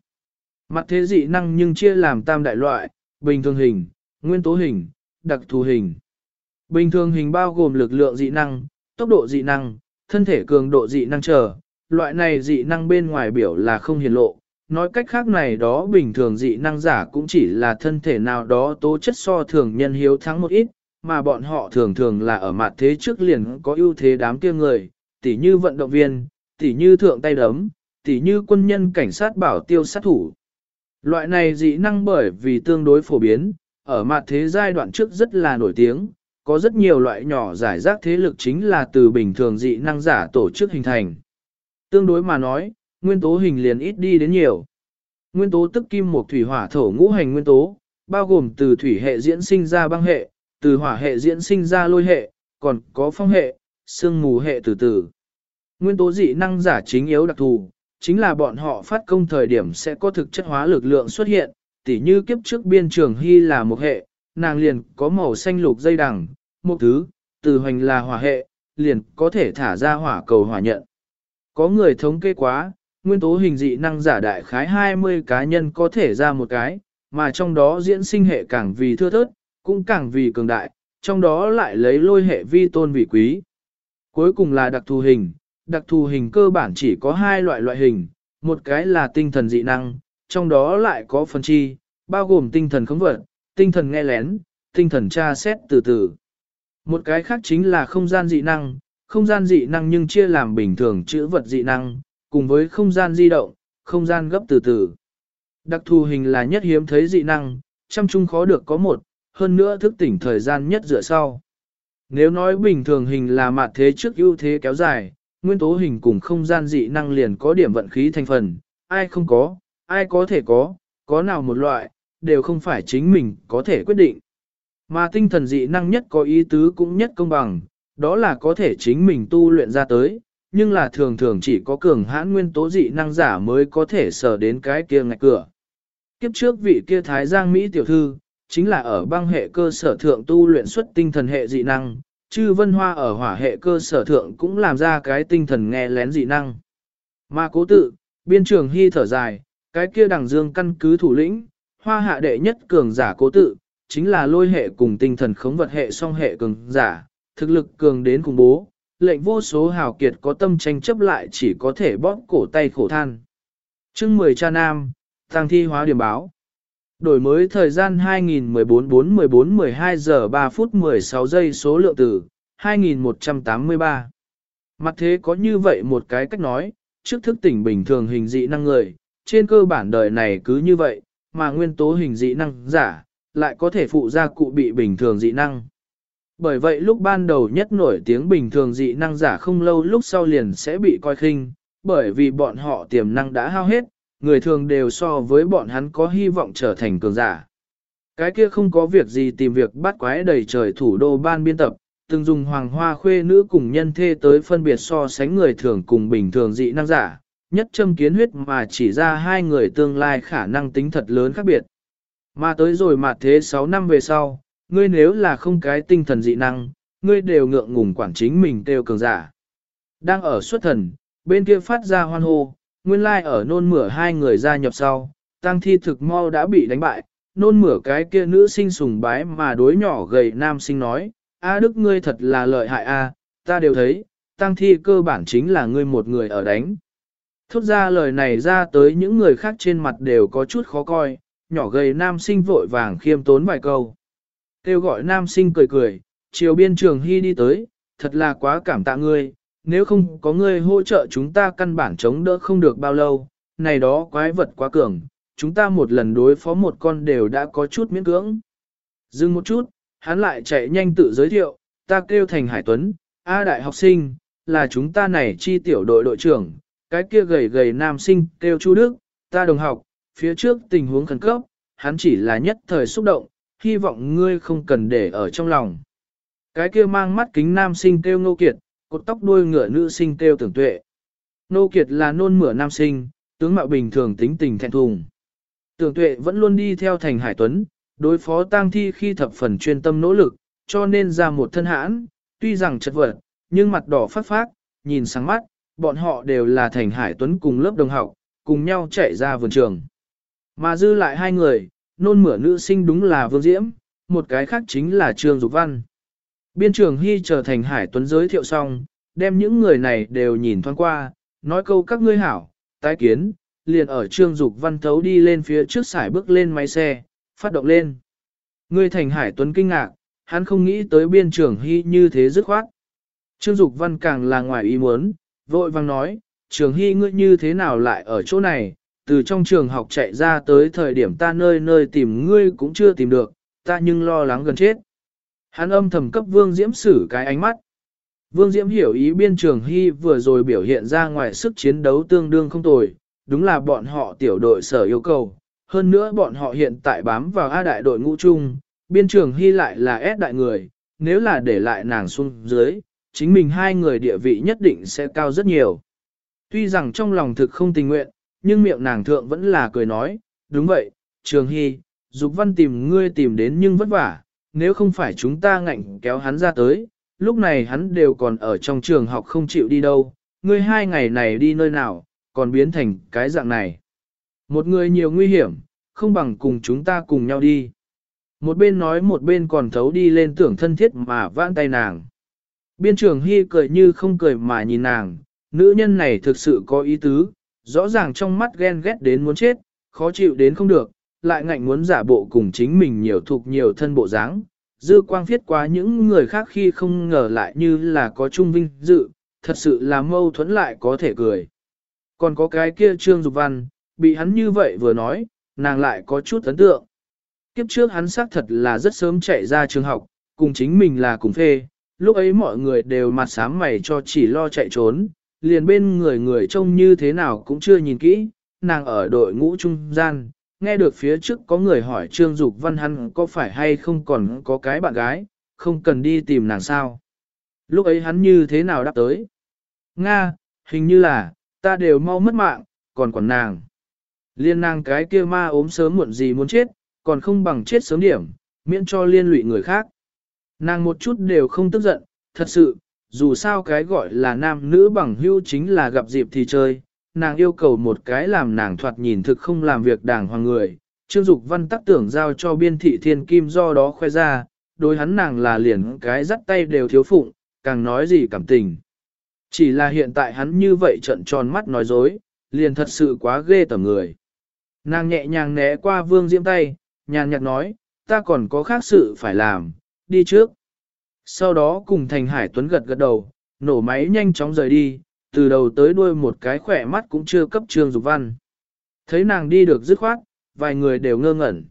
Speaker 1: Mặt thế dị năng nhưng chia làm tam đại loại, bình thường hình, nguyên tố hình, đặc thù hình. Bình thường hình bao gồm lực lượng dị năng, tốc độ dị năng, thân thể cường độ dị năng trở, loại này dị năng bên ngoài biểu là không hiển lộ. Nói cách khác này đó bình thường dị năng giả cũng chỉ là thân thể nào đó tố chất so thường nhân hiếu thắng một ít, mà bọn họ thường thường là ở mặt thế trước liền có ưu thế đám kia người, tỉ như vận động viên, tỉ như thượng tay đấm, tỉ như quân nhân cảnh sát bảo tiêu sát thủ. Loại này dị năng bởi vì tương đối phổ biến, ở mặt thế giai đoạn trước rất là nổi tiếng, có rất nhiều loại nhỏ giải rác thế lực chính là từ bình thường dị năng giả tổ chức hình thành. Tương đối mà nói, nguyên tố hình liền ít đi đến nhiều. Nguyên tố tức kim một thủy hỏa thổ ngũ hành nguyên tố, bao gồm từ thủy hệ diễn sinh ra băng hệ, từ hỏa hệ diễn sinh ra lôi hệ, còn có phong hệ, sương mù hệ từ từ. Nguyên tố dị năng giả chính yếu đặc thù, chính là bọn họ phát công thời điểm sẽ có thực chất hóa lực lượng xuất hiện, tỉ như kiếp trước biên trường hy là một hệ, nàng liền có màu xanh lục dây đằng, một thứ, từ hoành là hỏa hệ, liền có thể thả ra hỏa cầu hỏa nhận. Có người thống kê quá, nguyên tố hình dị năng giả đại khái 20 cá nhân có thể ra một cái, mà trong đó diễn sinh hệ càng vì thưa thớt, cũng càng vì cường đại, trong đó lại lấy lôi hệ vi tôn vị quý. Cuối cùng là đặc thù hình, đặc thù hình cơ bản chỉ có hai loại loại hình, một cái là tinh thần dị năng, trong đó lại có phần chi, bao gồm tinh thần khống vật, tinh thần nghe lén, tinh thần tra xét từ từ. Một cái khác chính là không gian dị năng, không gian dị năng nhưng chia làm bình thường chữ vật dị năng, cùng với không gian di động, không gian gấp từ từ. Đặc thù hình là nhất hiếm thấy dị năng, chăm chung khó được có một, hơn nữa thức tỉnh thời gian nhất dựa sau. Nếu nói bình thường hình là mặt thế trước ưu thế kéo dài, nguyên tố hình cùng không gian dị năng liền có điểm vận khí thành phần, ai không có, ai có thể có, có nào một loại, đều không phải chính mình có thể quyết định. Mà tinh thần dị năng nhất có ý tứ cũng nhất công bằng, đó là có thể chính mình tu luyện ra tới, nhưng là thường thường chỉ có cường hãn nguyên tố dị năng giả mới có thể sở đến cái kia ngạch cửa. Kiếp trước vị kia Thái Giang Mỹ tiểu thư, chính là ở băng hệ cơ sở thượng tu luyện xuất tinh thần hệ dị năng, chư vân hoa ở hỏa hệ cơ sở thượng cũng làm ra cái tinh thần nghe lén dị năng. Mà cố tự, biên trường hy thở dài, cái kia đằng dương căn cứ thủ lĩnh, hoa hạ đệ nhất cường giả cố tự, chính là lôi hệ cùng tinh thần khống vật hệ song hệ cường giả, thực lực cường đến cùng bố, lệnh vô số hào kiệt có tâm tranh chấp lại chỉ có thể bóp cổ tay khổ than. chương 10 cha nam, tăng thi hóa điểm báo. Đổi mới thời gian 2014-4-14-12 giờ 3 phút 16 giây số lượng từ 2183. Mặt thế có như vậy một cái cách nói, trước thức tỉnh bình thường hình dị năng người, trên cơ bản đời này cứ như vậy, mà nguyên tố hình dị năng giả, lại có thể phụ ra cụ bị bình thường dị năng. Bởi vậy lúc ban đầu nhất nổi tiếng bình thường dị năng giả không lâu lúc sau liền sẽ bị coi khinh, bởi vì bọn họ tiềm năng đã hao hết, người thường đều so với bọn hắn có hy vọng trở thành cường giả. Cái kia không có việc gì tìm việc bắt quái đầy trời thủ đô ban biên tập, từng dùng hoàng hoa khuê nữ cùng nhân thê tới phân biệt so sánh người thường cùng bình thường dị năng giả, nhất châm kiến huyết mà chỉ ra hai người tương lai khả năng tính thật lớn khác biệt. Mà tới rồi mà thế 6 năm về sau, ngươi nếu là không cái tinh thần dị năng, ngươi đều ngượng ngùng quản chính mình đều cường giả. Đang ở xuất thần, bên kia phát ra hoan hô, nguyên lai like ở nôn mửa hai người gia nhập sau, tăng thi thực mau đã bị đánh bại, nôn mửa cái kia nữ sinh sùng bái mà đối nhỏ gầy nam sinh nói, A Đức ngươi thật là lợi hại a, ta đều thấy, tăng thi cơ bản chính là ngươi một người ở đánh. Thốt ra lời này ra tới những người khác trên mặt đều có chút khó coi, nhỏ gầy nam sinh vội vàng khiêm tốn vài câu. Kêu gọi nam sinh cười cười, chiều biên trường hy đi tới, thật là quá cảm tạ ngươi, nếu không có ngươi hỗ trợ chúng ta căn bản chống đỡ không được bao lâu, này đó quái vật quá cường, chúng ta một lần đối phó một con đều đã có chút miễn cưỡng. Dừng một chút, hắn lại chạy nhanh tự giới thiệu, ta kêu thành Hải Tuấn, A đại học sinh, là chúng ta này chi tiểu đội đội trưởng, cái kia gầy gầy nam sinh kêu Chu Đức, ta đồng học, phía trước tình huống khẩn cấp, hắn chỉ là nhất thời xúc động, hy vọng ngươi không cần để ở trong lòng. Cái kia mang mắt kính nam sinh kêu Ngô Kiệt, cột tóc đuôi ngựa nữ sinh kêu tưởng tuệ. Ngô Kiệt là nôn mửa nam sinh, tướng mạo bình thường tính tình thẹn thùng. Tưởng tuệ vẫn luôn đi theo thành Hải Tuấn, đối phó tang thi khi thập phần chuyên tâm nỗ lực, cho nên ra một thân hãn, tuy rằng chật vật, nhưng mặt đỏ phát phát, nhìn sáng mắt, bọn họ đều là thành hải tuấn cùng lớp đồng học, cùng nhau chạy ra vườn trường. Mà dư lại hai người, nôn mửa nữ sinh đúng là Vương Diễm, một cái khác chính là Trương Dục Văn. Biên trường Hy trở thành hải tuấn giới thiệu xong, đem những người này đều nhìn thoáng qua, nói câu các ngươi hảo, tái kiến, liền ở Trương Dục Văn thấu đi lên phía trước sải bước lên máy xe, phát động lên. người thành hải tuấn kinh ngạc, hắn không nghĩ tới biên trường Hy như thế dứt khoát. Trương Dục Văn càng là ngoài ý muốn, vội vang nói, trường hy ngươi như thế nào lại ở chỗ này, từ trong trường học chạy ra tới thời điểm ta nơi nơi tìm ngươi cũng chưa tìm được, ta nhưng lo lắng gần chết. Hắn âm thầm cấp Vương Diễm xử cái ánh mắt. Vương Diễm hiểu ý biên trường hy vừa rồi biểu hiện ra ngoài sức chiến đấu tương đương không tồi, đúng là bọn họ tiểu đội sở yêu cầu. Hơn nữa bọn họ hiện tại bám vào A đại đội ngũ chung, biên trường hy lại là S đại người, nếu là để lại nàng xuống dưới, chính mình hai người địa vị nhất định sẽ cao rất nhiều. Tuy rằng trong lòng thực không tình nguyện, nhưng miệng nàng thượng vẫn là cười nói, đúng vậy, Trường Hy, Dục Văn tìm ngươi tìm đến nhưng vất vả, nếu không phải chúng ta ngạnh kéo hắn ra tới, lúc này hắn đều còn ở trong trường học không chịu đi đâu, ngươi hai ngày này đi nơi nào, còn biến thành cái dạng này. Một người nhiều nguy hiểm, không bằng cùng chúng ta cùng nhau đi. Một bên nói một bên còn thấu đi lên tưởng thân thiết mà vãn tay nàng. Biên trường Hy cười như không cười mà nhìn nàng, nữ nhân này thực sự có ý tứ, rõ ràng trong mắt ghen ghét đến muốn chết, khó chịu đến không được, lại ngạnh muốn giả bộ cùng chính mình nhiều thuộc nhiều thân bộ dáng. Dư quang viết qua những người khác khi không ngờ lại như là có trung vinh dự, thật sự là mâu thuẫn lại có thể cười. Còn có cái kia Trương Dục Văn, bị hắn như vậy vừa nói, nàng lại có chút ấn tượng. Kiếp trước hắn xác thật là rất sớm chạy ra trường học, cùng chính mình là cùng phê, lúc ấy mọi người đều mặt sám mày cho chỉ lo chạy trốn, liền bên người người trông như thế nào cũng chưa nhìn kỹ, nàng ở đội ngũ trung gian, nghe được phía trước có người hỏi Trương Dục Văn hắn có phải hay không còn có cái bạn gái, không cần đi tìm nàng sao. Lúc ấy hắn như thế nào đáp tới? Nga, hình như là, ta đều mau mất mạng, còn còn nàng. Liên nàng cái kia ma ốm sớm muộn gì muốn chết, còn không bằng chết sớm điểm, miễn cho liên lụy người khác. Nàng một chút đều không tức giận, thật sự, dù sao cái gọi là nam nữ bằng hữu chính là gặp dịp thì chơi, nàng yêu cầu một cái làm nàng thoạt nhìn thực không làm việc đàng hoàng người. Trương Dục Văn tắc tưởng giao cho biên thị thiên kim do đó khoe ra, đối hắn nàng là liền cái dắt tay đều thiếu phụng, càng nói gì cảm tình. Chỉ là hiện tại hắn như vậy trận tròn mắt nói dối, liền thật sự quá ghê tởm người. Nàng nhẹ nhàng né qua vương diễm tay, nhàn nhạt nói, ta còn có khác sự phải làm, đi trước. Sau đó cùng Thành Hải Tuấn gật gật đầu, nổ máy nhanh chóng rời đi, từ đầu tới đuôi một cái khỏe mắt cũng chưa cấp Trương Dục Văn. Thấy nàng đi được dứt khoát, vài người đều ngơ ngẩn.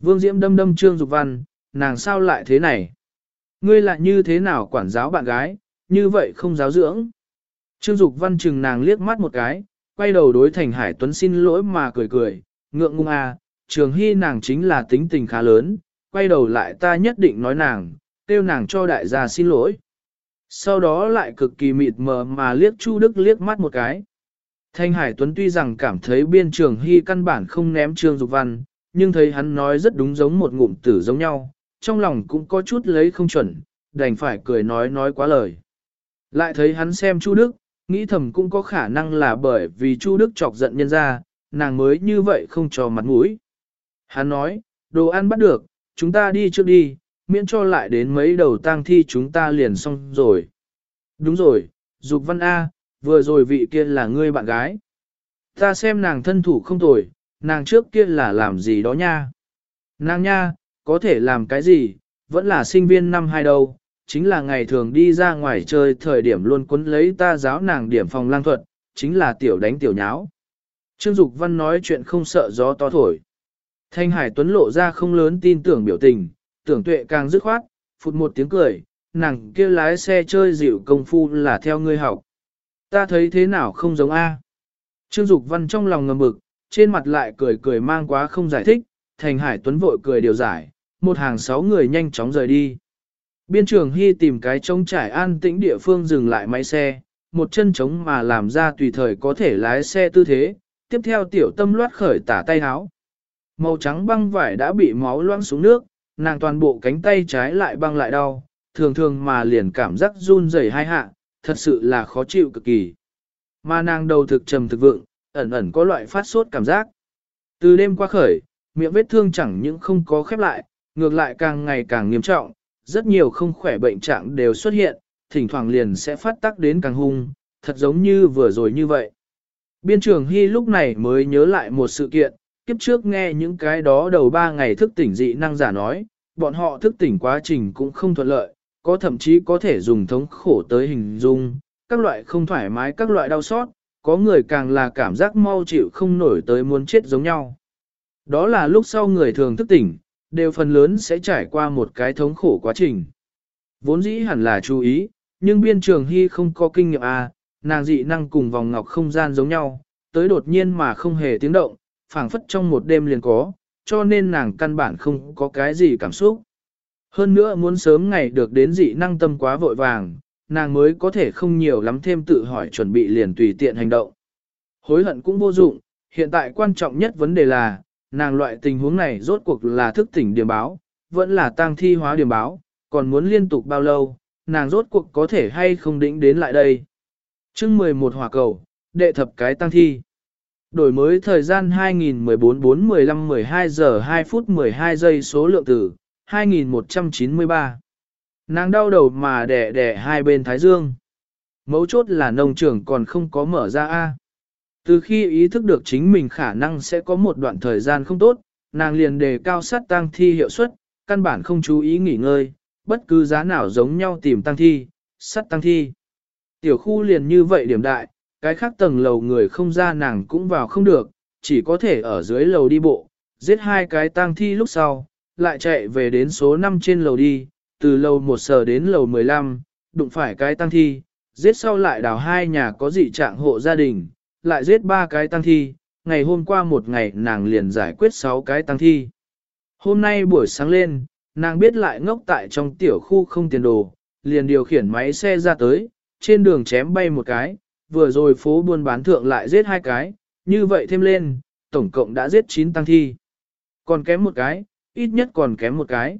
Speaker 1: Vương Diễm đâm đâm Trương Dục Văn, nàng sao lại thế này? Ngươi lại như thế nào quản giáo bạn gái, như vậy không giáo dưỡng? Trương Dục Văn chừng nàng liếc mắt một cái, quay đầu đối Thành Hải Tuấn xin lỗi mà cười cười, ngượng ngung à, trường hy nàng chính là tính tình khá lớn, quay đầu lại ta nhất định nói nàng, kêu nàng cho đại gia xin lỗi. Sau đó lại cực kỳ mịt mờ mà liếc Chu Đức liếc mắt một cái. Thanh Hải Tuấn tuy rằng cảm thấy biên trường hy căn bản không ném trương dục văn, nhưng thấy hắn nói rất đúng giống một ngụm tử giống nhau, trong lòng cũng có chút lấy không chuẩn, đành phải cười nói nói quá lời. Lại thấy hắn xem Chu Đức, nghĩ thầm cũng có khả năng là bởi vì Chu Đức chọc giận nhân ra, nàng mới như vậy không cho mặt mũi. Hắn nói, đồ ăn bắt được, chúng ta đi trước đi, miễn cho lại đến mấy đầu tang thi chúng ta liền xong rồi. Đúng rồi, Dục Văn A, vừa rồi vị kia là ngươi bạn gái. Ta xem nàng thân thủ không tồi, nàng trước kia là làm gì đó nha. Nàng nha, có thể làm cái gì, vẫn là sinh viên năm hai đâu, chính là ngày thường đi ra ngoài chơi thời điểm luôn quấn lấy ta giáo nàng điểm phòng lang thuật, chính là tiểu đánh tiểu nháo. Trương Dục Văn nói chuyện không sợ gió to thổi. Thanh Hải Tuấn lộ ra không lớn tin tưởng biểu tình, tưởng tuệ càng dứt khoát, phụt một tiếng cười, nàng kia lái xe chơi dịu công phu là theo ngươi học. Ta thấy thế nào không giống A. Trương Dục Văn trong lòng ngầm bực, trên mặt lại cười cười mang quá không giải thích, Thành Hải Tuấn vội cười điều giải, một hàng sáu người nhanh chóng rời đi. Biên trường Hy tìm cái trống trải an tĩnh địa phương dừng lại máy xe, một chân trống mà làm ra tùy thời có thể lái xe tư thế, tiếp theo tiểu tâm loát khởi tả tay háo. Màu trắng băng vải đã bị máu loãng xuống nước, nàng toàn bộ cánh tay trái lại băng lại đau, thường thường mà liền cảm giác run rẩy hai hạ, thật sự là khó chịu cực kỳ. Mà nàng đầu thực trầm thực vượng, ẩn ẩn có loại phát sốt cảm giác. Từ đêm qua khởi, miệng vết thương chẳng những không có khép lại, ngược lại càng ngày càng nghiêm trọng, rất nhiều không khỏe bệnh trạng đều xuất hiện, thỉnh thoảng liền sẽ phát tác đến càng hung, thật giống như vừa rồi như vậy. Biên trưởng Hy lúc này mới nhớ lại một sự kiện, kiếp trước nghe những cái đó đầu ba ngày thức tỉnh dị năng giả nói, bọn họ thức tỉnh quá trình cũng không thuận lợi, có thậm chí có thể dùng thống khổ tới hình dung, các loại không thoải mái các loại đau xót, có người càng là cảm giác mau chịu không nổi tới muốn chết giống nhau. Đó là lúc sau người thường thức tỉnh, đều phần lớn sẽ trải qua một cái thống khổ quá trình. Vốn dĩ hẳn là chú ý, nhưng biên trường hy không có kinh nghiệm à, nàng dị năng cùng vòng ngọc không gian giống nhau, tới đột nhiên mà không hề tiếng động, phảng phất trong một đêm liền có, cho nên nàng căn bản không có cái gì cảm xúc. Hơn nữa muốn sớm ngày được đến dị năng tâm quá vội vàng, nàng mới có thể không nhiều lắm thêm tự hỏi chuẩn bị liền tùy tiện hành động. Hối hận cũng vô dụng, hiện tại quan trọng nhất vấn đề là, nàng loại tình huống này rốt cuộc là thức tỉnh điểm báo, vẫn là tang thi hóa điểm báo, còn muốn liên tục bao lâu, nàng rốt cuộc có thể hay không đĩnh đến lại đây. chương 11 hỏa cầu, đệ thập cái tăng thi. Đổi mới thời gian 2014-4-15-12 giờ 2 phút 12 giây số lượng tử, 2193. Nàng đau đầu mà đẻ đẻ hai bên thái dương. Mấu chốt là nông trường còn không có mở ra A. Từ khi ý thức được chính mình khả năng sẽ có một đoạn thời gian không tốt, nàng liền đề cao sát tăng thi hiệu suất, căn bản không chú ý nghỉ ngơi, bất cứ giá nào giống nhau tìm tăng thi, sát tăng thi. Tiểu khu liền như vậy điểm đại, cái khác tầng lầu người không ra nàng cũng vào không được, chỉ có thể ở dưới lầu đi bộ, giết hai cái tang thi lúc sau, lại chạy về đến số 5 trên lầu đi, từ lầu 1 sở đến lầu 15, đụng phải cái tang thi, giết sau lại đào hai nhà có dị trạng hộ gia đình, lại giết ba cái tang thi, ngày hôm qua một ngày nàng liền giải quyết 6 cái tang thi. Hôm nay buổi sáng lên, nàng biết lại ngốc tại trong tiểu khu không tiền đồ, liền điều khiển máy xe ra tới, trên đường chém bay một cái, vừa rồi phố buôn bán thượng lại giết hai cái, như vậy thêm lên, tổng cộng đã giết 9 tăng thi. Còn kém một cái, ít nhất còn kém một cái.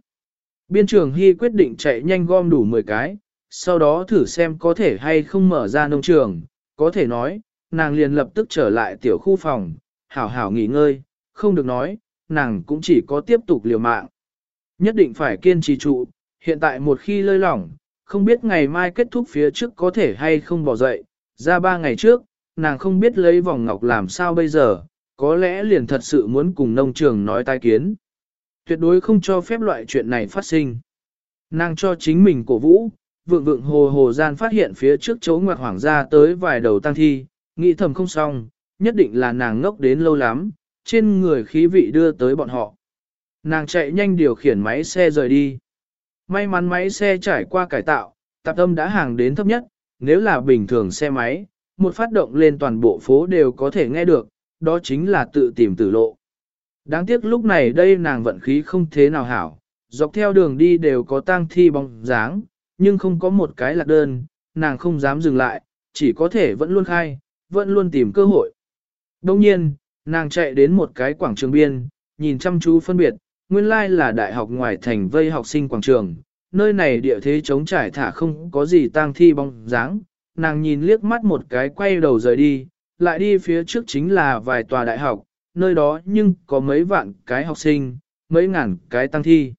Speaker 1: Biên trường Hy quyết định chạy nhanh gom đủ 10 cái, sau đó thử xem có thể hay không mở ra nông trường, có thể nói, nàng liền lập tức trở lại tiểu khu phòng, hảo hảo nghỉ ngơi, không được nói, nàng cũng chỉ có tiếp tục liều mạng. Nhất định phải kiên trì trụ, hiện tại một khi lơi lỏng, không biết ngày mai kết thúc phía trước có thể hay không bỏ dậy, ra ba ngày trước, nàng không biết lấy vòng ngọc làm sao bây giờ, có lẽ liền thật sự muốn cùng nông trường nói tai kiến. Tuyệt đối không cho phép loại chuyện này phát sinh. Nàng cho chính mình cổ vũ, vượng vượng hồ hồ gian phát hiện phía trước chỗ ngoặt hoảng ra tới vài đầu tăng thi, nghĩ thầm không xong, nhất định là nàng ngốc đến lâu lắm, trên người khí vị đưa tới bọn họ. Nàng chạy nhanh điều khiển máy xe rời đi. May mắn máy xe trải qua cải tạo, tạp âm đã hàng đến thấp nhất, nếu là bình thường xe máy, một phát động lên toàn bộ phố đều có thể nghe được, đó chính là tự tìm tử lộ. Đáng tiếc lúc này đây nàng vận khí không thế nào hảo, dọc theo đường đi đều có tang thi bóng dáng, nhưng không có một cái lạc đơn, nàng không dám dừng lại, chỉ có thể vẫn luôn khai, vẫn luôn tìm cơ hội. Đồng nhiên, nàng chạy đến một cái quảng trường biên, nhìn chăm chú phân biệt, nguyên lai là đại học ngoài thành vây học sinh quảng trường, nơi này địa thế trống trải thả không có gì tang thi bóng dáng, nàng nhìn liếc mắt một cái quay đầu rời đi, lại đi phía trước chính là vài tòa đại học, nơi đó nhưng có mấy vạn cái học sinh, mấy ngàn cái tăng thi.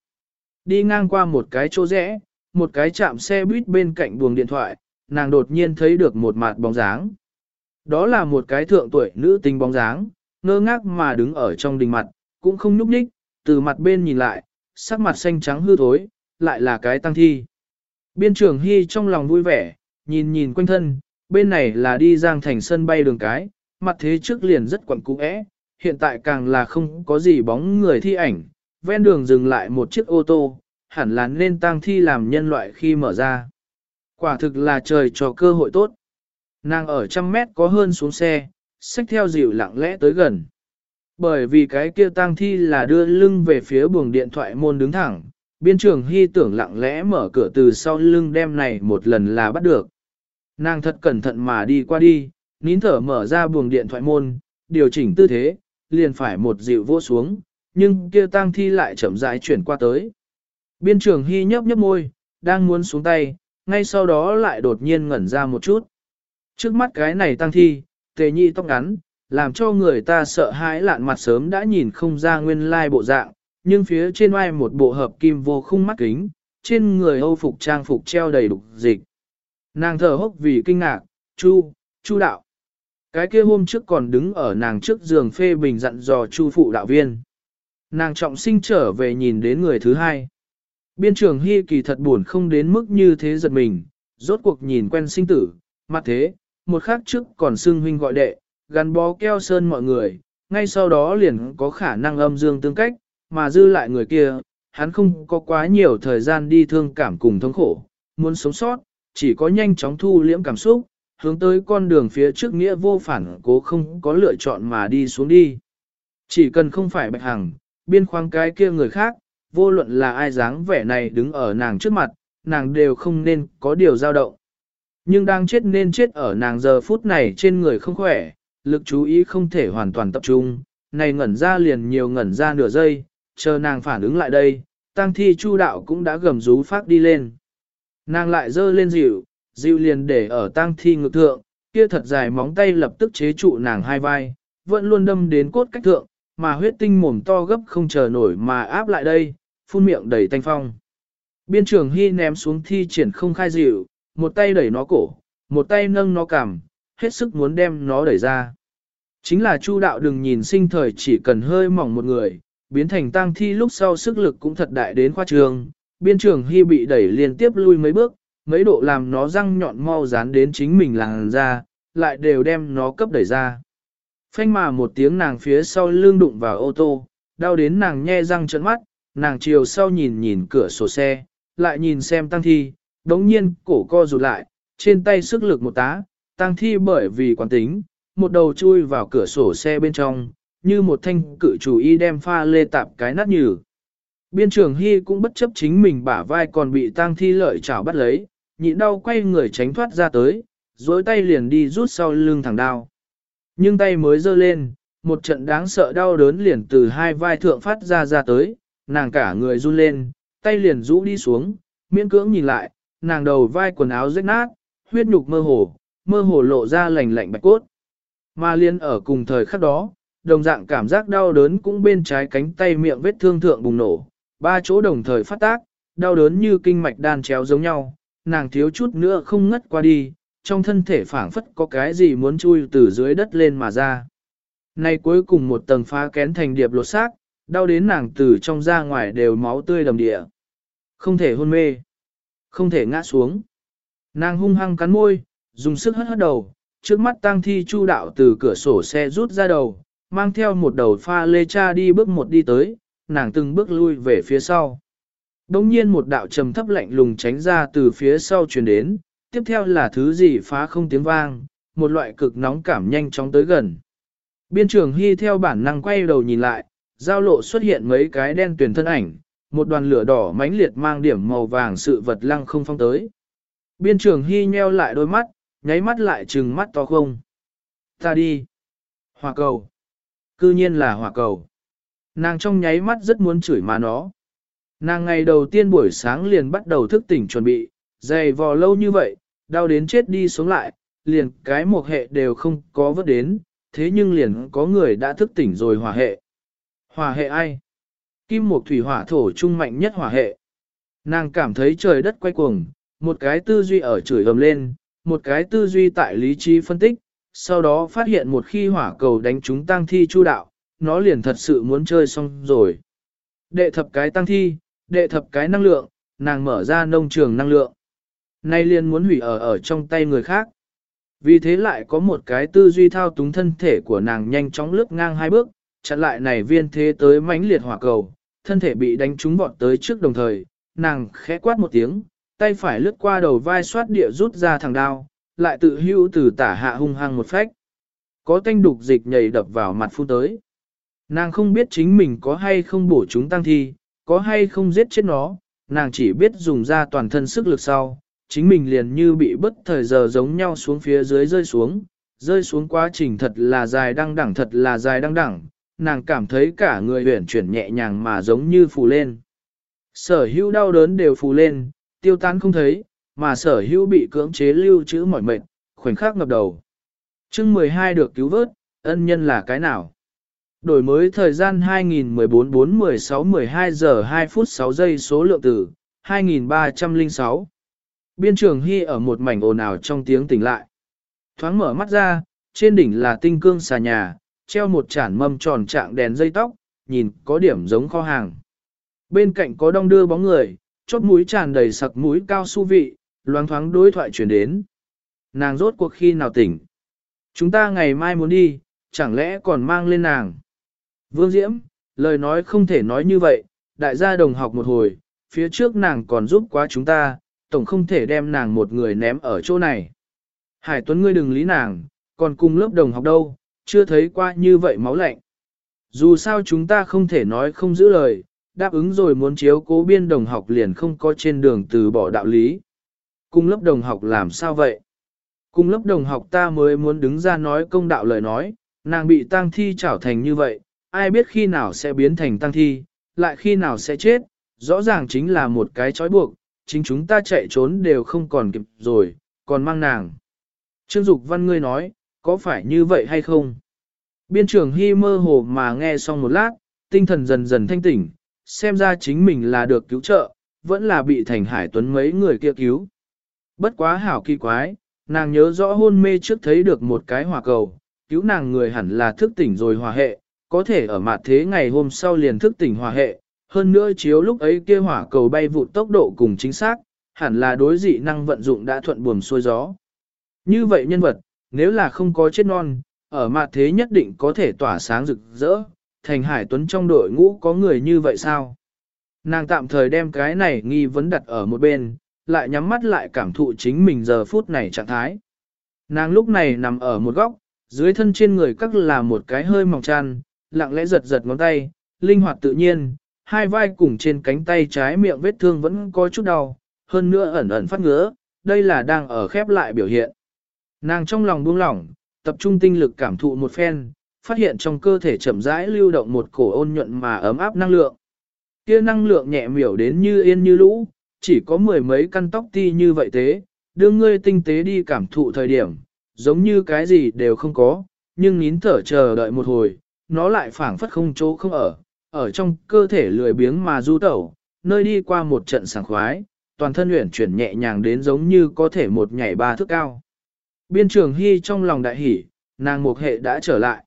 Speaker 1: Đi ngang qua một cái chỗ rẽ, một cái chạm xe buýt bên cạnh buồng điện thoại, nàng đột nhiên thấy được một mặt bóng dáng. Đó là một cái thượng tuổi nữ tinh bóng dáng, ngơ ngác mà đứng ở trong đình mặt, cũng không nhúc nhích, từ mặt bên nhìn lại, sắc mặt xanh trắng hư thối, lại là cái tăng thi. Biên trưởng Hy trong lòng vui vẻ, nhìn nhìn quanh thân, bên này là đi giang thành sân bay đường cái, mặt thế trước liền rất quẩn cũ ẽ, hiện tại càng là không có gì bóng người thi ảnh, ven đường dừng lại một chiếc ô tô, hẳn là nên tăng thi làm nhân loại khi mở ra. Quả thực là trời cho cơ hội tốt. Nàng ở trăm mét có hơn xuống xe, xách theo dịu lặng lẽ tới gần. Bởi vì cái kia tang thi là đưa lưng về phía buồng điện thoại môn đứng thẳng, biên trường hy tưởng lặng lẽ mở cửa từ sau lưng đem này một lần là bắt được. Nàng thật cẩn thận mà đi qua đi, nín thở mở ra buồng điện thoại môn, điều chỉnh tư thế, liền phải một dịu vô xuống, nhưng kia tang thi lại chậm rãi chuyển qua tới. Biên trường hy nhấp nhấp môi, đang muốn xuống tay, ngay sau đó lại đột nhiên ngẩn ra một chút. Trước mắt cái này tăng thi, tề nhị tóc ngắn, làm cho người ta sợ hãi lạn mặt sớm đã nhìn không ra nguyên lai bộ dạng, nhưng phía trên oai một bộ hợp kim vô khung mắt kính, trên người âu phục trang phục treo đầy đục dịch. Nàng thở hốc vì kinh ngạc, chu, chu đạo. Cái kia hôm trước còn đứng ở nàng trước giường phê bình dặn dò chu phụ đạo viên. Nàng trọng sinh trở về nhìn đến người thứ hai. Biên trường hy kỳ thật buồn không đến mức như thế giật mình, rốt cuộc nhìn quen sinh tử, mặt thế, một khắc trước còn xưng huynh gọi đệ, gắn bó keo sơn mọi người, ngay sau đó liền có khả năng âm dương tương cách, mà dư lại người kia, hắn không có quá nhiều thời gian đi thương cảm cùng thống khổ, muốn sống sót, chỉ có nhanh chóng thu liễm cảm xúc, hướng tới con đường phía trước nghĩa vô phản cố không có lựa chọn mà đi xuống đi. Chỉ cần không phải bạch hằng, biên khoang cái kia người khác, vô luận là ai dáng vẻ này đứng ở nàng trước mặt, nàng đều không nên có điều dao động. Nhưng đang chết nên chết ở nàng giờ phút này trên người không khỏe, lực chú ý không thể hoàn toàn tập trung, này ngẩn ra liền nhiều ngẩn ra nửa giây, chờ nàng phản ứng lại đây, tang thi chu đạo cũng đã gầm rú phát đi lên. Nàng lại dơ lên dịu, dịu liền để ở tang thi ngực thượng, kia thật dài móng tay lập tức chế trụ nàng hai vai, vẫn luôn đâm đến cốt cách thượng, mà huyết tinh mồm to gấp không chờ nổi mà áp lại đây, phun miệng đầy tanh phong. Biên trường hy ném xuống thi triển không khai dịu, một tay đẩy nó cổ, một tay nâng nó cằm, hết sức muốn đem nó đẩy ra. Chính là Chu đạo đừng nhìn sinh thời chỉ cần hơi mỏng một người, biến thành tang thi lúc sau sức lực cũng thật đại đến khoa trường. Biên trường hy bị đẩy liên tiếp lui mấy bước, mấy độ làm nó răng nhọn mau dán đến chính mình làng ra, lại đều đem nó cấp đẩy ra. Phanh mà một tiếng nàng phía sau lưng đụng vào ô tô, đau đến nàng nhe răng trợn mắt, nàng chiều sau nhìn nhìn cửa sổ xe, lại nhìn xem tăng thi, đống nhiên cổ co rụt lại, trên tay sức lực một tá, tăng thi bởi vì quán tính, một đầu chui vào cửa sổ xe bên trong, như một thanh cự chủ y đem pha lê tạp cái nát nhừ. Biên trưởng Hy cũng bất chấp chính mình bả vai còn bị tang thi lợi chảo bắt lấy, nhịn đau quay người tránh thoát ra tới, dối tay liền đi rút sau lưng thẳng đao. Nhưng tay mới giơ lên, một trận đáng sợ đau đớn liền từ hai vai thượng phát ra ra tới, nàng cả người run lên, tay liền rũ đi xuống, miễn cưỡng nhìn lại, nàng đầu vai quần áo rách nát, huyết nhục mơ hồ, mơ hồ lộ ra lành lạnh bạch cốt. Mà liên ở cùng thời khắc đó, đồng dạng cảm giác đau đớn cũng bên trái cánh tay miệng vết thương thượng bùng nổ, ba chỗ đồng thời phát tác, đau đớn như kinh mạch đan chéo giống nhau, nàng thiếu chút nữa không ngất qua đi, trong thân thể phảng phất có cái gì muốn chui từ dưới đất lên mà ra. Nay cuối cùng một tầng phá kén thành điệp lột xác, đau đến nàng từ trong ra ngoài đều máu tươi đầm địa. Không thể hôn mê, không thể ngã xuống. Nàng hung hăng cắn môi, dùng sức hất hất đầu, trước mắt tang thi chu đạo từ cửa sổ xe rút ra đầu, mang theo một đầu pha lê cha đi bước một đi tới, nàng từng bước lui về phía sau. Đông nhiên một đạo trầm thấp lạnh lùng tránh ra từ phía sau truyền đến, tiếp theo là thứ gì phá không tiếng vang, một loại cực nóng cảm nhanh chóng tới gần. Biên trường Hy theo bản năng quay đầu nhìn lại, giao lộ xuất hiện mấy cái đen tuyển thân ảnh, một đoàn lửa đỏ mãnh liệt mang điểm màu vàng sự vật lăng không phong tới. Biên trường Hy nheo lại đôi mắt, nháy mắt lại trừng mắt to không. Ta đi. Hòa cầu. Cư nhiên là hỏa cầu. Nàng trong nháy mắt rất muốn chửi má nó. Nàng ngày đầu tiên buổi sáng liền bắt đầu thức tỉnh chuẩn bị, dày vò lâu như vậy, đau đến chết đi xuống lại, liền cái một hệ đều không có vớt đến, thế nhưng liền có người đã thức tỉnh rồi hỏa hệ. Hỏa hệ ai? Kim một thủy hỏa thổ trung mạnh nhất hỏa hệ. Nàng cảm thấy trời đất quay cuồng, một cái tư duy ở chửi ầm lên, một cái tư duy tại lý trí phân tích, sau đó phát hiện một khi hỏa cầu đánh chúng tăng thi chu đạo, nó liền thật sự muốn chơi xong rồi. Đệ thập cái tăng thi, đệ thập cái năng lượng, nàng mở ra nông trường năng lượng. Nay liền muốn hủy ở ở trong tay người khác. Vì thế lại có một cái tư duy thao túng thân thể của nàng nhanh chóng lướt ngang hai bước, chặn lại này viên thế tới mãnh liệt hỏa cầu, thân thể bị đánh trúng vọt tới trước đồng thời, nàng khẽ quát một tiếng, tay phải lướt qua đầu vai xoát địa rút ra thằng đao, lại tự hưu từ tả hạ hung hăng một phách. Có tanh đục dịch nhảy đập vào mặt phun tới. Nàng không biết chính mình có hay không bổ chúng tăng thi, có hay không giết chết nó, nàng chỉ biết dùng ra toàn thân sức lực sau, chính mình liền như bị bất thời giờ giống nhau xuống phía dưới rơi xuống, rơi xuống quá trình thật là dài đăng đẳng thật là dài đăng đẳng, nàng cảm thấy cả người huyển chuyển nhẹ nhàng mà giống như phù lên. Sở hữu đau đớn đều phù lên, tiêu tán không thấy, mà sở hữu bị cưỡng chế lưu trữ mỏi mệt, khoảnh khắc ngập đầu. chương 12 được cứu vớt, ân nhân là cái nào? Đổi mới thời gian 2014-4-16-12 giờ 2 phút 6 giây số lượng tử, 2306. Biên trường Hy ở một mảnh ồn ào trong tiếng tỉnh lại. Thoáng mở mắt ra, trên đỉnh là tinh cương xà nhà, treo một chản mâm tròn trạng đèn dây tóc, nhìn có điểm giống kho hàng. Bên cạnh có đong đưa bóng người, chốt mũi tràn đầy sặc mũi cao su vị, loáng thoáng đối thoại chuyển đến. Nàng rốt cuộc khi nào tỉnh? Chúng ta ngày mai muốn đi, chẳng lẽ còn mang lên nàng? Vương Diễm, lời nói không thể nói như vậy, đại gia đồng học một hồi, phía trước nàng còn giúp quá chúng ta, tổng không thể đem nàng một người ném ở chỗ này. Hải Tuấn ngươi đừng lý nàng, còn cùng lớp đồng học đâu, chưa thấy qua như vậy máu lạnh. Dù sao chúng ta không thể nói không giữ lời, đáp ứng rồi muốn chiếu cố biên đồng học liền không có trên đường từ bỏ đạo lý cung lớp đồng học làm sao vậy? cung lớp đồng học ta mới muốn đứng ra nói công đạo lời nói, nàng bị tang thi trảo thành như vậy, ai biết khi nào sẽ biến thành tang thi, lại khi nào sẽ chết, rõ ràng chính là một cái trói buộc, chính chúng ta chạy trốn đều không còn kịp rồi, còn mang nàng. Trương Dục Văn ngươi nói, có phải như vậy hay không? Biên trưởng Hy mơ hồ mà nghe xong một lát, tinh thần dần dần thanh tỉnh, xem ra chính mình là được cứu trợ, vẫn là bị thành hải tuấn mấy người kia cứu. Bất quá hảo kỳ quái, nàng nhớ rõ hôn mê trước thấy được một cái hỏa cầu, cứu nàng người hẳn là thức tỉnh rồi hòa hệ, có thể ở mặt thế ngày hôm sau liền thức tỉnh hòa hệ, hơn nữa chiếu lúc ấy kia hỏa cầu bay vụ tốc độ cùng chính xác, hẳn là đối dị năng vận dụng đã thuận buồm xuôi gió. Như vậy nhân vật, nếu là không có chết non, ở mặt thế nhất định có thể tỏa sáng rực rỡ, thành hải tuấn trong đội ngũ có người như vậy sao? Nàng tạm thời đem cái này nghi vấn đặt ở một bên, lại nhắm mắt lại cảm thụ chính mình giờ phút này trạng thái. Nàng lúc này nằm ở một góc, dưới thân trên người các là một cái hơi mỏng chăn, lặng lẽ giật giật ngón tay, linh hoạt tự nhiên, hai vai cùng trên cánh tay trái miệng vết thương vẫn có chút đau, hơn nữa ẩn ẩn phát ngứa, đây là đang ở khép lại biểu hiện. Nàng trong lòng buông lỏng, tập trung tinh lực cảm thụ một phen, phát hiện trong cơ thể chậm rãi lưu động một cổ ôn nhuận mà ấm áp năng lượng. Kia năng lượng nhẹ miểu đến như yên như lũ, chỉ có mười mấy căn tóc ti như vậy thế, đưa ngươi tinh tế đi cảm thụ thời điểm, giống như cái gì đều không có, nhưng nín thở chờ đợi một hồi, nó lại phảng phất không chỗ không ở, ở trong cơ thể lười biếng mà du tẩu, nơi đi qua một trận sảng khoái, toàn thân luyện chuyển nhẹ nhàng đến giống như có thể một nhảy ba thước cao. Biên trường hy trong lòng đại hỉ, nàng một hệ đã trở lại.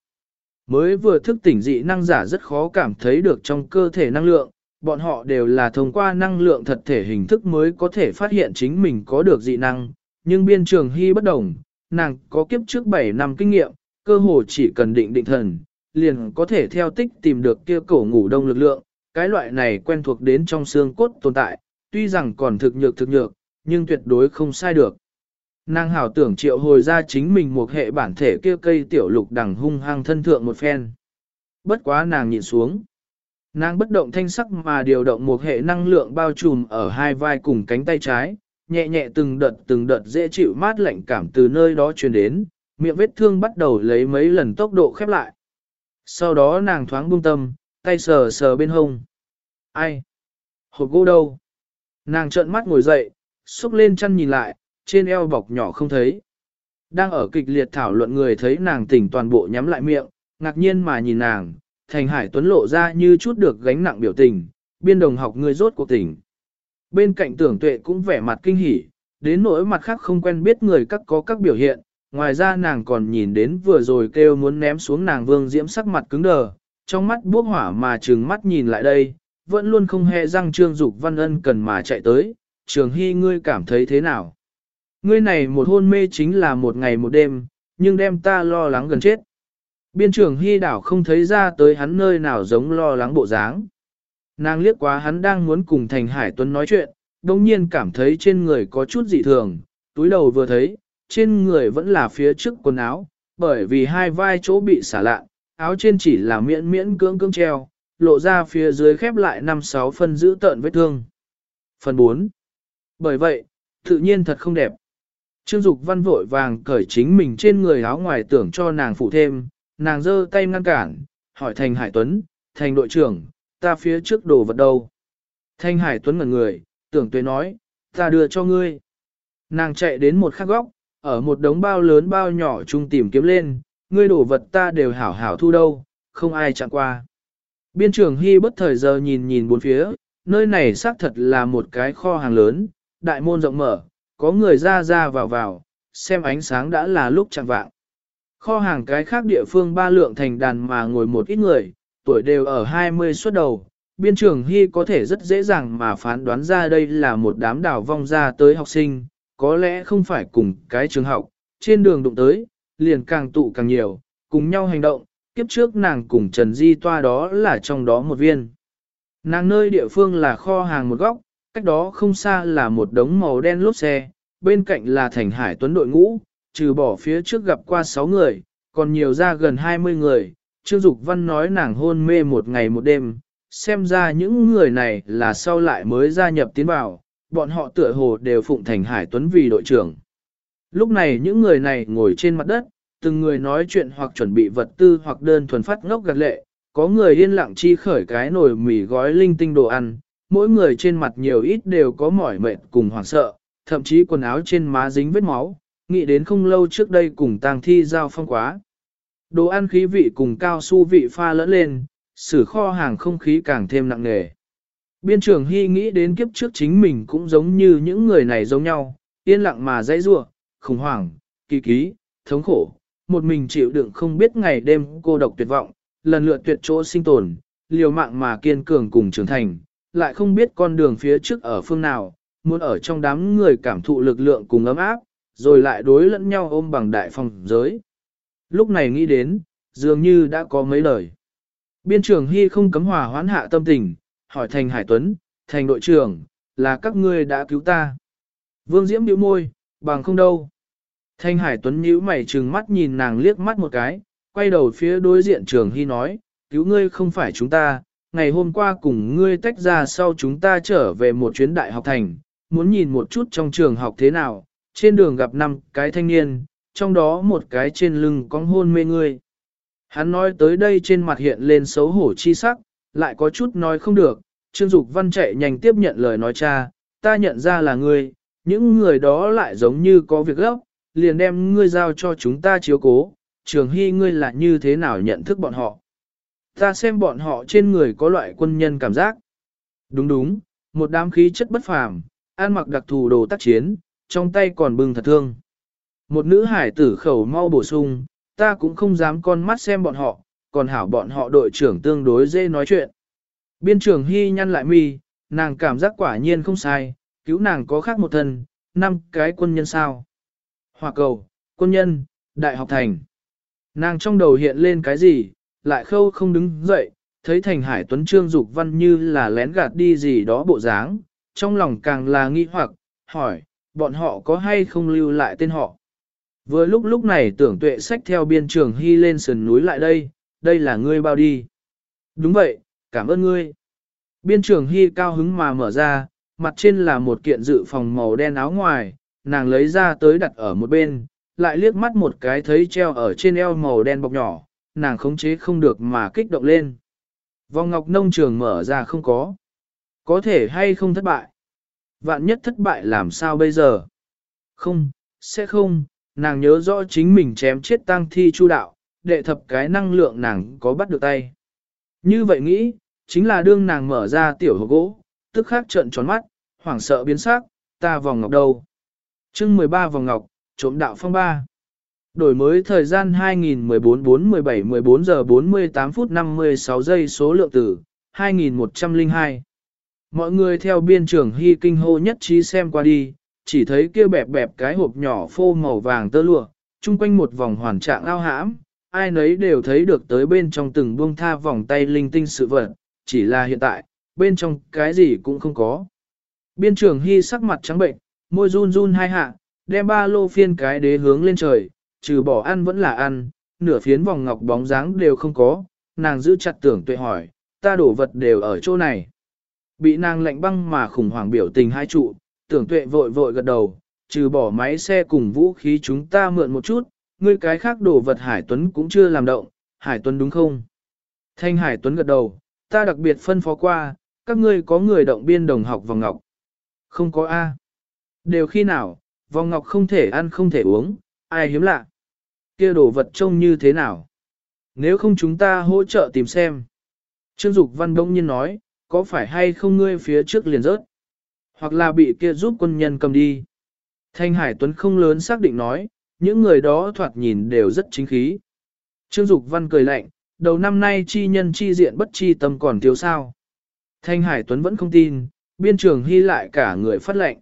Speaker 1: Mới vừa thức tỉnh dị năng giả rất khó cảm thấy được trong cơ thể năng lượng, bọn họ đều là thông qua năng lượng thật thể hình thức mới có thể phát hiện chính mình có được dị năng, nhưng biên trường hy bất đồng, nàng có kiếp trước 7 năm kinh nghiệm, cơ hồ chỉ cần định định thần, liền có thể theo tích tìm được kia cổ ngủ đông lực lượng, cái loại này quen thuộc đến trong xương cốt tồn tại, tuy rằng còn thực nhược thực nhược, nhưng tuyệt đối không sai được. Nàng hảo tưởng triệu hồi ra chính mình một hệ bản thể kia cây tiểu lục đằng hung hăng thân thượng một phen. Bất quá nàng nhịn xuống. Nàng bất động thanh sắc mà điều động một hệ năng lượng bao trùm ở hai vai cùng cánh tay trái, nhẹ nhẹ từng đợt từng đợt dễ chịu mát lạnh cảm từ nơi đó truyền đến, miệng vết thương bắt đầu lấy mấy lần tốc độ khép lại. Sau đó nàng thoáng buông tâm, tay sờ sờ bên hông. Ai? Hộp gỗ đâu? Nàng trợn mắt ngồi dậy, xúc lên chăn nhìn lại, trên eo bọc nhỏ không thấy. Đang ở kịch liệt thảo luận người thấy nàng tỉnh toàn bộ nhắm lại miệng, ngạc nhiên mà nhìn nàng, thành hải tuấn lộ ra như chút được gánh nặng biểu tình, biên đồng học người rốt cuộc tỉnh. Bên cạnh tưởng tuệ cũng vẻ mặt kinh hỉ, đến nỗi mặt khác không quen biết người các có các biểu hiện, ngoài ra nàng còn nhìn đến vừa rồi kêu muốn ném xuống nàng vương diễm sắc mặt cứng đờ, trong mắt bốc hỏa mà trừng mắt nhìn lại đây, vẫn luôn không hề răng trương dục văn ân cần mà chạy tới, trường hy ngươi cảm thấy thế nào? Ngươi này một hôn mê chính là một ngày một đêm, nhưng đem ta lo lắng gần chết. Biên trưởng hy đảo không thấy ra tới hắn nơi nào giống lo lắng bộ dáng. Nàng liếc quá hắn đang muốn cùng Thành Hải Tuấn nói chuyện, đồng nhiên cảm thấy trên người có chút dị thường, túi đầu vừa thấy, trên người vẫn là phía trước quần áo, bởi vì hai vai chỗ bị xả lạ, áo trên chỉ là miễn miễn cưỡng cưỡng treo, lộ ra phía dưới khép lại 5-6 phân giữ tợn vết thương. Phần 4. Bởi vậy, tự nhiên thật không đẹp. Trương Dục Văn vội vàng cởi chính mình trên người áo ngoài tưởng cho nàng phụ thêm, nàng giơ tay ngăn cản, hỏi Thành Hải Tuấn, Thành đội trưởng, ta phía trước đồ vật đâu? Thanh Hải Tuấn ngẩn người, tưởng tuế nói, ta đưa cho ngươi. Nàng chạy đến một khắc góc, ở một đống bao lớn bao nhỏ chung tìm kiếm lên, ngươi đổ vật ta đều hảo hảo thu đâu, không ai chặn qua. Biên trưởng Hy bất thời giờ nhìn nhìn bốn phía, nơi này xác thật là một cái kho hàng lớn, đại môn rộng mở, có người ra ra vào vào, xem ánh sáng đã là lúc chẳng vạng. Kho hàng cái khác địa phương ba lượng thành đàn mà ngồi một ít người, tuổi đều ở 20 xuất đầu, biên trưởng Hy có thể rất dễ dàng mà phán đoán ra đây là một đám đảo vong ra tới học sinh, có lẽ không phải cùng cái trường học, trên đường đụng tới, liền càng tụ càng nhiều, cùng nhau hành động, kiếp trước nàng cùng Trần Di Toa đó là trong đó một viên. Nàng nơi địa phương là kho hàng một góc, cách đó không xa là một đống màu đen lốp xe, bên cạnh là thành hải tuấn đội ngũ, trừ bỏ phía trước gặp qua 6 người, còn nhiều ra gần 20 người. Trương Dục Văn nói nàng hôn mê một ngày một đêm, xem ra những người này là sau lại mới gia nhập tiến vào, bọn họ tựa hồ đều phụng thành hải tuấn vì đội trưởng. Lúc này những người này ngồi trên mặt đất, từng người nói chuyện hoặc chuẩn bị vật tư hoặc đơn thuần phát ngốc gạt lệ, có người yên lặng chi khởi cái nồi mì gói linh tinh đồ ăn, mỗi người trên mặt nhiều ít đều có mỏi mệt cùng hoảng sợ, thậm chí quần áo trên má dính vết máu, nghĩ đến không lâu trước đây cùng tang thi giao phong quá. Đồ ăn khí vị cùng cao su vị pha lẫn lên, sử kho hàng không khí càng thêm nặng nề. Biên trưởng Hy nghĩ đến kiếp trước chính mình cũng giống như những người này giống nhau, yên lặng mà dãy rua, khủng hoảng, kỳ ký, thống khổ, một mình chịu đựng không biết ngày đêm cô độc tuyệt vọng, lần lượt tuyệt chỗ sinh tồn, liều mạng mà kiên cường cùng trưởng thành, lại không biết con đường phía trước ở phương nào, muốn ở trong đám người cảm thụ lực lượng cùng ấm áp, rồi lại đối lẫn nhau ôm bằng đại phòng giới. Lúc này nghĩ đến, dường như đã có mấy lời. Biên trưởng Hy không cấm hòa hoãn hạ tâm tình, hỏi Thành Hải Tuấn, Thành đội trưởng, là các ngươi đã cứu ta. Vương Diễm bĩu môi, bằng không đâu. Thanh Hải Tuấn nhíu mày trừng mắt nhìn nàng liếc mắt một cái, quay đầu phía đối diện trường Hy nói, cứu ngươi không phải chúng ta, ngày hôm qua cùng ngươi tách ra sau chúng ta trở về một chuyến đại học thành, muốn nhìn một chút trong trường học thế nào, trên đường gặp năm cái thanh niên, trong đó một cái trên lưng có hôn mê ngươi. Hắn nói tới đây trên mặt hiện lên xấu hổ chi sắc, lại có chút nói không được, Trương Dục Văn chạy nhanh tiếp nhận lời nói cha, ta nhận ra là ngươi, những người đó lại giống như có việc gấp, liền đem ngươi giao cho chúng ta chiếu cố, trường hy ngươi là như thế nào nhận thức bọn họ. Ta xem bọn họ trên người có loại quân nhân cảm giác. Đúng đúng, một đám khí chất bất phàm, ăn mặc đặc thù đồ tác chiến, trong tay còn bưng thật thương. Một nữ hải tử khẩu mau bổ sung, ta cũng không dám con mắt xem bọn họ, còn hảo bọn họ đội trưởng tương đối dễ nói chuyện. Biên trưởng Hy nhăn lại mi, nàng cảm giác quả nhiên không sai, cứu nàng có khác một thân, năm cái quân nhân sao. Hòa cầu, quân nhân, đại học thành. Nàng trong đầu hiện lên cái gì, lại khâu không đứng dậy, thấy thành hải tuấn trương dục văn như là lén gạt đi gì đó bộ dáng, trong lòng càng là nghi hoặc, hỏi, bọn họ có hay không lưu lại tên họ. Vừa lúc lúc này tưởng tuệ sách theo biên trường hy lên sườn núi lại đây, đây là ngươi bao đi. Đúng vậy, cảm ơn ngươi. Biên trường hy cao hứng mà mở ra, mặt trên là một kiện dự phòng màu đen áo ngoài, nàng lấy ra tới đặt ở một bên, lại liếc mắt một cái thấy treo ở trên eo màu đen bọc nhỏ, nàng khống chế không được mà kích động lên. Vòng ngọc nông trường mở ra không có. Có thể hay không thất bại. Vạn nhất thất bại làm sao bây giờ? Không, sẽ không, nàng nhớ rõ chính mình chém chết tang thi chu đạo, đệ thập cái năng lượng nàng có bắt được tay. Như vậy nghĩ, chính là đương nàng mở ra tiểu hộp gỗ, tức khắc trợn tròn mắt, hoảng sợ biến sắc, ta vòng ngọc đâu. chương 13 vòng ngọc, trộm đạo phong ba. Đổi mới thời gian 2014-4-17 14 giờ 48 phút 56 giây số lượng tử, 2102. Mọi người theo biên trưởng hy kinh hô nhất trí xem qua đi, chỉ thấy kia bẹp bẹp cái hộp nhỏ phô màu vàng tơ lụa, chung quanh một vòng hoàn trạng ao hãm, ai nấy đều thấy được tới bên trong từng buông tha vòng tay linh tinh sự vật, chỉ là hiện tại, bên trong cái gì cũng không có. Biên trưởng hy sắc mặt trắng bệnh, môi run run hai hạ, đem ba lô phiên cái đế hướng lên trời, trừ bỏ ăn vẫn là ăn, nửa phiến vòng ngọc bóng dáng đều không có, nàng giữ chặt tưởng tuệ hỏi, ta đổ vật đều ở chỗ này. Bị nàng lạnh băng mà khủng hoảng biểu tình hai trụ, tưởng tuệ vội vội gật đầu, trừ bỏ máy xe cùng vũ khí chúng ta mượn một chút, ngươi cái khác đổ vật Hải Tuấn cũng chưa làm động, Hải Tuấn đúng không? Thanh Hải Tuấn gật đầu, ta đặc biệt phân phó qua, các ngươi có người động biên đồng học vòng ngọc. Không có A. Đều khi nào, vòng ngọc không thể ăn không thể uống, ai hiếm lạ. Kia đồ vật trông như thế nào? Nếu không chúng ta hỗ trợ tìm xem. Trương Dục Văn đông nhiên nói, có phải hay không ngươi phía trước liền rớt? Hoặc là bị kia giúp quân nhân cầm đi. Thanh Hải Tuấn không lớn xác định nói, những người đó thoạt nhìn đều rất chính khí. Trương Dục Văn cười lạnh, đầu năm nay chi nhân chi diện bất chi tâm còn thiếu sao. Thanh Hải Tuấn vẫn không tin, biên trường hy lại cả người phát lệnh.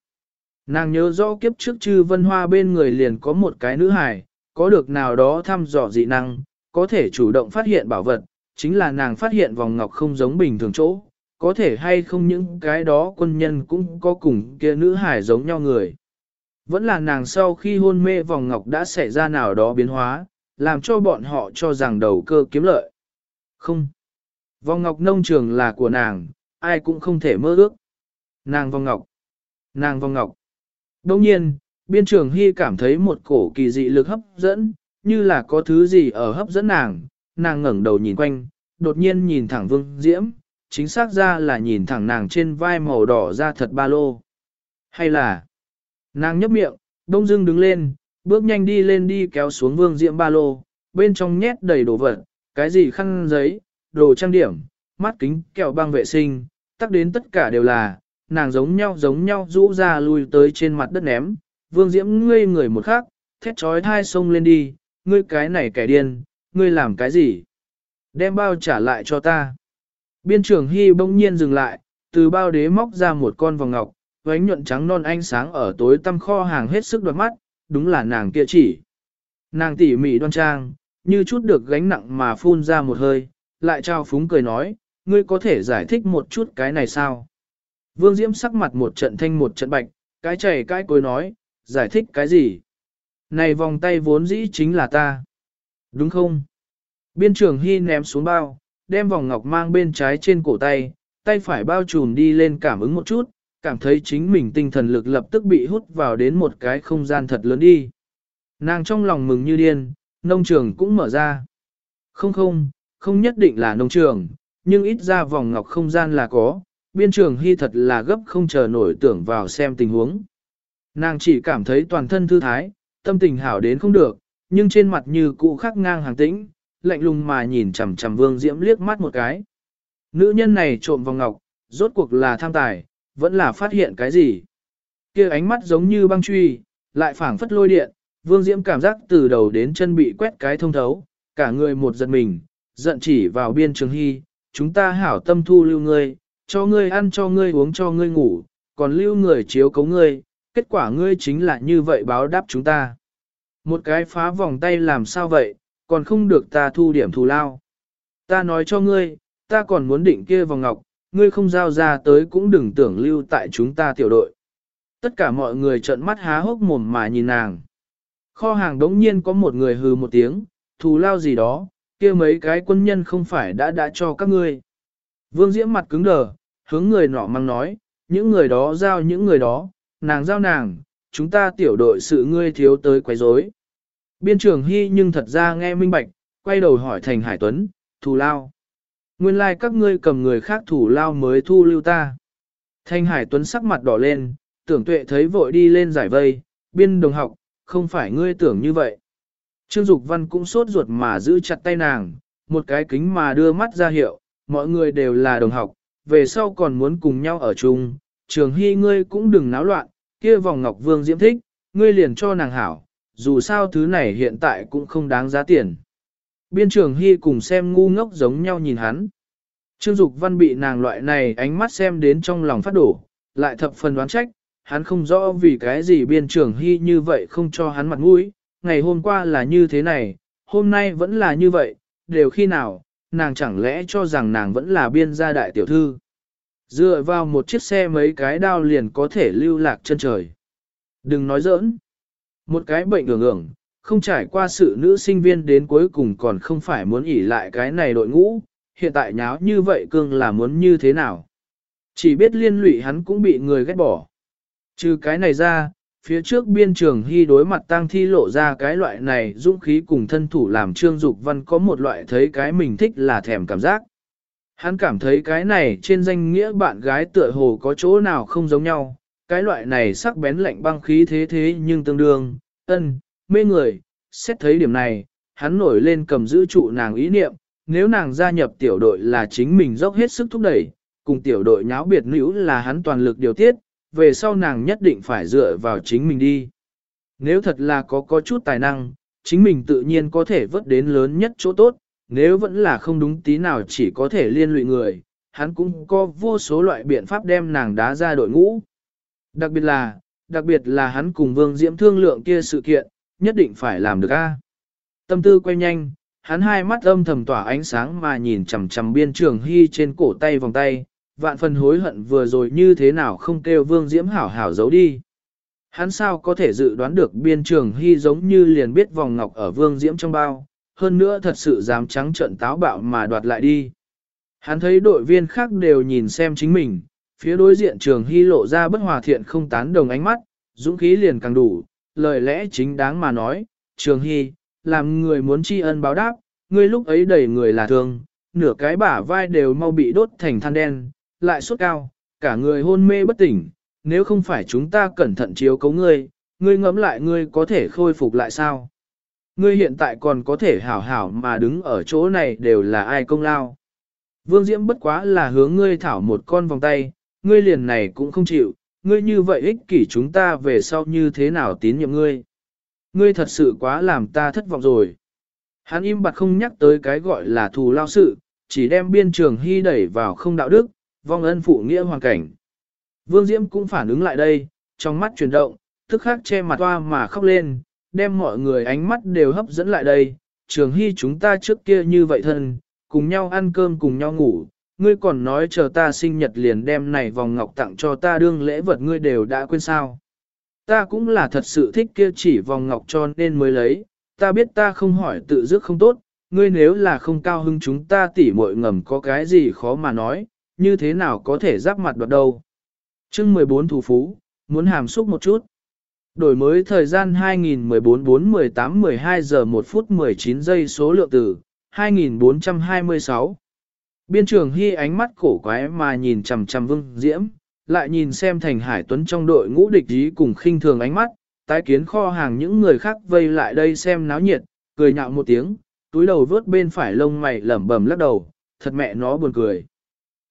Speaker 1: Nàng nhớ rõ kiếp trước chư vân hoa bên người liền có một cái nữ hải, có được nào đó thăm dò dị năng, có thể chủ động phát hiện bảo vật, chính là nàng phát hiện vòng ngọc không giống bình thường chỗ, có thể hay không những cái đó quân nhân cũng có cùng kia nữ hải giống nhau người. Vẫn là nàng sau khi hôn mê vòng ngọc đã xảy ra nào đó biến hóa, làm cho bọn họ cho rằng đầu cơ kiếm lợi. Không. Vòng ngọc nông trường là của nàng, ai cũng không thể mơ ước. Nàng vòng ngọc. Nàng vòng ngọc. Đồng nhiên, biên trường hy cảm thấy một cổ kỳ dị lực hấp dẫn, như là có thứ gì ở hấp dẫn nàng, nàng ngẩng đầu nhìn quanh, đột nhiên nhìn thẳng vương diễm, chính xác ra là nhìn thẳng nàng trên vai màu đỏ ra thật ba lô. Hay là, nàng nhấp miệng, đông dưng đứng lên, bước nhanh đi lên đi kéo xuống vương diễm ba lô, bên trong nhét đầy đồ vật, cái gì khăn giấy, đồ trang điểm, mắt kính, kẹo băng vệ sinh, tắc đến tất cả đều là, nàng giống nhau giống nhau rũ ra lui tới trên mặt đất ném, vương diễm ngươi người một khắc, thét trói thai sông lên đi, ngươi cái này kẻ điên, ngươi làm cái gì? Đem bao trả lại cho ta. Biên trưởng Hy bỗng nhiên dừng lại, từ bao đế móc ra một con vòng ngọc, vánh nhuận trắng non ánh sáng ở tối tăm kho hàng hết sức đoạt mắt, đúng là nàng kia chỉ. Nàng tỉ mỉ đoan trang, như chút được gánh nặng mà phun ra một hơi, lại trao phúng cười nói, ngươi có thể giải thích một chút cái này sao? Vương Diễm sắc mặt một trận thanh một trận bạch, cái chảy cái cối nói, giải thích cái gì? Này vòng tay vốn dĩ chính là ta. Đúng không? Biên trưởng Hy ném xuống bao, đem vòng ngọc mang bên trái trên cổ tay, tay phải bao trùm đi lên cảm ứng một chút, cảm thấy chính mình tinh thần lực lập tức bị hút vào đến một cái không gian thật lớn đi. Nàng trong lòng mừng như điên, nông trường cũng mở ra. Không không, không nhất định là nông trường, nhưng ít ra vòng ngọc không gian là có, biên trường hy thật là gấp không chờ nổi tưởng vào xem tình huống. Nàng chỉ cảm thấy toàn thân thư thái, tâm tình hảo đến không được, nhưng trên mặt như cụ khắc ngang hàng tĩnh, lạnh lùng mà nhìn chằm chằm vương diễm liếc mắt một cái. Nữ nhân này trộm vòng ngọc, rốt cuộc là tham tài, vẫn là phát hiện cái gì. kia ánh mắt giống như băng truy, lại phảng phất lôi điện, vương diễm cảm giác từ đầu đến chân bị quét cái thông thấu, cả người một giật mình, giận chỉ vào biên trường hy, chúng ta hảo tâm thu lưu ngươi, cho ngươi ăn cho ngươi uống cho ngươi ngủ, còn lưu người chiếu cấu ngươi, kết quả ngươi chính là như vậy báo đáp chúng ta. Một cái phá vòng tay làm sao vậy, còn không được ta thu điểm thù lao. Ta nói cho ngươi, ta còn muốn định kia vòng ngọc, ngươi không giao ra tới cũng đừng tưởng lưu tại chúng ta tiểu đội. Tất cả mọi người trợn mắt há hốc mồm mà nhìn nàng. Kho hàng đống nhiên có một người hừ một tiếng, thù lao gì đó, kia mấy cái quân nhân không phải đã đã cho các ngươi. Vương Diễm mặt cứng đờ, hướng người nọ mang nói, những người đó giao những người đó, nàng giao nàng, chúng ta tiểu đội sự ngươi thiếu tới quấy rối. Biên trưởng Hy nhưng thật ra nghe minh bạch, quay đầu hỏi Thành Hải Tuấn, thù lao. Nguyên lai like các ngươi cầm người khác thủ lao mới thu lưu ta. Thanh Hải Tuấn sắc mặt đỏ lên, tưởng tuệ thấy vội đi lên giải vây, biên đồng học, không phải ngươi tưởng như vậy. Trương Dục Văn cũng sốt ruột mà giữ chặt tay nàng, một cái kính mà đưa mắt ra hiệu, mọi người đều là đồng học, về sau còn muốn cùng nhau ở chung, trường hy ngươi cũng đừng náo loạn, kia vòng ngọc vương diễm thích, ngươi liền cho nàng hảo, dù sao thứ này hiện tại cũng không đáng giá tiền. Biên trường hy cùng xem ngu ngốc giống nhau nhìn hắn. Trương Dục Văn bị nàng loại này ánh mắt xem đến trong lòng phát đổ, lại thập phần đoán trách, hắn không rõ vì cái gì biên trường hy như vậy không cho hắn mặt mũi, ngày hôm qua là như thế này, hôm nay vẫn là như vậy, đều khi nào, nàng chẳng lẽ cho rằng nàng vẫn là biên gia đại tiểu thư. Dựa vào một chiếc xe mấy cái đao liền có thể lưu lạc chân trời. Đừng nói giỡn. Một cái bệnh ngưỡng ngưỡng, không trải qua sự nữ sinh viên đến cuối cùng còn không phải muốn ỉ lại cái này đội ngũ, hiện tại nháo như vậy cương là muốn như thế nào. Chỉ biết liên lụy hắn cũng bị người ghét bỏ. Trừ cái này ra, phía trước biên trường hy đối mặt tang thi lộ ra cái loại này dũng khí cùng thân thủ làm trương dục văn có một loại thấy cái mình thích là thèm cảm giác. Hắn cảm thấy cái này trên danh nghĩa bạn gái tựa hồ có chỗ nào không giống nhau, cái loại này sắc bén lạnh băng khí thế thế nhưng tương đương, ân, mê người, xét thấy điểm này, hắn nổi lên cầm giữ trụ nàng ý niệm, nếu nàng gia nhập tiểu đội là chính mình dốc hết sức thúc đẩy, cùng tiểu đội nháo biệt nữ là hắn toàn lực điều tiết, về sau nàng nhất định phải dựa vào chính mình đi. Nếu thật là có có chút tài năng, chính mình tự nhiên có thể vớt đến lớn nhất chỗ tốt, nếu vẫn là không đúng tí nào chỉ có thể liên lụy người, hắn cũng có vô số loại biện pháp đem nàng đá ra đội ngũ. Đặc biệt là, đặc biệt là hắn cùng Vương Diễm thương lượng kia sự kiện, nhất định phải làm được a. Tâm tư quay nhanh, hắn hai mắt âm thầm tỏa ánh sáng mà nhìn chằm chằm biên trường hy trên cổ tay vòng tay, vạn phần hối hận vừa rồi như thế nào không kêu Vương Diễm hảo hảo giấu đi. Hắn sao có thể dự đoán được biên trường hy giống như liền biết vòng ngọc ở Vương Diễm trong bao, hơn nữa thật sự dám trắng trận táo bạo mà đoạt lại đi. Hắn thấy đội viên khác đều nhìn xem chính mình, phía đối diện trường hy lộ ra bất hòa thiện không tán đồng ánh mắt, dũng khí liền càng đủ, lời lẽ chính đáng mà nói, trường hy, làm người muốn tri ân báo đáp, ngươi lúc ấy đầy người là thương, nửa cái bả vai đều mau bị đốt thành than đen, lại suốt cao, cả người hôn mê bất tỉnh, nếu không phải chúng ta cẩn thận chiếu cấu ngươi, ngươi ngẫm lại ngươi có thể khôi phục lại sao? Ngươi hiện tại còn có thể hảo hảo mà đứng ở chỗ này đều là ai công lao. Vương Diễm bất quá là hướng ngươi thảo một con vòng tay, ngươi liền này cũng không chịu, ngươi như vậy ích kỷ chúng ta về sau như thế nào tín nhiệm ngươi. Ngươi thật sự quá làm ta thất vọng rồi. Hắn im bặt không nhắc tới cái gọi là thù lao sự, chỉ đem biên trường hy đẩy vào không đạo đức, vong ân phụ nghĩa hoàn cảnh. Vương Diễm cũng phản ứng lại đây, trong mắt chuyển động, tức khắc che mặt toa mà khóc lên, đem mọi người ánh mắt đều hấp dẫn lại đây. Trường Hy chúng ta trước kia như vậy thân, cùng nhau ăn cơm cùng nhau ngủ, ngươi còn nói chờ ta sinh nhật liền đem này vòng ngọc tặng cho ta đương lễ vật ngươi đều đã quên sao. Ta cũng là thật sự thích kia chỉ vòng ngọc cho nên mới lấy, ta biết ta không hỏi tự dứt không tốt, ngươi nếu là không cao hưng chúng ta tỉ muội ngầm có cái gì khó mà nói, như thế nào có thể giáp mặt đoạt đâu. chương 14 thủ phú, muốn hàm xúc một chút. Đổi mới thời gian 2014-4-18-12 giờ 1 phút 19 giây số lượng từ 2426. Biên trường Hy ánh mắt cổ quái mà nhìn chằm chằm vương diễm, lại nhìn xem thành hải tuấn trong đội ngũ địch ý cùng khinh thường ánh mắt, tái kiến kho hàng những người khác vây lại đây xem náo nhiệt, cười nhạo một tiếng, túi đầu vớt bên phải lông mày lẩm bẩm lắc đầu, thật mẹ nó buồn cười.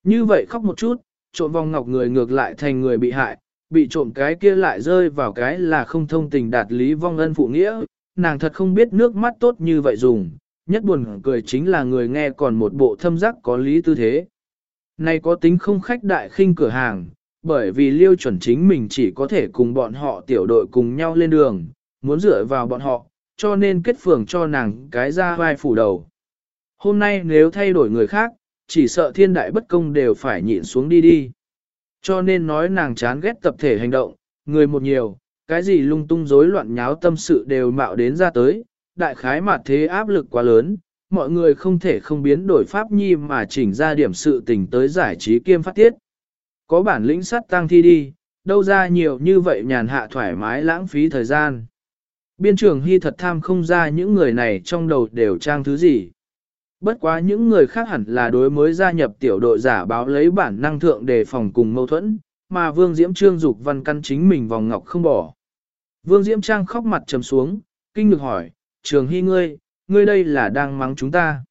Speaker 1: Như vậy khóc một chút, trộm vòng ngọc người ngược lại thành người bị hại, bị trộm cái kia lại rơi vào cái là không thông tình đạt lý vong ân phụ nghĩa, nàng thật không biết nước mắt tốt như vậy dùng, nhất buồn cười chính là người nghe còn một bộ thâm giác có lý tư thế. Này có tính không khách đại khinh cửa hàng, bởi vì liêu chuẩn chính mình chỉ có thể cùng bọn họ tiểu đội cùng nhau lên đường, muốn dựa vào bọn họ, cho nên kết phường cho nàng cái ra vai phủ đầu. Hôm nay nếu thay đổi người khác, chỉ sợ thiên đại bất công đều phải nhịn xuống đi đi. Cho nên nói nàng chán ghét tập thể hành động, người một nhiều, cái gì lung tung rối loạn nháo tâm sự đều mạo đến ra tới, đại khái mặt thế áp lực quá lớn, mọi người không thể không biến đổi pháp nhi mà chỉnh ra điểm sự tình tới giải trí kiêm phát tiết. Có bản lĩnh sắt tăng thi đi, đâu ra nhiều như vậy nhàn hạ thoải mái lãng phí thời gian. Biên trưởng Hy thật tham không ra những người này trong đầu đều trang thứ gì. Bất quá những người khác hẳn là đối mới gia nhập tiểu đội giả báo lấy bản năng thượng đề phòng cùng mâu thuẫn, mà Vương Diễm Trương dục văn căn chính mình vòng ngọc không bỏ. Vương Diễm Trang khóc mặt trầm xuống, kinh ngực hỏi, trường hy ngươi, ngươi đây là đang mắng chúng ta.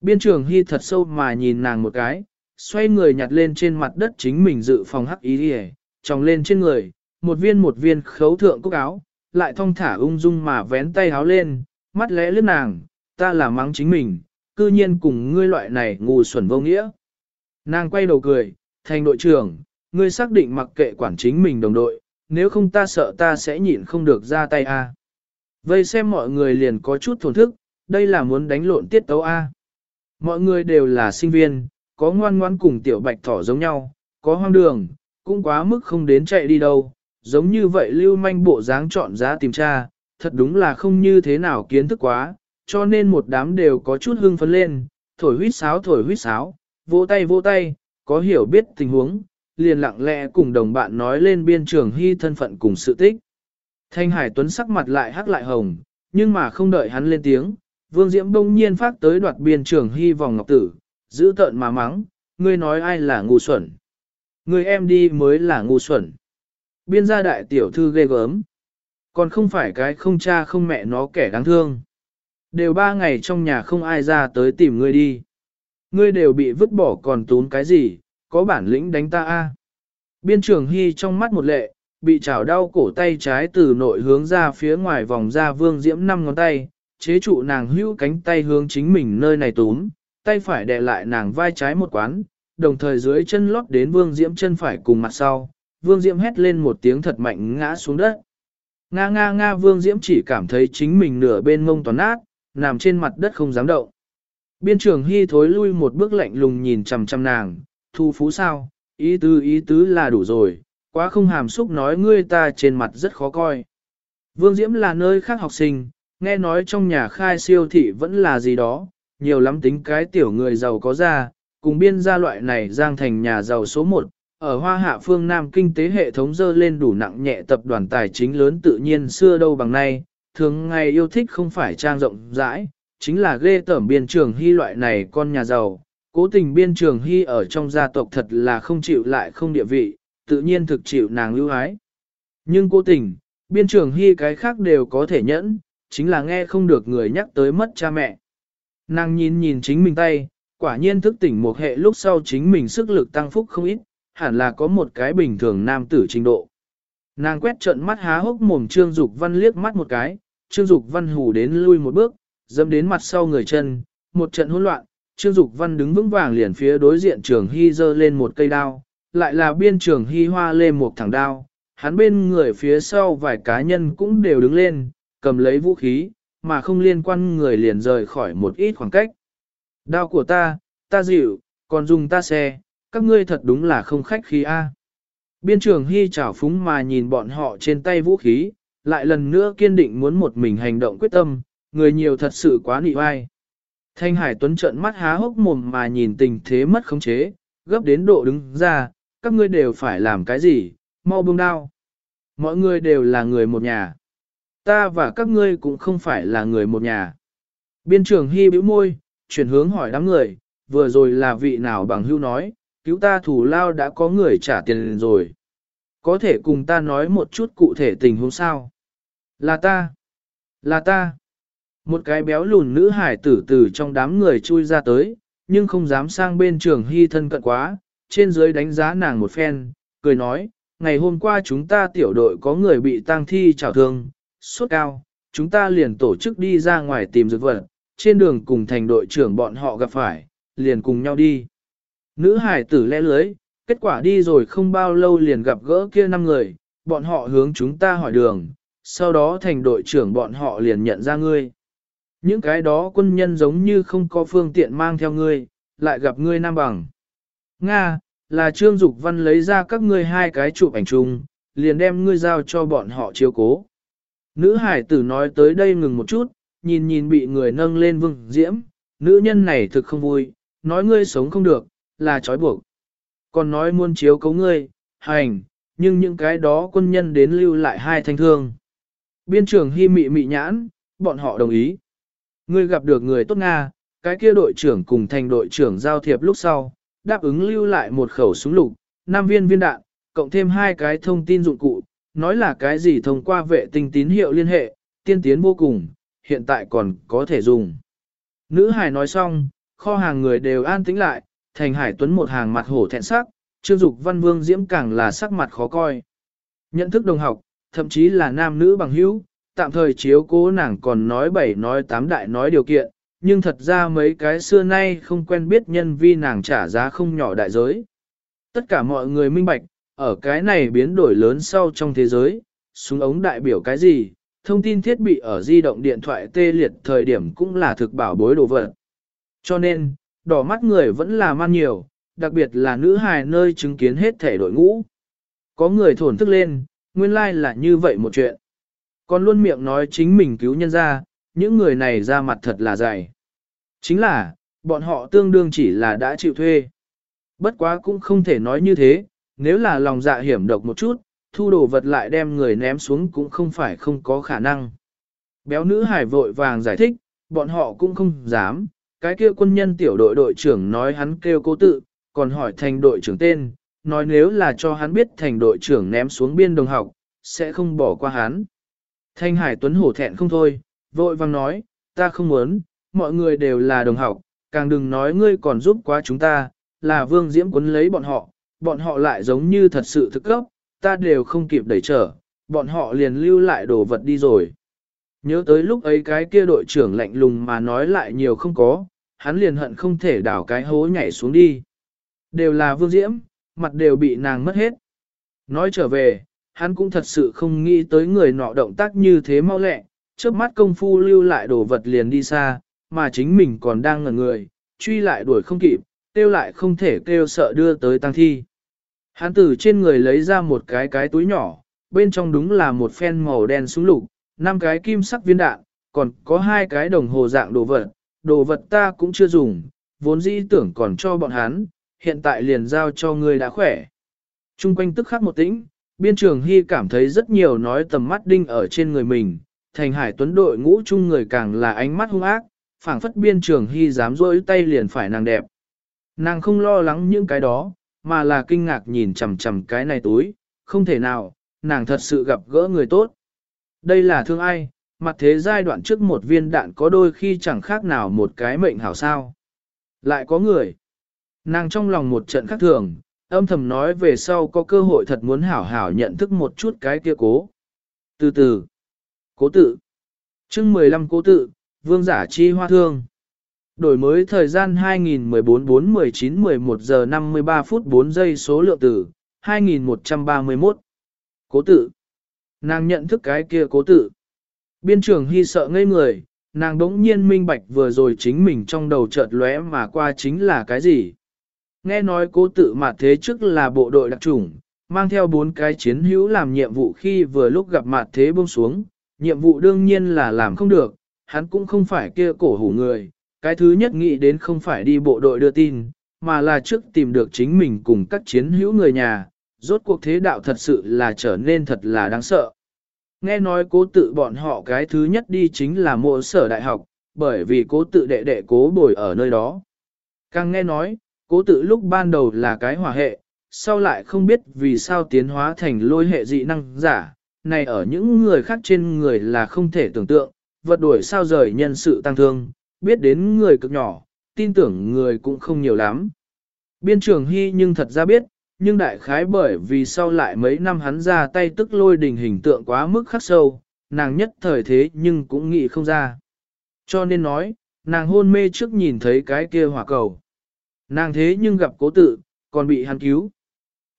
Speaker 1: Biên trường hy thật sâu mà nhìn nàng một cái, xoay người nhặt lên trên mặt đất chính mình dự phòng hắc ý đi tròng lên trên người, một viên một viên khấu thượng cúc áo, lại thong thả ung dung mà vén tay áo lên, mắt lẽ lướt nàng, ta là mắng chính mình, cư nhiên cùng ngươi loại này ngu xuẩn vô nghĩa. Nàng quay đầu cười, thành đội trưởng, ngươi xác định mặc kệ quản chính mình đồng đội, nếu không ta sợ ta sẽ nhịn không được ra tay a. Vây xem mọi người liền có chút thổn thức, đây là muốn đánh lộn tiết tấu A. Mọi người đều là sinh viên, có ngoan ngoan cùng tiểu bạch thỏ giống nhau, có hoang đường, cũng quá mức không đến chạy đi đâu. Giống như vậy lưu manh bộ dáng chọn giá tìm tra, thật đúng là không như thế nào kiến thức quá, cho nên một đám đều có chút hưng phấn lên, thổi huýt sáo thổi huýt sáo, vỗ tay vỗ tay, có hiểu biết tình huống, liền lặng lẽ cùng đồng bạn nói lên biên trường hy thân phận cùng sự tích. Thanh Hải Tuấn sắc mặt lại hắc lại hồng, nhưng mà không đợi hắn lên tiếng, Vương Diễm bỗng nhiên phát tới đoạt biên trường hy vòng ngọc tử, giữ tợn mà mắng, ngươi nói ai là ngu xuẩn. Ngươi em đi mới là ngu xuẩn. Biên gia đại tiểu thư ghê gớm. Còn không phải cái không cha không mẹ nó kẻ đáng thương. Đều ba ngày trong nhà không ai ra tới tìm ngươi đi. Ngươi đều bị vứt bỏ còn tốn cái gì, có bản lĩnh đánh ta a. Biên trường hy trong mắt một lệ, bị chảo đau cổ tay trái từ nội hướng ra phía ngoài vòng ra vương diễm năm ngón tay, chế trụ nàng hữu cánh tay hướng chính mình nơi này túm, tay phải đè lại nàng vai trái một quán, đồng thời dưới chân lót đến vương diễm chân phải cùng mặt sau, vương diễm hét lên một tiếng thật mạnh ngã xuống đất. Nga nga nga vương diễm chỉ cảm thấy chính mình nửa bên mông toàn nát, nằm trên mặt đất không dám động. Biên trường hy thối lui một bước lạnh lùng nhìn chằm chằm nàng, thu phú sao, ý tứ ý tứ là đủ rồi, quá không hàm xúc nói ngươi ta trên mặt rất khó coi. Vương Diễm là nơi khác học sinh, nghe nói trong nhà khai siêu thị vẫn là gì đó, nhiều lắm tính cái tiểu người giàu có ra, cùng biên gia loại này giang thành nhà giàu số 1, ở hoa hạ phương Nam kinh tế hệ thống dơ lên đủ nặng nhẹ tập đoàn tài chính lớn tự nhiên xưa đâu bằng nay, thường ngày yêu thích không phải trang rộng rãi, chính là ghê tởm biên trường hy loại này con nhà giàu. Cố tình biên trường hy ở trong gia tộc thật là không chịu lại không địa vị, tự nhiên thực chịu nàng lưu ái. Nhưng cố tình, biên trường hy cái khác đều có thể nhẫn, chính là nghe không được người nhắc tới mất cha mẹ. Nàng nhìn nhìn chính mình tay, quả nhiên thức tỉnh một hệ lúc sau chính mình sức lực tăng phúc không ít, hẳn là có một cái bình thường nam tử trình độ. Nàng quét trận mắt há hốc mồm Trương Dục Văn liếc mắt một cái, Trương Dục Văn hù đến lui một bước, dâm đến mặt sau người chân, một trận hỗn loạn, Trương Dục Văn đứng vững vàng liền phía đối diện Trường Hy giơ lên một cây đao, lại là biên Trường Hy hoa Lê một thẳng đao, hắn bên người phía sau vài cá nhân cũng đều đứng lên, cầm lấy vũ khí, mà không liên quan người liền rời khỏi một ít khoảng cách. Đao của ta, ta dịu, còn dùng ta xe, các ngươi thật đúng là không khách khí a. Biên trường hy chảo phúng mà nhìn bọn họ trên tay vũ khí, lại lần nữa kiên định muốn một mình hành động quyết tâm, người nhiều thật sự quá nị vai. Thanh Hải Tuấn trợn mắt há hốc mồm mà nhìn tình thế mất khống chế, gấp đến độ đứng ra, các ngươi đều phải làm cái gì, mau buông đao. Mọi người đều là người một nhà. Ta và các ngươi cũng không phải là người một nhà. Biên trưởng hy bĩu môi, chuyển hướng hỏi đám người, vừa rồi là vị nào bằng hưu nói, cứu ta thủ lao đã có người trả tiền rồi. Có thể cùng ta nói một chút cụ thể tình huống sao? Là ta. Là ta. Một cái béo lùn nữ hải tử tử trong đám người chui ra tới, nhưng không dám sang bên trường hy thân cận quá, trên dưới đánh giá nàng một phen, cười nói, ngày hôm qua chúng ta tiểu đội có người bị tang thi trào thương, sốt cao, chúng ta liền tổ chức đi ra ngoài tìm dược vật, trên đường cùng thành đội trưởng bọn họ gặp phải, liền cùng nhau đi. Nữ hải tử lẽ lưới, kết quả đi rồi không bao lâu liền gặp gỡ kia năm người, bọn họ hướng chúng ta hỏi đường, sau đó thành đội trưởng bọn họ liền nhận ra ngươi. Những cái đó quân nhân giống như không có phương tiện mang theo ngươi, lại gặp ngươi nam bằng. Nga, là Trương Dục Văn lấy ra các ngươi hai cái chụp ảnh chung, liền đem ngươi giao cho bọn họ chiếu cố. Nữ hải tử nói tới đây ngừng một chút, nhìn nhìn bị người nâng lên vương diễm, nữ nhân này thực không vui, nói ngươi sống không được, là trói buộc. Còn nói muốn chiếu cấu ngươi, hành, nhưng những cái đó quân nhân đến lưu lại hai thanh thương. Biên trưởng hy mị mị nhãn, bọn họ đồng ý. Ngươi gặp được người tốt Nga, cái kia đội trưởng cùng thành đội trưởng giao thiệp lúc sau, đáp ứng lưu lại một khẩu súng lục, 5 viên viên đạn, cộng thêm hai cái thông tin dụng cụ, nói là cái gì thông qua vệ tinh tín hiệu liên hệ, tiên tiến vô cùng, hiện tại còn có thể dùng. Nữ hải nói xong, kho hàng người đều an tĩnh lại, thành hải tuấn một hàng mặt hổ thẹn sắc, trương dục văn vương diễm càng là sắc mặt khó coi. Nhận thức đồng học, thậm chí là nam nữ bằng hữu, tạm thời chiếu cố nàng còn nói bảy nói tám đại nói điều kiện, nhưng thật ra mấy cái xưa nay không quen biết nhân vi nàng trả giá không nhỏ đại giới. Tất cả mọi người minh bạch, ở cái này biến đổi lớn sau trong thế giới, súng ống đại biểu cái gì, thông tin thiết bị ở di động điện thoại tê liệt thời điểm cũng là thực bảo bối đồ vật. Cho nên, đỏ mắt người vẫn là man nhiều, đặc biệt là nữ hài nơi chứng kiến hết thể đội ngũ. Có người thổn thức lên, nguyên lai like là như vậy một chuyện. Còn luôn miệng nói chính mình cứu nhân ra, những người này ra mặt thật là dày. Chính là, bọn họ tương đương chỉ là đã chịu thuê. Bất quá cũng không thể nói như thế, nếu là lòng dạ hiểm độc một chút, thu đồ vật lại đem người ném xuống cũng không phải không có khả năng. Béo nữ hải vội vàng giải thích, bọn họ cũng không dám, cái kia quân nhân tiểu đội đội trưởng nói hắn kêu cố tự, còn hỏi thành đội trưởng tên, nói nếu là cho hắn biết thành đội trưởng ném xuống biên đồng học, sẽ không bỏ qua hắn. Thanh Hải Tuấn hổ thẹn không thôi, vội vàng nói, ta không muốn, mọi người đều là đồng học, càng đừng nói ngươi còn giúp quá chúng ta, là vương diễm quấn lấy bọn họ, bọn họ lại giống như thật sự thực cấp, ta đều không kịp đẩy trở, bọn họ liền lưu lại đồ vật đi rồi. Nhớ tới lúc ấy cái kia đội trưởng lạnh lùng mà nói lại nhiều không có, hắn liền hận không thể đảo cái hố nhảy xuống đi. Đều là vương diễm, mặt đều bị nàng mất hết. Nói trở về, hắn cũng thật sự không nghĩ tới người nọ động tác như thế mau lẹ, trước mắt công phu lưu lại đồ vật liền đi xa, mà chính mình còn đang ngẩn người, truy lại đuổi không kịp, kêu lại không thể kêu sợ đưa tới tăng thi. Hắn từ trên người lấy ra một cái cái túi nhỏ, bên trong đúng là một phen màu đen súng lục, năm cái kim sắc viên đạn, còn có hai cái đồng hồ dạng đồ vật, đồ vật ta cũng chưa dùng, vốn dĩ tưởng còn cho bọn hắn, hiện tại liền giao cho ngươi đã khỏe. Trung quanh tức khắc một tĩnh, biên trường hy cảm thấy rất nhiều nói tầm mắt đinh ở trên người mình, thành hải tuấn đội ngũ chung người càng là ánh mắt hung ác, phảng phất biên trường hy dám rỗi tay liền phải nàng đẹp. Nàng không lo lắng những cái đó, mà là kinh ngạc nhìn chằm chằm cái này túi, không thể nào, nàng thật sự gặp gỡ người tốt. Đây là thương ai, mặt thế giai đoạn trước một viên đạn có đôi khi chẳng khác nào một cái mệnh hảo sao. Lại có người. Nàng trong lòng một trận khác thường, âm thầm nói về sau có cơ hội thật muốn hảo hảo nhận thức một chút cái kia cố. Từ từ. Cố tự. chương 15 cố tự, vương giả chi hoa thương. Đổi mới thời gian 2014-4-19-11 giờ 53 phút 4 giây số lượng tử, 2131. Cố tự. Nàng nhận thức cái kia cố tự. Biên trưởng hy sợ ngây người, nàng đống nhiên minh bạch vừa rồi chính mình trong đầu chợt lóe mà qua chính là cái gì. Nghe nói cố tự mà thế trước là bộ đội đặc chủng, mang theo bốn cái chiến hữu làm nhiệm vụ khi vừa lúc gặp mặt thế buông xuống, nhiệm vụ đương nhiên là làm không được, hắn cũng không phải kia cổ hủ người, cái thứ nhất nghĩ đến không phải đi bộ đội đưa tin, mà là trước tìm được chính mình cùng các chiến hữu người nhà, rốt cuộc thế đạo thật sự là trở nên thật là đáng sợ. Nghe nói cố tự bọn họ cái thứ nhất đi chính là mộ sở đại học, bởi vì cố tự đệ đệ cố bồi ở nơi đó. Càng nghe nói, cố tự lúc ban đầu là cái hỏa hệ, sau lại không biết vì sao tiến hóa thành lôi hệ dị năng giả, này ở những người khác trên người là không thể tưởng tượng, vật đuổi sao rời nhân sự tăng thương, biết đến người cực nhỏ, tin tưởng người cũng không nhiều lắm. Biên trưởng Hy nhưng thật ra biết, nhưng đại khái bởi vì sau lại mấy năm hắn ra tay tức lôi đình hình tượng quá mức khắc sâu, nàng nhất thời thế nhưng cũng nghĩ không ra. Cho nên nói, nàng hôn mê trước nhìn thấy cái kia hỏa cầu. Nàng thế nhưng gặp cố tự, còn bị hắn cứu.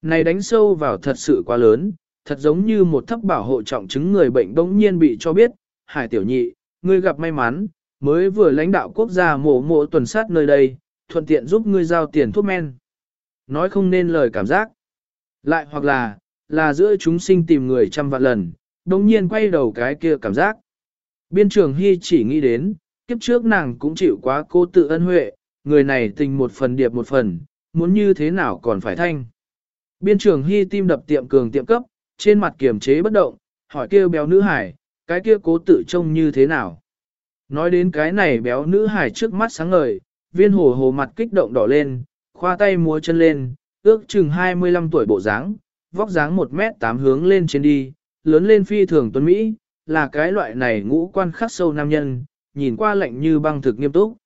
Speaker 1: Này đánh sâu vào thật sự quá lớn, thật giống như một thấp bảo hộ trọng chứng người bệnh bỗng nhiên bị cho biết, hải tiểu nhị, ngươi gặp may mắn, mới vừa lãnh đạo quốc gia mổ mộ tuần sát nơi đây, thuận tiện giúp ngươi giao tiền thuốc men. Nói không nên lời cảm giác. Lại hoặc là, là giữa chúng sinh tìm người trăm vạn lần, đồng nhiên quay đầu cái kia cảm giác. Biên trường Hy chỉ nghĩ đến, kiếp trước nàng cũng chịu quá cô tự ân huệ, người này tình một phần điệp một phần, muốn như thế nào còn phải thanh. Biên trường Hy tim đập tiệm cường tiệm cấp, trên mặt kiềm chế bất động, hỏi kêu béo nữ hải, cái kia cố tự trông như thế nào. Nói đến cái này béo nữ hải trước mắt sáng ngời, viên hồ hồ mặt kích động đỏ lên, khoa tay múa chân lên, ước chừng 25 tuổi bộ dáng, vóc dáng 1 mét 8 hướng lên trên đi, lớn lên phi thường tuấn Mỹ, là cái loại này ngũ quan khắc sâu nam nhân, nhìn qua lạnh như băng thực nghiêm túc.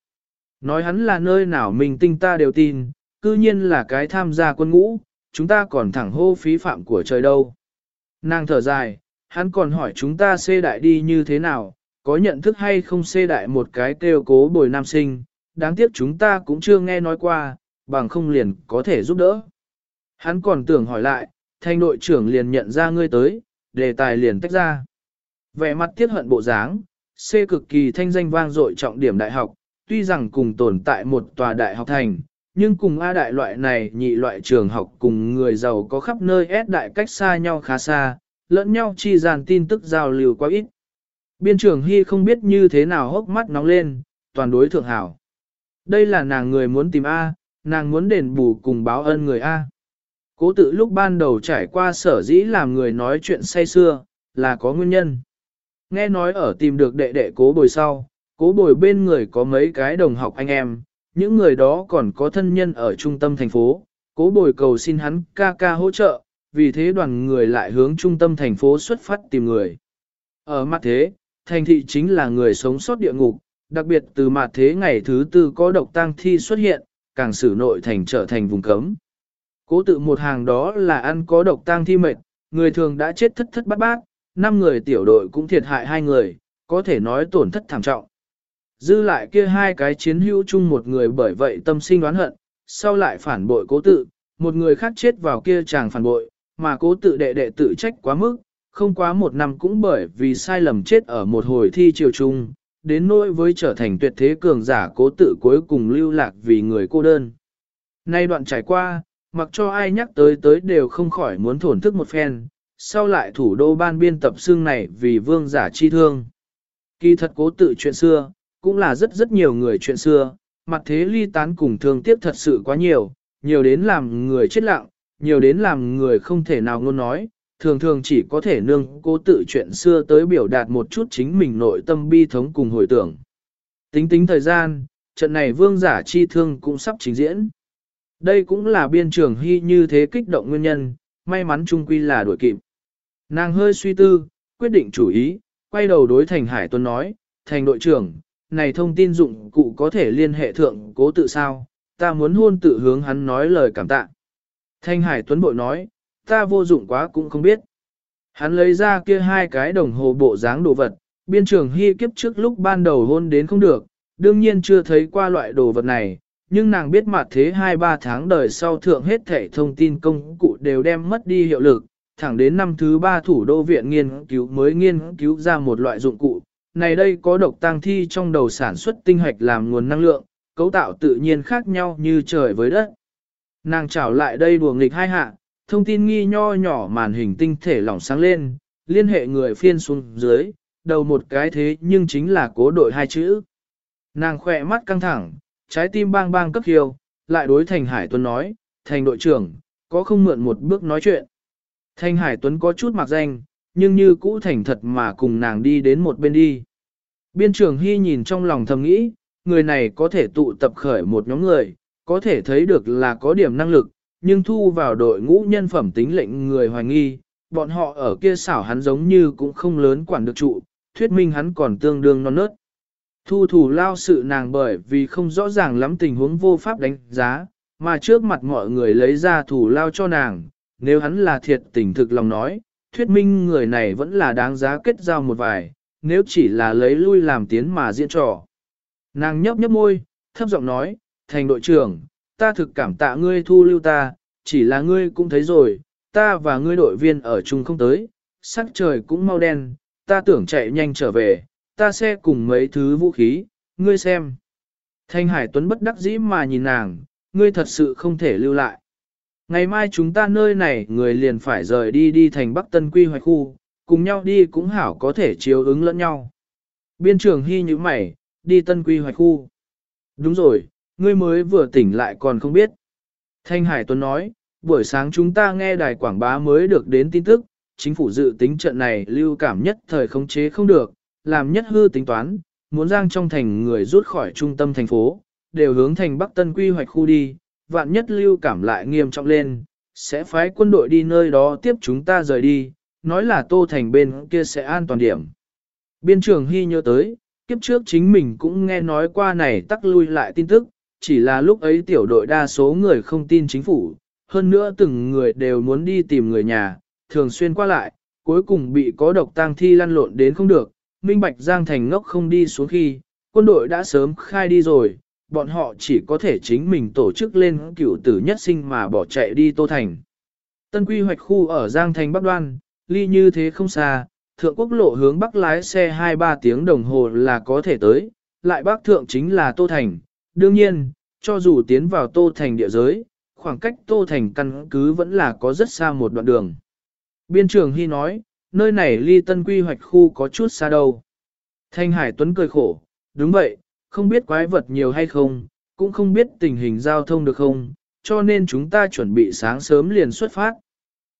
Speaker 1: Nói hắn là nơi nào mình tinh ta đều tin, cư nhiên là cái tham gia quân ngũ, chúng ta còn thẳng hô phí phạm của trời đâu. Nàng thở dài, hắn còn hỏi chúng ta xê đại đi như thế nào, có nhận thức hay không xê đại một cái kêu cố bồi nam sinh, đáng tiếc chúng ta cũng chưa nghe nói qua, bằng không liền có thể giúp đỡ. Hắn còn tưởng hỏi lại, thanh đội trưởng liền nhận ra ngươi tới, đề tài liền tách ra. Vẻ mặt tiết hận bộ dáng, C cực kỳ thanh danh vang dội trọng điểm đại học, tuy rằng cùng tồn tại một tòa đại học thành, nhưng cùng A đại loại này nhị loại trường học cùng người giàu có khắp nơi S đại cách xa nhau khá xa, lẫn nhau chi dàn tin tức giao lưu quá ít. Biên trưởng Hy không biết như thế nào hốc mắt nóng lên, toàn đối thượng hảo. Đây là nàng người muốn tìm A, nàng muốn đền bù cùng báo ân người A. Cố tự lúc ban đầu trải qua sở dĩ làm người nói chuyện say xưa, là có nguyên nhân. Nghe nói ở tìm được đệ đệ cố bồi sau, cố bồi bên người có mấy cái đồng học anh em, những người đó còn có thân nhân ở trung tâm thành phố, cố bồi cầu xin hắn ca ca hỗ trợ, vì thế đoàn người lại hướng trung tâm thành phố xuất phát tìm người. Ở mặt thế, thành thị chính là người sống sót địa ngục, đặc biệt từ mặt thế ngày thứ tư có độc tang thi xuất hiện, càng xử nội thành trở thành vùng cấm. Cố tự một hàng đó là ăn có độc tang thi mệt, người thường đã chết thất thất bát bát, năm người tiểu đội cũng thiệt hại hai người, có thể nói tổn thất thảm trọng. Dư lại kia hai cái chiến hữu chung một người bởi vậy tâm sinh đoán hận, sau lại phản bội cố tự, một người khác chết vào kia chàng phản bội, mà cố tự đệ đệ tự trách quá mức, không quá một năm cũng bởi vì sai lầm chết ở một hồi thi triều trung, đến nỗi với trở thành tuyệt thế cường giả cố tự cuối cùng lưu lạc vì người cô đơn. Nay đoạn trải qua, mặc cho ai nhắc tới tới đều không khỏi muốn thổn thức một phen, sau lại thủ đô ban biên tập xương này vì vương giả chi thương. Kỳ thật cố tự chuyện xưa, cũng là rất rất nhiều người chuyện xưa, mặt thế ly tán cùng thương tiếc thật sự quá nhiều, nhiều đến làm người chết lặng, nhiều đến làm người không thể nào ngôn nói, thường thường chỉ có thể nương cố tự chuyện xưa tới biểu đạt một chút chính mình nội tâm bi thống cùng hồi tưởng. Tính tính thời gian, trận này vương giả chi thương cũng sắp trình diễn. Đây cũng là biên trường hy như thế kích động nguyên nhân, may mắn trung quy là đuổi kịp. Nàng hơi suy tư, quyết định chủ ý, quay đầu đối thành Hải Tuấn nói, thành đội trưởng, này thông tin dụng cụ có thể liên hệ thượng cố tự sao, ta muốn hôn tự hướng hắn nói lời cảm tạ. Thanh Hải Tuấn bội nói, ta vô dụng quá cũng không biết. Hắn lấy ra kia hai cái đồng hồ bộ dáng đồ vật, biên trường hy kiếp trước lúc ban đầu hôn đến không được, đương nhiên chưa thấy qua loại đồ vật này, nhưng nàng biết mặt thế 2-3 tháng đời sau thượng hết thể thông tin công cụ đều đem mất đi hiệu lực, thẳng đến năm thứ ba thủ đô viện nghiên cứu mới nghiên cứu ra một loại dụng cụ. Này đây có độc tăng thi trong đầu sản xuất tinh hạch làm nguồn năng lượng, cấu tạo tự nhiên khác nhau như trời với đất. Nàng trảo lại đây đùa nghịch hai hạ, thông tin nghi nho nhỏ màn hình tinh thể lỏng sáng lên, liên hệ người phiên xuống dưới, đầu một cái thế nhưng chính là cố đội hai chữ. Nàng khỏe mắt căng thẳng, trái tim bang bang cấp hiêu, lại đối Thành Hải Tuấn nói, Thành đội trưởng, có không mượn một bước nói chuyện. Thành Hải Tuấn có chút mặc danh, nhưng như cũ thành thật mà cùng nàng đi đến một bên đi. Biên trưởng Hy nhìn trong lòng thầm nghĩ, người này có thể tụ tập khởi một nhóm người, có thể thấy được là có điểm năng lực, nhưng thu vào đội ngũ nhân phẩm tính lệnh người hoài nghi, bọn họ ở kia xảo hắn giống như cũng không lớn quản được trụ, thuyết minh hắn còn tương đương non nớt. Thu thủ lao sự nàng bởi vì không rõ ràng lắm tình huống vô pháp đánh giá, mà trước mặt mọi người lấy ra thủ lao cho nàng, nếu hắn là thiệt tình thực lòng nói, thuyết minh người này vẫn là đáng giá kết giao một vài, nếu chỉ là lấy lui làm tiến mà diễn trò. Nàng nhấp nhấp môi, thấp giọng nói, thành đội trưởng, ta thực cảm tạ ngươi thu lưu ta, chỉ là ngươi cũng thấy rồi, ta và ngươi đội viên ở chung không tới, sắc trời cũng mau đen, ta tưởng chạy nhanh trở về, ta sẽ cùng mấy thứ vũ khí, ngươi xem. Thanh Hải Tuấn bất đắc dĩ mà nhìn nàng, ngươi thật sự không thể lưu lại. Ngày mai chúng ta nơi này người liền phải rời đi đi thành Bắc Tân Quy hoạch khu, cùng nhau đi cũng hảo có thể chiếu ứng lẫn nhau. Biên trưởng hy như mày, đi Tân Quy hoạch khu. Đúng rồi, ngươi mới vừa tỉnh lại còn không biết. Thanh Hải Tuấn nói, buổi sáng chúng ta nghe đài quảng bá mới được đến tin tức, chính phủ dự tính trận này lưu cảm nhất thời khống chế không được, làm nhất hư tính toán, muốn giang trong thành người rút khỏi trung tâm thành phố, đều hướng thành Bắc Tân quy hoạch khu đi, vạn nhất lưu cảm lại nghiêm trọng lên, sẽ phái quân đội đi nơi đó tiếp chúng ta rời đi, nói là tô thành bên kia sẽ an toàn điểm. Biên trưởng Hy nhớ tới, kiếp trước chính mình cũng nghe nói qua này tắc lui lại tin tức, chỉ là lúc ấy tiểu đội đa số người không tin chính phủ, hơn nữa từng người đều muốn đi tìm người nhà, thường xuyên qua lại, cuối cùng bị có độc tang thi lăn lộn đến không được, Minh Bạch Giang Thành ngốc không đi xuống khi, quân đội đã sớm khai đi rồi, bọn họ chỉ có thể chính mình tổ chức lên cựu tử nhất sinh mà bỏ chạy đi Tô Thành. Tân quy hoạch khu ở Giang Thành Bắc Đoan, ly như thế không xa, thượng quốc lộ hướng bắc lái xe 2-3 tiếng đồng hồ là có thể tới, lại bắc thượng chính là Tô Thành. Đương nhiên, cho dù tiến vào Tô Thành địa giới, khoảng cách Tô Thành căn cứ vẫn là có rất xa một đoạn đường. Biên trưởng Hy nói, nơi này ly tân quy hoạch khu có chút xa đâu. Thanh Hải Tuấn cười khổ, đúng vậy, không biết quái vật nhiều hay không, cũng không biết tình hình giao thông được không, cho nên chúng ta chuẩn bị sáng sớm liền xuất phát.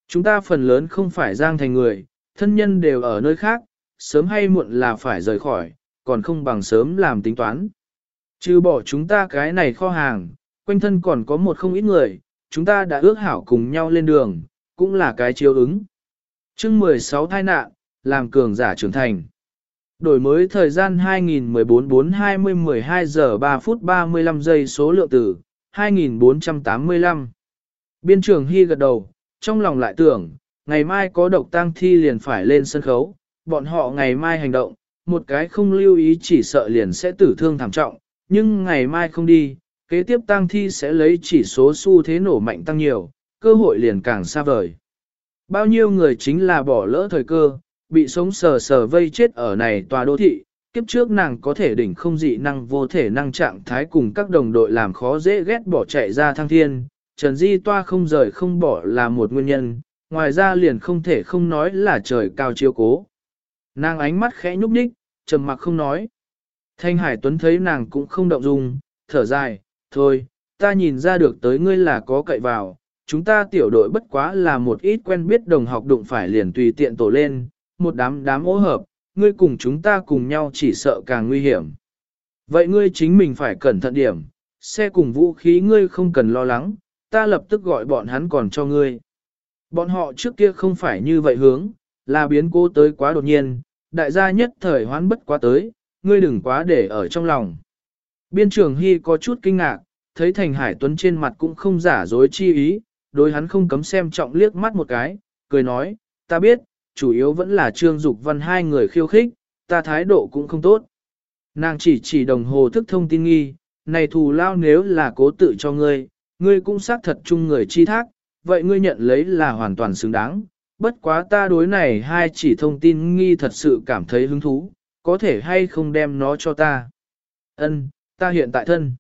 Speaker 1: Chúng ta phần lớn không phải giang thành người, thân nhân đều ở nơi khác, sớm hay muộn là phải rời khỏi, còn không bằng sớm làm tính toán trừ bỏ chúng ta cái này kho hàng, quanh thân còn có một không ít người, chúng ta đã ước hảo cùng nhau lên đường, cũng là cái chiếu ứng. chương 16 thai nạn, làm cường giả trưởng thành. Đổi mới thời gian 2014-4-20-12 giờ 3 phút 35 giây số lượng tử, 2485. Biên trưởng Hy gật đầu, trong lòng lại tưởng, ngày mai có độc tang thi liền phải lên sân khấu, bọn họ ngày mai hành động, một cái không lưu ý chỉ sợ liền sẽ tử thương thảm trọng, nhưng ngày mai không đi, kế tiếp tang thi sẽ lấy chỉ số xu thế nổ mạnh tăng nhiều, cơ hội liền càng xa vời. Bao nhiêu người chính là bỏ lỡ thời cơ, bị sống sờ sờ vây chết ở này tòa đô thị, kiếp trước nàng có thể đỉnh không dị năng vô thể năng trạng thái cùng các đồng đội làm khó dễ ghét bỏ chạy ra thăng thiên, Trần Di Toa không rời không bỏ là một nguyên nhân, ngoài ra liền không thể không nói là trời cao chiếu cố. Nàng ánh mắt khẽ nhúc nhích, trầm mặc không nói. Thanh Hải Tuấn thấy nàng cũng không động dung, thở dài, thôi, ta nhìn ra được tới ngươi là có cậy vào, chúng ta tiểu đội bất quá là một ít quen biết đồng học đụng phải liền tùy tiện tổ lên, một đám đám ố hợp, ngươi cùng chúng ta cùng nhau chỉ sợ càng nguy hiểm. Vậy ngươi chính mình phải cẩn thận điểm, xe cùng vũ khí ngươi không cần lo lắng, ta lập tức gọi bọn hắn còn cho ngươi. Bọn họ trước kia không phải như vậy hướng, là biến cố tới quá đột nhiên, đại gia nhất thời hoán bất quá tới, ngươi đừng quá để ở trong lòng. Biên trưởng Hy có chút kinh ngạc, thấy Thành Hải Tuấn trên mặt cũng không giả dối chi ý, đối hắn không cấm xem trọng liếc mắt một cái, cười nói, ta biết, chủ yếu vẫn là Trương Dục Văn hai người khiêu khích, ta thái độ cũng không tốt. Nàng chỉ chỉ đồng hồ thức thông tin nghi, này thù lao nếu là cố tự cho ngươi, ngươi cũng xác thật chung người chi thác, vậy ngươi nhận lấy là hoàn toàn xứng đáng. Bất quá ta đối này hai chỉ thông tin nghi thật sự cảm thấy hứng thú, có thể hay không đem nó cho ta. Ân, ta hiện tại thân.